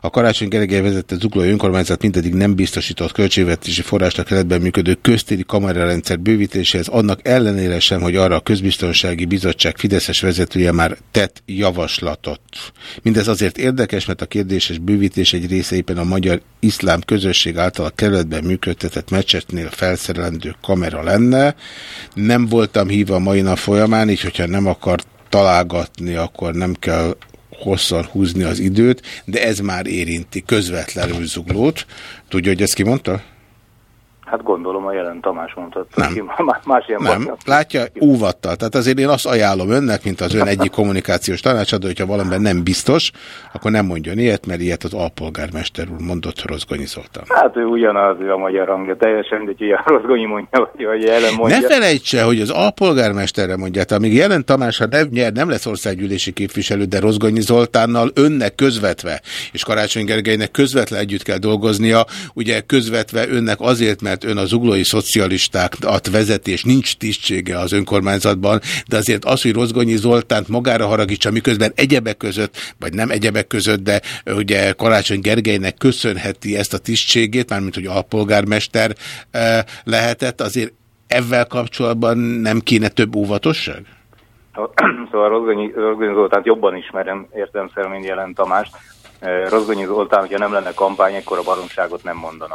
A Karácsony Gergely vezette zuglói önkormányzat mindedig nem biztosított költségvetési forrásnak keretben működő köztéri kamerarendszer bővítéséhez, annak ellenére sem, hogy arra a közbiztonsági bizottság Fideszes vezetője már tett javaslatot. Mindez azért érdekes, mert a kérdéses bővítés egy része éppen a magyar iszlám közösség által a kerületben működtetett mecsetnél felszerelendő kamera lenne. Nem voltam hívva mai nap folyamán, így hogyha nem akar találgatni, akkor nem kell hosszan húzni az időt, de ez már érinti közvetlenül zuglót. Tudja, hogy ezt ki mondta? Hát gondolom a jelen Tamás mondta, nem. más ilyen Nem, látja, óvattal. Tehát azért én azt ajánlom önnek, mint az ön egyik kommunikációs tanácsadó, hogyha valamiben nem biztos, akkor nem mondjon ilyet, mert ilyet az alpolgármester úr mondott Rozgonyi Zoltán. Hát ő ugyanaz, ő a magyar hangja, teljesen, de hogy a Rozgonyi mondja, vagy, vagy jelen mondja. Ne felejtse, hogy az alpolgármesterre mondja, tehát amíg Jelen Tamás, ha nem nyer, nem lesz országgyűlési képviselő, de Rozgonyi Zoltánnal önnek közvetve, és Karácsony Gergelynek közvetve együtt kell dolgoznia, ugye közvetve önnek azért, mert ön az uglói szocialistákat vezeti, és nincs tisztsége az önkormányzatban, de azért az, hogy Rozgonyi Zoltánt magára haragítsa, miközben egyebek között, vagy nem egyebek között, de ugye Karácsony Gergelynek köszönheti ezt a tisztségét, mármint hogy alpolgármester eh, lehetett, azért ezzel kapcsolatban nem kéne több óvatosság? Szóval Rozgonyi, Rozgonyi Zoltánt jobban ismerem értelmszerűen, mint jelen Tamást. Rozgonyi Zoltán, hogyha nem lenne kampány, akkor a baromságot nem mondana.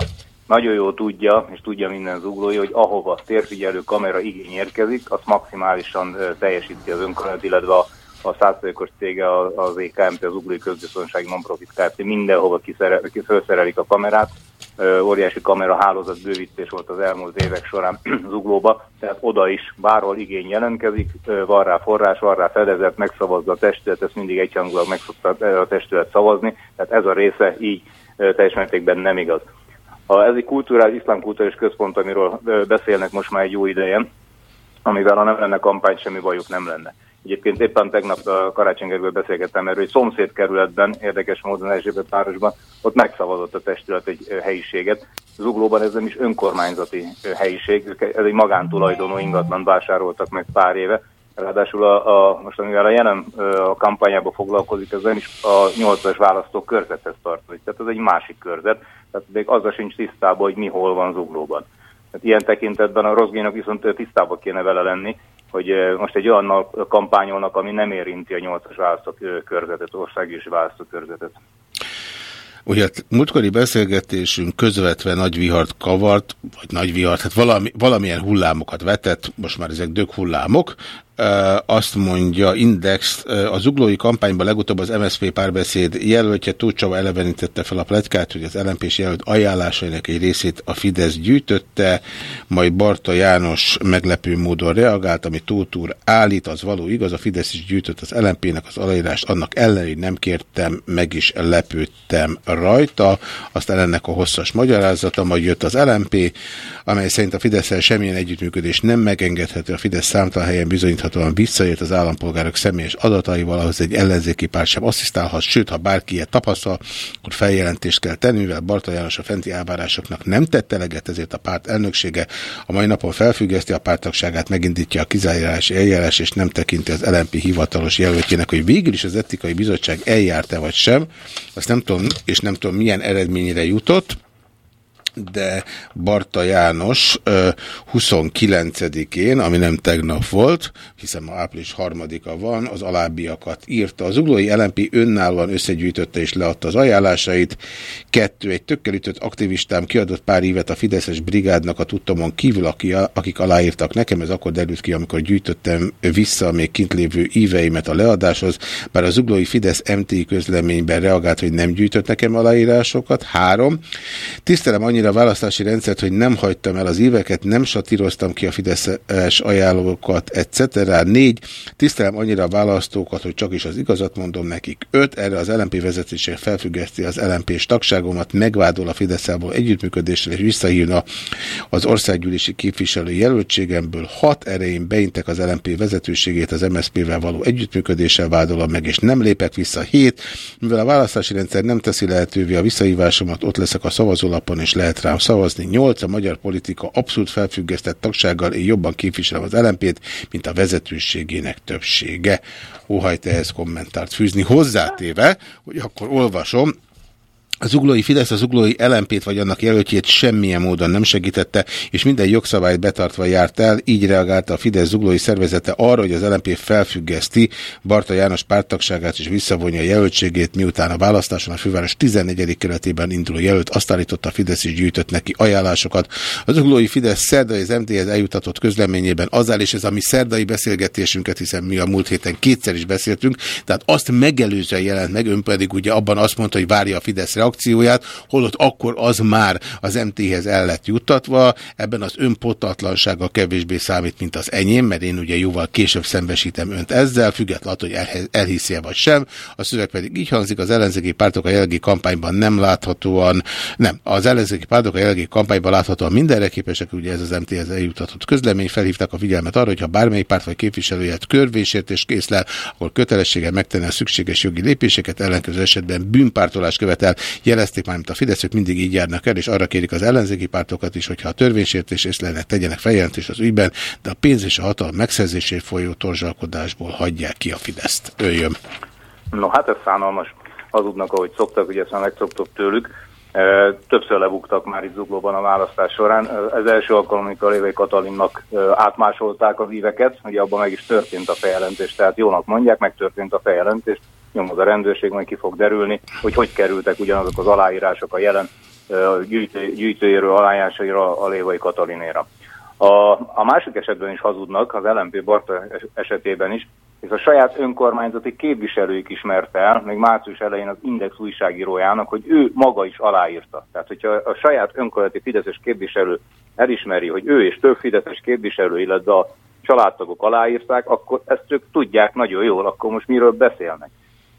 Nagyon jól tudja, és tudja minden zuglója, hogy ahova térfigyelő kamera igény érkezik, azt maximálisan teljesíti az önkormányzat, illetve a, a százszerékos cége, az EKMT, az Uglói Közbiztonsági Nonprofit Kft. mindenhova kiszere, ki felszerelik a kamerát. Óriási kamera hálózat bővítés volt az elmúlt évek során Zuglóba, tehát oda is bárhol igény jelentkezik, van rá forrás, van rá fedezet, megszavazza a testület, ezt mindig egyhangulag meg szokta a testület szavazni, tehát ez a része így teljes mértékben nem igaz. Ha ez egy kulturális, iszlám kulturális központ, amiről beszélnek most már egy jó ideje, amivel ha nem lenne kampány, semmi bajuk nem lenne. Egyébként éppen tegnap a Karácsony Gergővel beszélgettem erről, hogy szomszéd kerületben, érdekes módon Erzsébet városban, ott megszavazott a testület egy helyiséget. Zuglóban ez nem is önkormányzati helyiség, ez egy magántulajdonú ingatlan vásároltak meg pár éve. Ráadásul a, a, most amivel a jelen a kampányába foglalkozik, ez nem is a 8-as választók körzethez tartozik. Tehát ez egy másik körzet, tehát még azzal sincs tisztában, hogy mi hol van Zuglóban. Tehát ilyen tekintetben a Rozgénak viszont tisztában kéne vele lenni, hogy most egy olyan kampányolnak, ami nem érinti a 8-as választókörzetet, országgyűlési választókörzetet. Ugye a múltkori beszélgetésünk közvetve nagy vihart kavart, vagy nagy vihart, hát valami, valamilyen hullámokat vetett, most már ezek dög hullámok, azt mondja Index, a zuglói kampányban legutóbb az MSZP párbeszéd jelöltje Tócsava elevenítette fel a pletykát, hogy az lmp jelölt ajánlásainak egy részét a Fidesz gyűjtötte, majd Barta János meglepő módon reagált, ami Tóth úr állít, az való igaz, a Fidesz is gyűjtött az LMP-nek az aláírást, annak ellenére nem kértem, meg is lepődtem rajta, aztán ennek a hosszas magyarázata, majd jött az LMP, amely szerint a fidesz semmilyen együttműködés nem megengedhető, a Fidesz számtalan helyen bizonyítható bizonyíthatóan visszaért az állampolgárok személyes adataival, ahhoz egy ellenzéki párt sem asszisztálhat, sőt, ha bárki ilyet tapasztal, akkor feljelentést kell tenni, mivel Barta János a fenti elvárásoknak nem tette eleget, ezért a párt elnöksége a mai napon felfüggeszti a pártagságát, megindítja a kizárási eljárás, és nem tekinti az LNP hivatalos jelöltjének, hogy végül is az etikai bizottság eljárta vagy sem, azt nem tudom, és nem tudom milyen eredményre jutott, de Barta János 29-én, ami nem tegnap volt, hiszen ma április harmadika van, az alábbiakat írta. Az uglói LNP önállóan összegyűjtötte és leadta az ajánlásait. Kettő, egy tökkelütött aktivistám kiadott pár évet a Fideszes brigádnak a tudtomon kívül, akik aláírtak nekem, ez akkor derült ki, amikor gyűjtöttem vissza a még kint lévő íveimet a leadáshoz, bár az uglói Fidesz MT közleményben reagált, hogy nem gyűjtött nekem aláírásokat. Három, tisztelem annyira a választási rendszert, hogy nem hagytam el az éveket, nem satíroztam ki a Fideszes ajánlókat, etc. Négy, tisztelem annyira a választókat, hogy csak is az igazat mondom nekik. Öt, erre az LMP vezetése felfüggeszti az LMP-s tagságomat, megvádol a Fideszából együttműködéssel és visszahívna az országgyűlési képviselő jelöltségemből. Hat, erején beintek az LMP vezetőségét az MSZP-vel való együttműködéssel vádolom meg, és nem lépek vissza. Hét, mivel a választási rendszer nem teszi lehetővé a visszahívásomat, ott leszek a szavazólapon, és lehet lehet rám szavazni. Nyolc a magyar politika abszolút felfüggesztett tagsággal én jobban képviselem az LMP-t, mint a vezetőségének többsége. Óhajt ehhez kommentárt fűzni hozzátéve, hogy akkor olvasom, az uglói Fidesz az uglói LMP-t vagy annak jelöltjét semmilyen módon nem segítette, és minden jogszabályt betartva járt el, így reagálta a Fidesz zuglói szervezete arra, hogy az LMP felfüggeszti Barta János pártagságát és visszavonja a jelöltségét, miután a választáson a főváros 14. keretében induló jelölt azt állította a Fidesz is gyűjtött neki ajánlásokat. Az uglói Fidesz szerdai az MTS eljutatott közleményében az áll, és ez a mi szerdai beszélgetésünket, hiszen mi a múlt héten kétszer is beszéltünk, tehát azt megelőzően jelent meg, ön pedig ugye abban azt mondta, hogy várja a Fideszre reakcióját, holott akkor az már az MT-hez el lett juttatva, ebben az önpotatlansága kevésbé számít, mint az enyém, mert én ugye jóval később szembesítem önt ezzel, függetlenül, hogy elhiszi -e vagy sem. A szöveg pedig így hangzik, az ellenzéki pártok a jelenlegi kampányban nem láthatóan, nem, az ellenzéki pártok a jelenlegi kampányban láthatóan mindenre képesek, ugye ez az MT-hez eljutatott közlemény, felhívták a figyelmet arra, hogy ha bármelyik párt vagy képviselőjét körvésértés készlel, akkor kötelessége megtenni a szükséges jogi lépéseket, ellenkező esetben bűnpártolás követel, jelezték már, mint a Fideszük mindig így járnak el, és arra kérik az ellenzéki pártokat is, hogyha a törvénysértés észlelnek, tegyenek feljelentést az ügyben, de a pénz és a hatalom megszerzését folyó torzsalkodásból hagyják ki a Fideszt. Öljön. No, hát ez szánalmas hazudnak, ahogy szoktak, ugye ezt már megszoktuk tőlük. Többször lebuktak már itt Zuglóban a választás során. Ez első alkalom, amikor Lévei Katalinnak átmásolták az íveket, ugye abban meg is történt a feljelentés, tehát jónak mondják, megtörtént a feljelentés, nyomoz a rendőrség, majd ki fog derülni, hogy hogy kerültek ugyanazok az aláírások a jelen gyűjtő, gyűjtőjéről, aláírásaira a Lévai Katalinéra. A, a másik esetben is hazudnak, az LMP Barta esetében is, és a saját önkormányzati képviselőik ismerte el, még március elején az Index újságírójának, hogy ő maga is aláírta. Tehát, hogyha a saját önkormányzati fideszes képviselő elismeri, hogy ő és több fideszes képviselő, illetve a családtagok aláírták, akkor ezt ők tudják nagyon jól, akkor most miről beszélnek.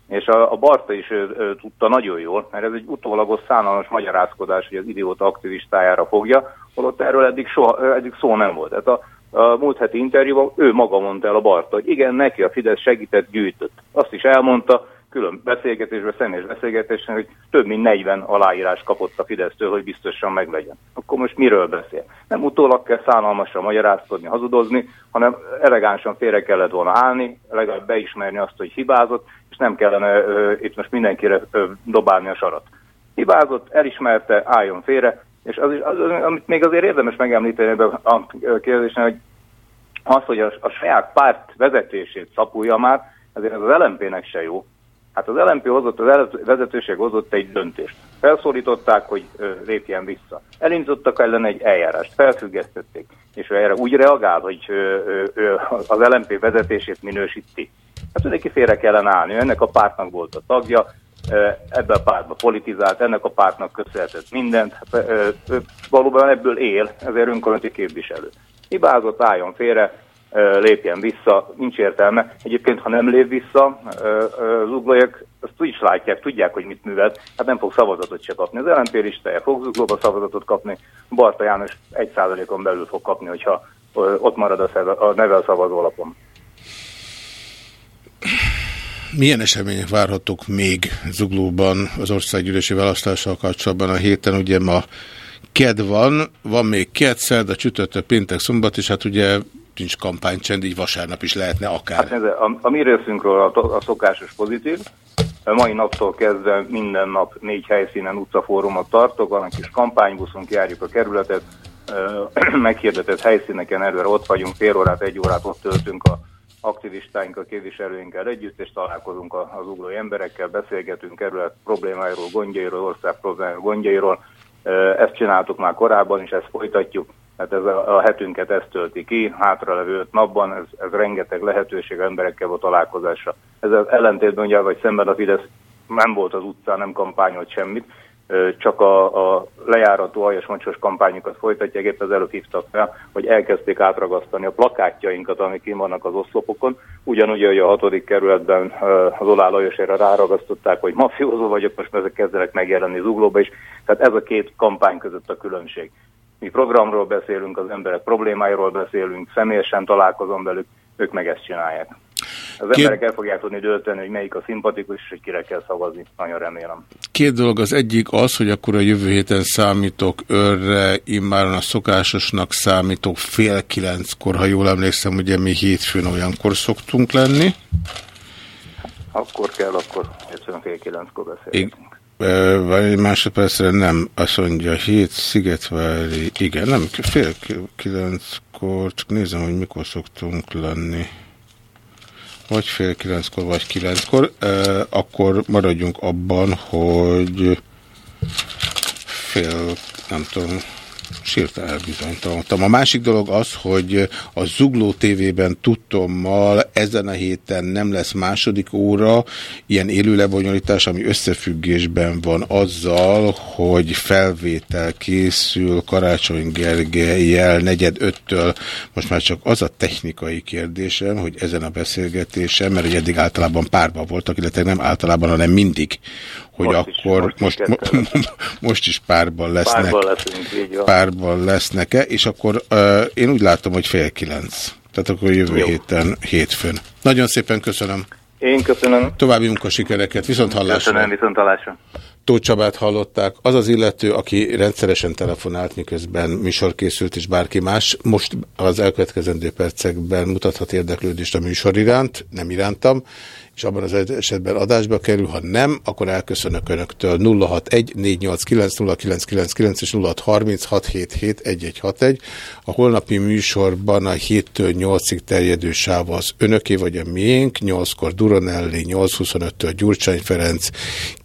És a, a Barta is ö, ö, tudta nagyon jól, mert ez egy utólagos szánalmas magyarázkodás, hogy az idióta aktivistájára fogja, holott erről eddig, soha, eddig szó nem volt. Tehát a, a múlt heti interjúban ő maga mondta el a Barta, hogy igen, neki a Fidesz segített, gyűjtött. Azt is elmondta, külön beszélgetésben, személyes beszélgetésen, hogy több mint 40 aláírás kapott a Fidesztől, hogy biztosan meglegyen. Akkor most miről beszél? Nem utólag kell szánalmasan magyarázkodni, hazudozni, hanem elegánsan félre kellett volna állni, legalább beismerni azt, hogy hibázott, nem kellene ö, itt most mindenkire ö, dobálni a sarat. Hibázott, elismerte, álljon félre, és az, is, az, amit még azért érdemes megemlíteni ebben a kérdésnél, hogy az, hogy a, a saját párt vezetését szapulja már, azért ez az LMP-nek se jó, Hát az LMP hozott, az vezetőség hozott egy döntést. Felszólították, hogy lépjen vissza. Elindítottak ellen egy eljárást, felfüggesztették, és erre úgy reagál, hogy az LMP vezetését minősíti. Hát mindenki félre kellene állni. Ennek a pártnak volt a tagja, ebben a pártban politizált, ennek a pártnak köszönhetett mindent. Hát, Valóban ebből él, ezért önkormányzati képviselő. Hibázott, álljon félre, lépjen vissza, nincs értelme. Egyébként, ha nem lép vissza, ö, zuglóiak azt úgy is látják, tudják, hogy mit művelt, hát nem fog szavazatot se kapni. Az LNP listája fog zuglóba szavazatot kapni, Barta János egy százalékon belül fog kapni, hogyha ott marad a neve a szavazólapon. Milyen események várhatók még Zuglóban az országgyűlési választással kapcsolatban a héten? Ugye ma ked van, van még ked, szerda, csütörtök, péntek, szombat, és hát ugye nincs kampánycsend, így vasárnap is lehetne akár. Hát ez, a, a mi részünkről a, a szokásos pozitív. A mai naptól kezdve minden nap négy helyszínen utcafórumot tartok, van egy kis kampánybuszunk, járjuk a kerületet, meghirdetett helyszíneken előre ott vagyunk, fél órát, egy órát ott töltünk a aktivistáinkkal, képviselőinkkel együtt, és találkozunk a- az uglói emberekkel, beszélgetünk kerület problémáiról, gondjairól, ország problémáiról, gondjairól. Ezt csináltuk már korábban, és ezt folytatjuk. Hát ez a, a hetünket ezt tölti ki, hátralevő öt napban, ez, ez rengeteg lehetőség emberekkel volt találkozásra. Az ellentétben ugye, vagy szemben a Fidesz nem volt az utcán, nem kampányolt semmit, csak a, a lejárató aljas macsos kampányokat folytatják, épp az előbb hívtak fel, hogy elkezdték átragasztani a plakátjainkat, amik kim vannak az oszlopokon. Ugyanúgy, hogy a hatodik kerületben az Olá Lajosére ráragasztották, hogy mafiózó vagyok, most ezek kezdenek megjelenni zuglóba is. Tehát ez a két kampány között a különbség. Mi programról beszélünk, az emberek problémáiról beszélünk, személyesen találkozom velük, ők meg ezt csinálják. Az Két- emberek el fogják tudni dölteni, hogy melyik a szimpatikus, és hogy kire kell szavazni. Nagyon remélem. Két dolog, az egyik az, hogy akkor a jövő héten számítok örre, immáron a szokásosnak számítok fél kilenckor, ha jól emlékszem, ugye mi hétfőn olyankor szoktunk lenni. Akkor kell, akkor egyszerűen fél kilenckor beszélünk. Vagy egy másodpercre nem, azt mondja, hét Szigetvári, igen, nem, fél ki- kilenckor, csak nézem, hogy mikor szoktunk lenni. Vagy fél kilenckor, vagy kilenckor, akkor maradjunk abban, hogy fél, nem tudom, sírta elbizonytalanodtam. A másik dolog az, hogy a Zugló TV-ben tudtommal ezen a héten nem lesz második óra, ilyen élő lebonyolítás, ami összefüggésben van azzal, hogy felvétel készül Karácsony Gergelyel negyed öttől. Most már csak az a technikai kérdésem, hogy ezen a beszélgetésen, mert eddig általában párban voltak, illetve nem általában, hanem mindig, hogy Most akkor most is most, most, most is párban lesznek Párban leszünk, így van. párban lesznek-e, és akkor uh, én úgy látom, hogy fél kilenc. Tehát akkor jövő Jó. héten, hétfőn. Nagyon szépen köszönöm. Én köszönöm. További munkasikereket, viszont hallásra. Köszönöm, viszont hallásra. Tóth Csabát hallották. Az az illető, aki rendszeresen telefonált, miközben műsor készült, és bárki más, most az elkövetkezendő percekben mutathat érdeklődést a műsor iránt, nem irántam, és abban az esetben adásba kerül, ha nem, akkor elköszönök Önöktől 061 489 0999 és 0636771161. A holnapi műsorban a 7-től 8-ig terjedő sáv az Önöké vagy a miénk, 8-kor Duronelli, 8.25-től Gyurcsány Ferenc,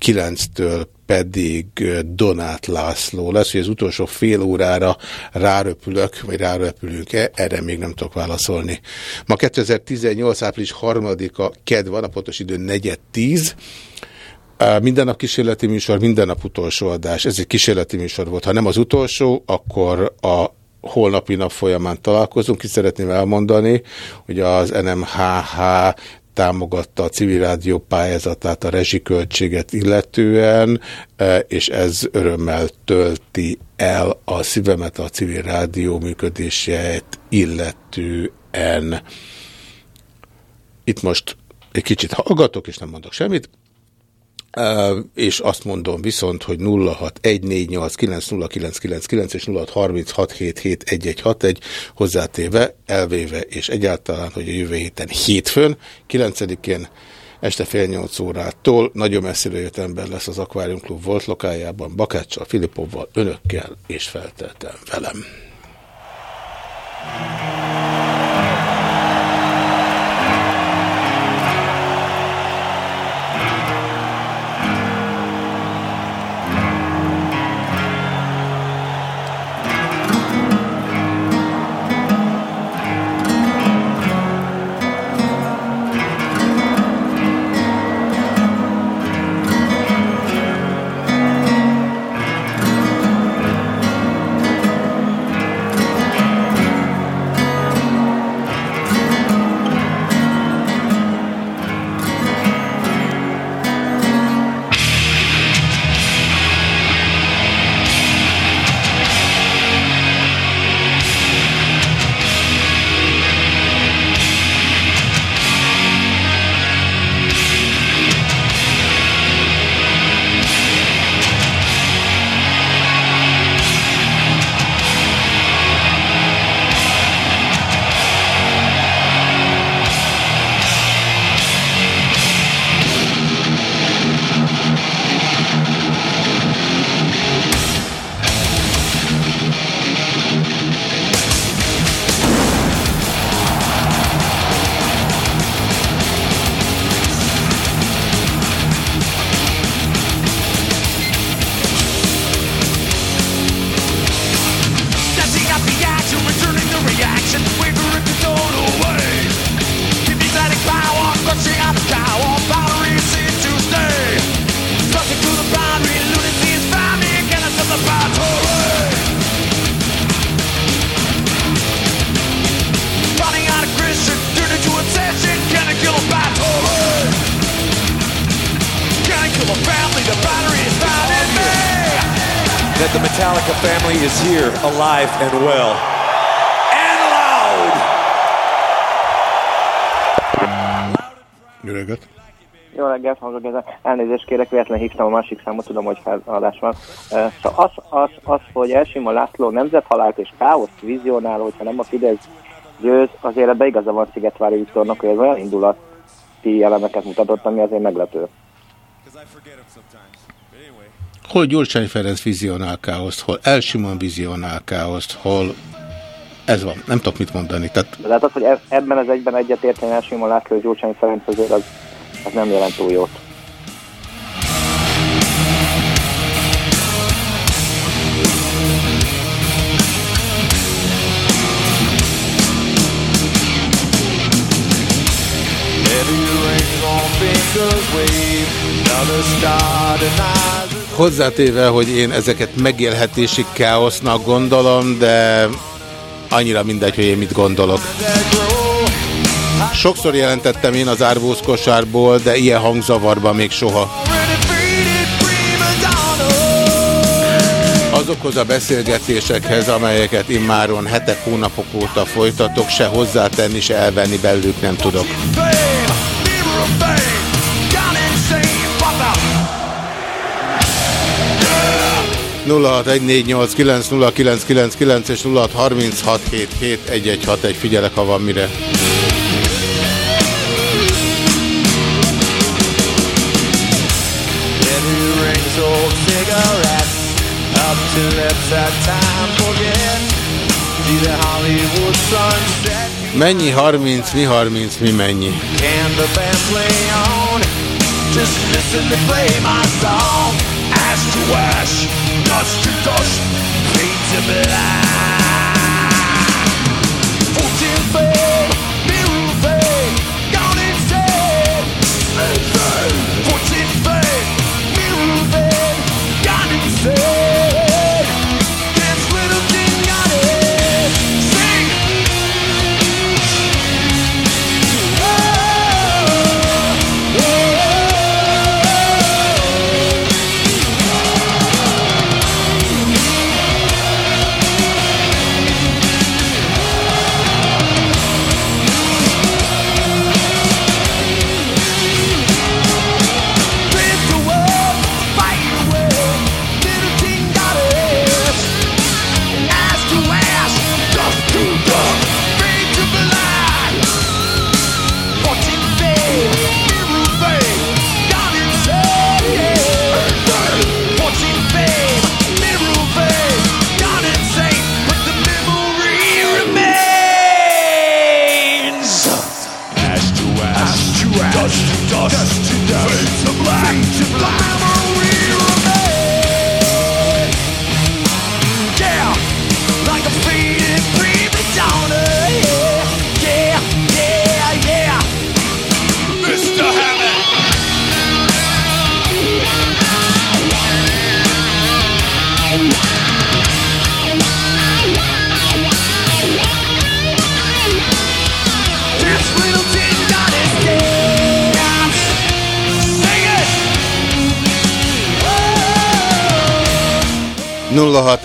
9-től pedig Donát László lesz, hogy az utolsó fél órára ráröpülök, vagy ráröpülünk-e, erre még nem tudok válaszolni. Ma 2018. április 3-a KED van, a pontos idő 4.10, minden nap kísérleti műsor, minden nap utolsó adás. Ez egy kísérleti műsor volt. Ha nem az utolsó, akkor a holnapi nap folyamán találkozunk. Ki szeretném elmondani, hogy az NMHH támogatta a civil rádió pályázatát a rezsiköltséget illetően, és ez örömmel tölti el a szívemet a civil rádió működését illetően. Itt most egy kicsit hallgatok, és nem mondok semmit, és azt mondom viszont, hogy 0614890999 és 0636771161 hozzátéve, elvéve és egyáltalán, hogy a jövő héten hétfőn, 9-én este fél nyolc órától nagyon messzire jött ember lesz az Aquarium Club volt lokájában, Bakáccsal, Filipovval, önökkel és felteltem velem. Metallica kérek, véletlenül hívtam a másik számot, tudom, hogy feladás van. Szóval az, az, az, hogy Elsima László nemzethalált és káoszt vizionál, hogyha nem a Fidesz győz, azért ebbe igaza van Szigetvári Viktornak, hogy ez olyan indulati elemeket mutatott, ami azért meglepő. Hol Gyurcsány Ferenc vizionál káoszt, hol Elsimon vizionál káoszt, hol... Ez van, nem tudok mit mondani. Tehát De hát az, hogy e- ebben az egyben egyetérteni Elsima László és Gyurcsány Ferenc azért az, az nem jelent túl jót. Hozzátéve, hogy én ezeket megélhetési káosznak gondolom, de annyira mindegy, hogy én mit gondolok. Sokszor jelentettem én az árvóz kosárból, de ilyen hangzavarban még soha. Azokhoz a beszélgetésekhez, amelyeket immáron hetek, hónapok óta folytatok, se hozzátenni, se elvenni belőlük nem tudok. 0614890999 és 0636771161 figyelek, ha van mire. Up to lips that time forget. See the Hollywood sunset. Mennyi 30, mi 30, mi mennyi? Can the band play on? Just listen to play my song. Ash to ash, dust to dust, fade to black.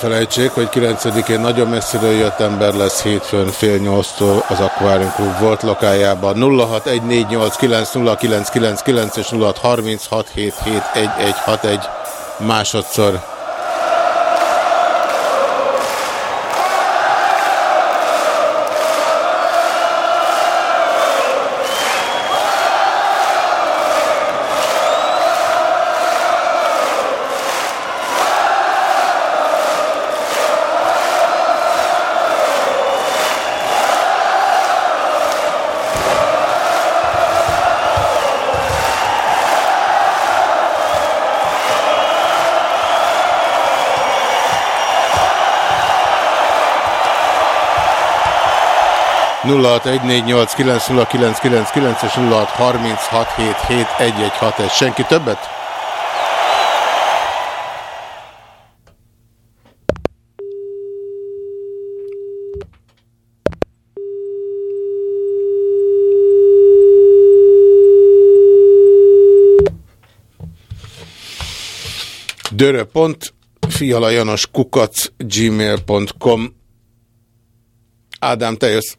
Ne felejtsék, hogy 9-én nagyon messziről jött ember lesz hétfőn fél nyolctól az Aquarium Club volt lokájában 0614890999 és 0636771161 másodszor. 0614890999 és 0636771161. Senki többet? dörö.fialajanos kukac gmail.com Ádám, te jössz.